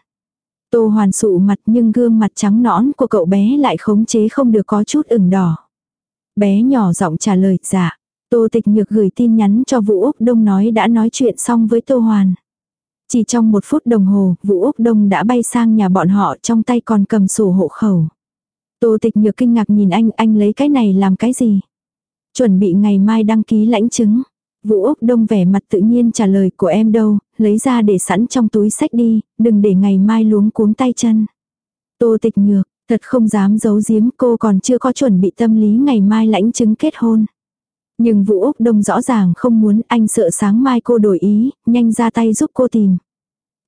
Tô Hoàn sụ mặt nhưng gương mặt trắng nõn của cậu bé lại khống chế không được có chút ửng đỏ. Bé nhỏ giọng trả lời, dạ. Tô tịch nhược gửi tin nhắn cho Vũ Úc Đông nói đã nói chuyện xong với Tô Hoàn. Chỉ trong một phút đồng hồ, Vũ Úc Đông đã bay sang nhà bọn họ trong tay còn cầm sổ hộ khẩu. Tô tịch nhược kinh ngạc nhìn anh, anh lấy cái này làm cái gì? Chuẩn bị ngày mai đăng ký lãnh chứng. Vũ Úc Đông vẻ mặt tự nhiên trả lời của em đâu, lấy ra để sẵn trong túi sách đi, đừng để ngày mai luống cuống tay chân. Tô tịch nhược, thật không dám giấu giếm cô còn chưa có chuẩn bị tâm lý ngày mai lãnh chứng kết hôn. Nhưng Vũ Úc Đông rõ ràng không muốn anh sợ sáng mai cô đổi ý, nhanh ra tay giúp cô tìm.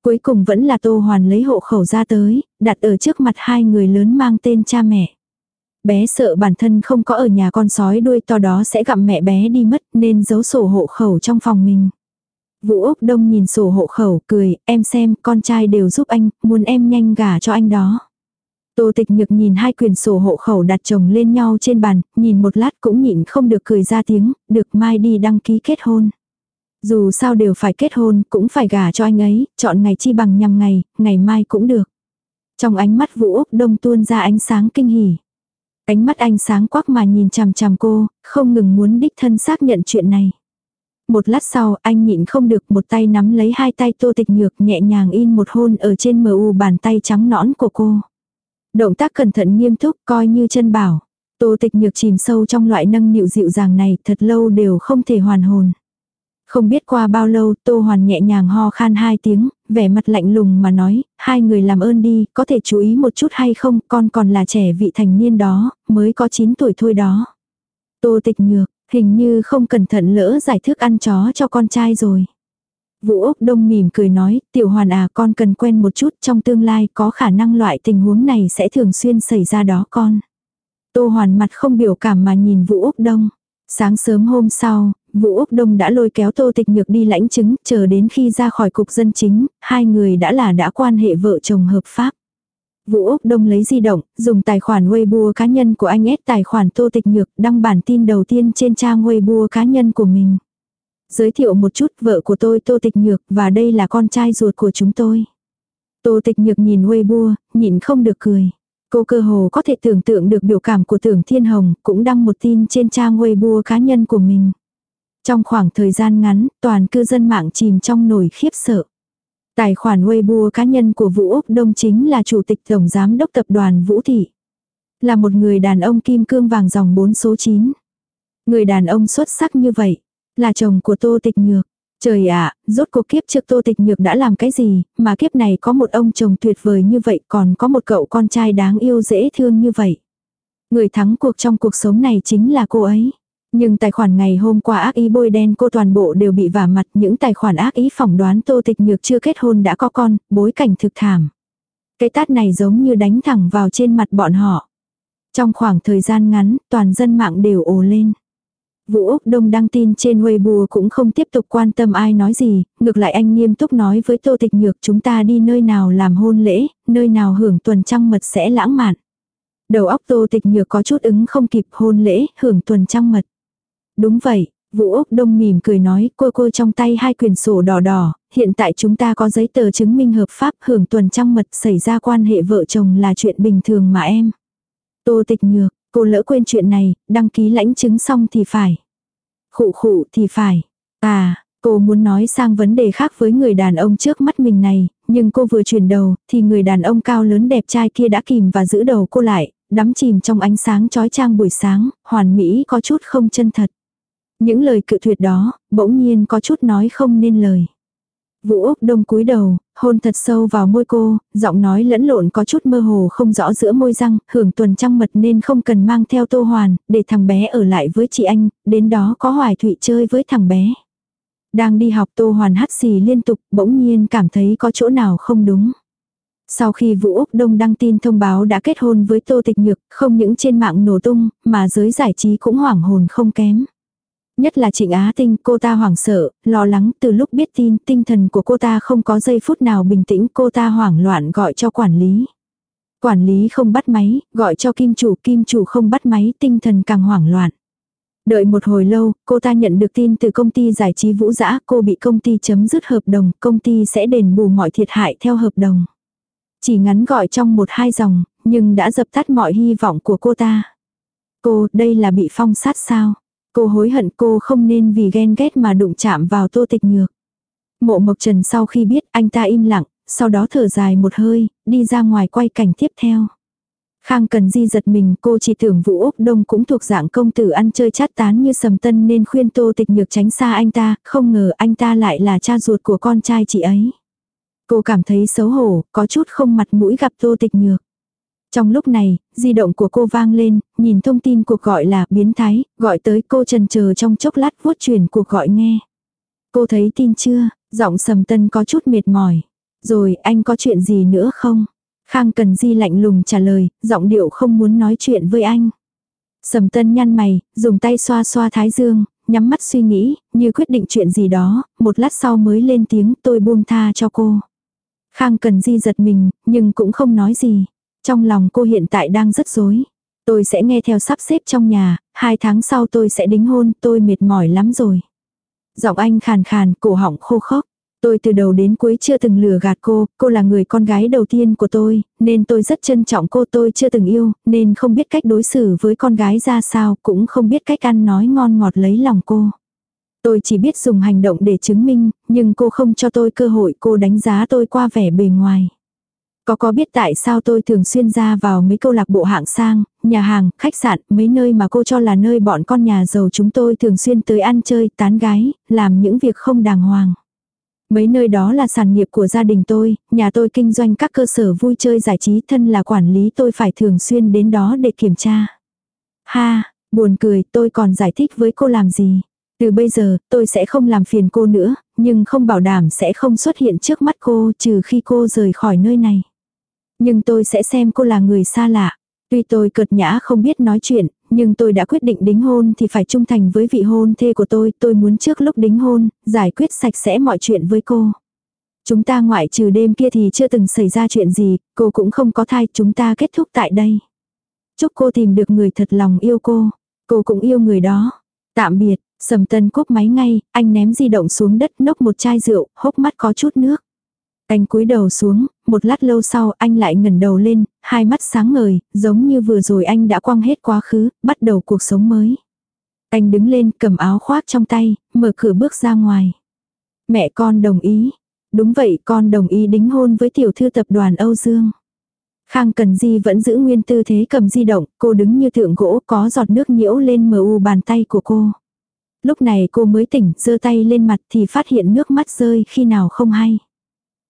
Cuối cùng vẫn là Tô Hoàn lấy hộ khẩu ra tới, đặt ở trước mặt hai người lớn mang tên cha mẹ. Bé sợ bản thân không có ở nhà con sói đuôi to đó sẽ gặm mẹ bé đi mất nên giấu sổ hộ khẩu trong phòng mình. Vũ Úc Đông nhìn sổ hộ khẩu cười, em xem con trai đều giúp anh, muốn em nhanh gả cho anh đó. Tô tịch nhược nhìn hai quyền sổ hộ khẩu đặt chồng lên nhau trên bàn, nhìn một lát cũng nhịn không được cười ra tiếng, được mai đi đăng ký kết hôn. Dù sao đều phải kết hôn, cũng phải gả cho anh ấy, chọn ngày chi bằng nhằm ngày, ngày mai cũng được. Trong ánh mắt Vũ Úc Đông tuôn ra ánh sáng kinh hỉ. Ánh mắt anh sáng quắc mà nhìn chằm chằm cô, không ngừng muốn đích thân xác nhận chuyện này. Một lát sau, anh nhịn không được một tay nắm lấy hai tay tô tịch nhược nhẹ nhàng in một hôn ở trên mờ u bàn tay trắng nõn của cô. Động tác cẩn thận nghiêm túc coi như chân bảo. Tô tịch nhược chìm sâu trong loại nâng nịu dịu dàng này thật lâu đều không thể hoàn hồn. Không biết qua bao lâu Tô Hoàn nhẹ nhàng ho khan hai tiếng, vẻ mặt lạnh lùng mà nói, hai người làm ơn đi, có thể chú ý một chút hay không, con còn là trẻ vị thành niên đó, mới có 9 tuổi thôi đó. Tô tịch nhược, hình như không cẩn thận lỡ giải thức ăn chó cho con trai rồi. Vũ Úc Đông mỉm cười nói, tiểu hoàn à con cần quen một chút trong tương lai có khả năng loại tình huống này sẽ thường xuyên xảy ra đó con. Tô hoàn mặt không biểu cảm mà nhìn Vũ Úc Đông. Sáng sớm hôm sau, Vũ Úc Đông đã lôi kéo Tô Tịch Nhược đi lãnh chứng, chờ đến khi ra khỏi cục dân chính, hai người đã là đã quan hệ vợ chồng hợp pháp. Vũ Úc Đông lấy di động, dùng tài khoản Weibo cá nhân của anh ép tài khoản Tô Tịch Nhược đăng bản tin đầu tiên trên trang Weibo cá nhân của mình. Giới thiệu một chút vợ của tôi Tô Tịch Nhược và đây là con trai ruột của chúng tôi. Tô Tịch Nhược nhìn Weibo, nhịn không được cười. Cô cơ hồ có thể tưởng tượng được biểu cảm của Tưởng Thiên Hồng, cũng đăng một tin trên trang Weibo cá nhân của mình. Trong khoảng thời gian ngắn, toàn cư dân mạng chìm trong nổi khiếp sợ. Tài khoản Weibo cá nhân của Vũ Úc Đông chính là Chủ tịch Tổng Giám đốc Tập đoàn Vũ Thị. Là một người đàn ông kim cương vàng dòng 4 số 9. Người đàn ông xuất sắc như vậy, là chồng của Tô Tịch Nhược. Trời ạ, rốt cuộc kiếp trước Tô Tịch Nhược đã làm cái gì, mà kiếp này có một ông chồng tuyệt vời như vậy còn có một cậu con trai đáng yêu dễ thương như vậy. Người thắng cuộc trong cuộc sống này chính là cô ấy. Nhưng tài khoản ngày hôm qua ác ý bôi đen cô toàn bộ đều bị vả mặt những tài khoản ác ý phỏng đoán Tô Tịch Nhược chưa kết hôn đã có con, bối cảnh thực thảm. Cái tát này giống như đánh thẳng vào trên mặt bọn họ. Trong khoảng thời gian ngắn, toàn dân mạng đều ồ lên. Vũ Úc Đông đăng tin trên Weibo cũng không tiếp tục quan tâm ai nói gì, ngược lại anh nghiêm túc nói với Tô Tịch Nhược chúng ta đi nơi nào làm hôn lễ, nơi nào hưởng tuần trăng mật sẽ lãng mạn. Đầu óc Tô Tịch Nhược có chút ứng không kịp hôn lễ, hưởng tuần trăng mật. Đúng vậy, Vũ Úc Đông mỉm cười nói cô cô trong tay hai quyền sổ đỏ đỏ, hiện tại chúng ta có giấy tờ chứng minh hợp pháp hưởng tuần trăng mật xảy ra quan hệ vợ chồng là chuyện bình thường mà em. Tô Tịch Nhược, Cô lỡ quên chuyện này, đăng ký lãnh chứng xong thì phải. Khụ khụ thì phải. À, cô muốn nói sang vấn đề khác với người đàn ông trước mắt mình này, nhưng cô vừa chuyển đầu, thì người đàn ông cao lớn đẹp trai kia đã kìm và giữ đầu cô lại, đắm chìm trong ánh sáng chói trang buổi sáng, hoàn mỹ có chút không chân thật. Những lời cự tuyệt đó, bỗng nhiên có chút nói không nên lời. Vũ Úc Đông cúi đầu, hôn thật sâu vào môi cô, giọng nói lẫn lộn có chút mơ hồ không rõ giữa môi răng, hưởng tuần trăng mật nên không cần mang theo Tô Hoàn, để thằng bé ở lại với chị anh, đến đó có Hoài Thụy chơi với thằng bé. Đang đi học Tô Hoàn hắt xì liên tục, bỗng nhiên cảm thấy có chỗ nào không đúng. Sau khi Vũ Úc Đông đăng tin thông báo đã kết hôn với Tô Tịch Nhược, không những trên mạng nổ tung, mà giới giải trí cũng hoảng hồn không kém. Nhất là Trịnh Á Tinh, cô ta hoảng sợ, lo lắng từ lúc biết tin, tinh thần của cô ta không có giây phút nào bình tĩnh, cô ta hoảng loạn gọi cho quản lý. Quản lý không bắt máy, gọi cho kim chủ, kim chủ không bắt máy, tinh thần càng hoảng loạn. Đợi một hồi lâu, cô ta nhận được tin từ công ty giải trí vũ dã cô bị công ty chấm dứt hợp đồng, công ty sẽ đền bù mọi thiệt hại theo hợp đồng. Chỉ ngắn gọi trong một hai dòng, nhưng đã dập tắt mọi hy vọng của cô ta. Cô, đây là bị phong sát sao? Cô hối hận cô không nên vì ghen ghét mà đụng chạm vào tô tịch nhược. Mộ Mộc Trần sau khi biết anh ta im lặng, sau đó thở dài một hơi, đi ra ngoài quay cảnh tiếp theo. Khang Cần Di giật mình cô chỉ tưởng Vũ Úc Đông cũng thuộc dạng công tử ăn chơi chát tán như sầm tân nên khuyên Tô Tịch Nhược tránh xa anh ta, không ngờ anh ta lại là cha ruột của con trai chị ấy. Cô cảm thấy xấu hổ, có chút không mặt mũi gặp Tô Tịch Nhược. Trong lúc này, di động của cô vang lên, nhìn thông tin cuộc gọi là biến thái, gọi tới cô trần chờ trong chốc lát vuốt chuyển cuộc gọi nghe. Cô thấy tin chưa, giọng sầm tân có chút mệt mỏi. Rồi anh có chuyện gì nữa không? Khang Cần Di lạnh lùng trả lời, giọng điệu không muốn nói chuyện với anh. Sầm tân nhăn mày, dùng tay xoa xoa thái dương, nhắm mắt suy nghĩ, như quyết định chuyện gì đó, một lát sau mới lên tiếng tôi buông tha cho cô. Khang Cần Di giật mình, nhưng cũng không nói gì. Trong lòng cô hiện tại đang rất rối. Tôi sẽ nghe theo sắp xếp trong nhà, hai tháng sau tôi sẽ đính hôn, tôi mệt mỏi lắm rồi. Giọng anh khàn khàn, cổ họng khô khốc. Tôi từ đầu đến cuối chưa từng lừa gạt cô, cô là người con gái đầu tiên của tôi, nên tôi rất trân trọng cô tôi chưa từng yêu, nên không biết cách đối xử với con gái ra sao, cũng không biết cách ăn nói ngon ngọt lấy lòng cô. Tôi chỉ biết dùng hành động để chứng minh, nhưng cô không cho tôi cơ hội cô đánh giá tôi qua vẻ bề ngoài. Có có biết tại sao tôi thường xuyên ra vào mấy câu lạc bộ hạng sang, nhà hàng, khách sạn, mấy nơi mà cô cho là nơi bọn con nhà giàu chúng tôi thường xuyên tới ăn chơi, tán gái, làm những việc không đàng hoàng. Mấy nơi đó là sản nghiệp của gia đình tôi, nhà tôi kinh doanh các cơ sở vui chơi giải trí thân là quản lý tôi phải thường xuyên đến đó để kiểm tra. Ha, buồn cười tôi còn giải thích với cô làm gì. Từ bây giờ, tôi sẽ không làm phiền cô nữa, nhưng không bảo đảm sẽ không xuất hiện trước mắt cô trừ khi cô rời khỏi nơi này. Nhưng tôi sẽ xem cô là người xa lạ. Tuy tôi cợt nhã không biết nói chuyện, nhưng tôi đã quyết định đính hôn thì phải trung thành với vị hôn thê của tôi. Tôi muốn trước lúc đính hôn, giải quyết sạch sẽ mọi chuyện với cô. Chúng ta ngoại trừ đêm kia thì chưa từng xảy ra chuyện gì, cô cũng không có thai, chúng ta kết thúc tại đây. Chúc cô tìm được người thật lòng yêu cô. Cô cũng yêu người đó. Tạm biệt, sầm tân cúp máy ngay, anh ném di động xuống đất nốc một chai rượu, hốc mắt có chút nước. Anh cúi đầu xuống, một lát lâu sau anh lại ngẩng đầu lên, hai mắt sáng ngời, giống như vừa rồi anh đã quăng hết quá khứ, bắt đầu cuộc sống mới. Anh đứng lên cầm áo khoác trong tay, mở cửa bước ra ngoài. Mẹ con đồng ý. Đúng vậy con đồng ý đính hôn với tiểu thư tập đoàn Âu Dương. Khang Cần Di vẫn giữ nguyên tư thế cầm di động, cô đứng như tượng gỗ có giọt nước nhiễu lên mờ u bàn tay của cô. Lúc này cô mới tỉnh, giơ tay lên mặt thì phát hiện nước mắt rơi khi nào không hay.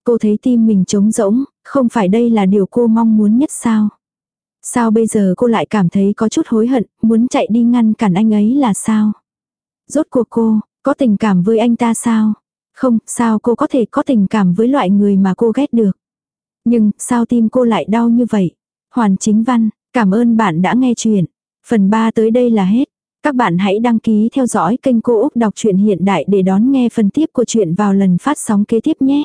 Cô thấy tim mình trống rỗng, không phải đây là điều cô mong muốn nhất sao? Sao bây giờ cô lại cảm thấy có chút hối hận, muốn chạy đi ngăn cản anh ấy là sao? Rốt cuộc cô, có tình cảm với anh ta sao? Không, sao cô có thể có tình cảm với loại người mà cô ghét được? Nhưng, sao tim cô lại đau như vậy? Hoàn chính văn, cảm ơn bạn đã nghe chuyện. Phần 3 tới đây là hết. Các bạn hãy đăng ký theo dõi kênh Cô Úc Đọc truyện Hiện Đại để đón nghe phần tiếp của chuyện vào lần phát sóng kế tiếp nhé.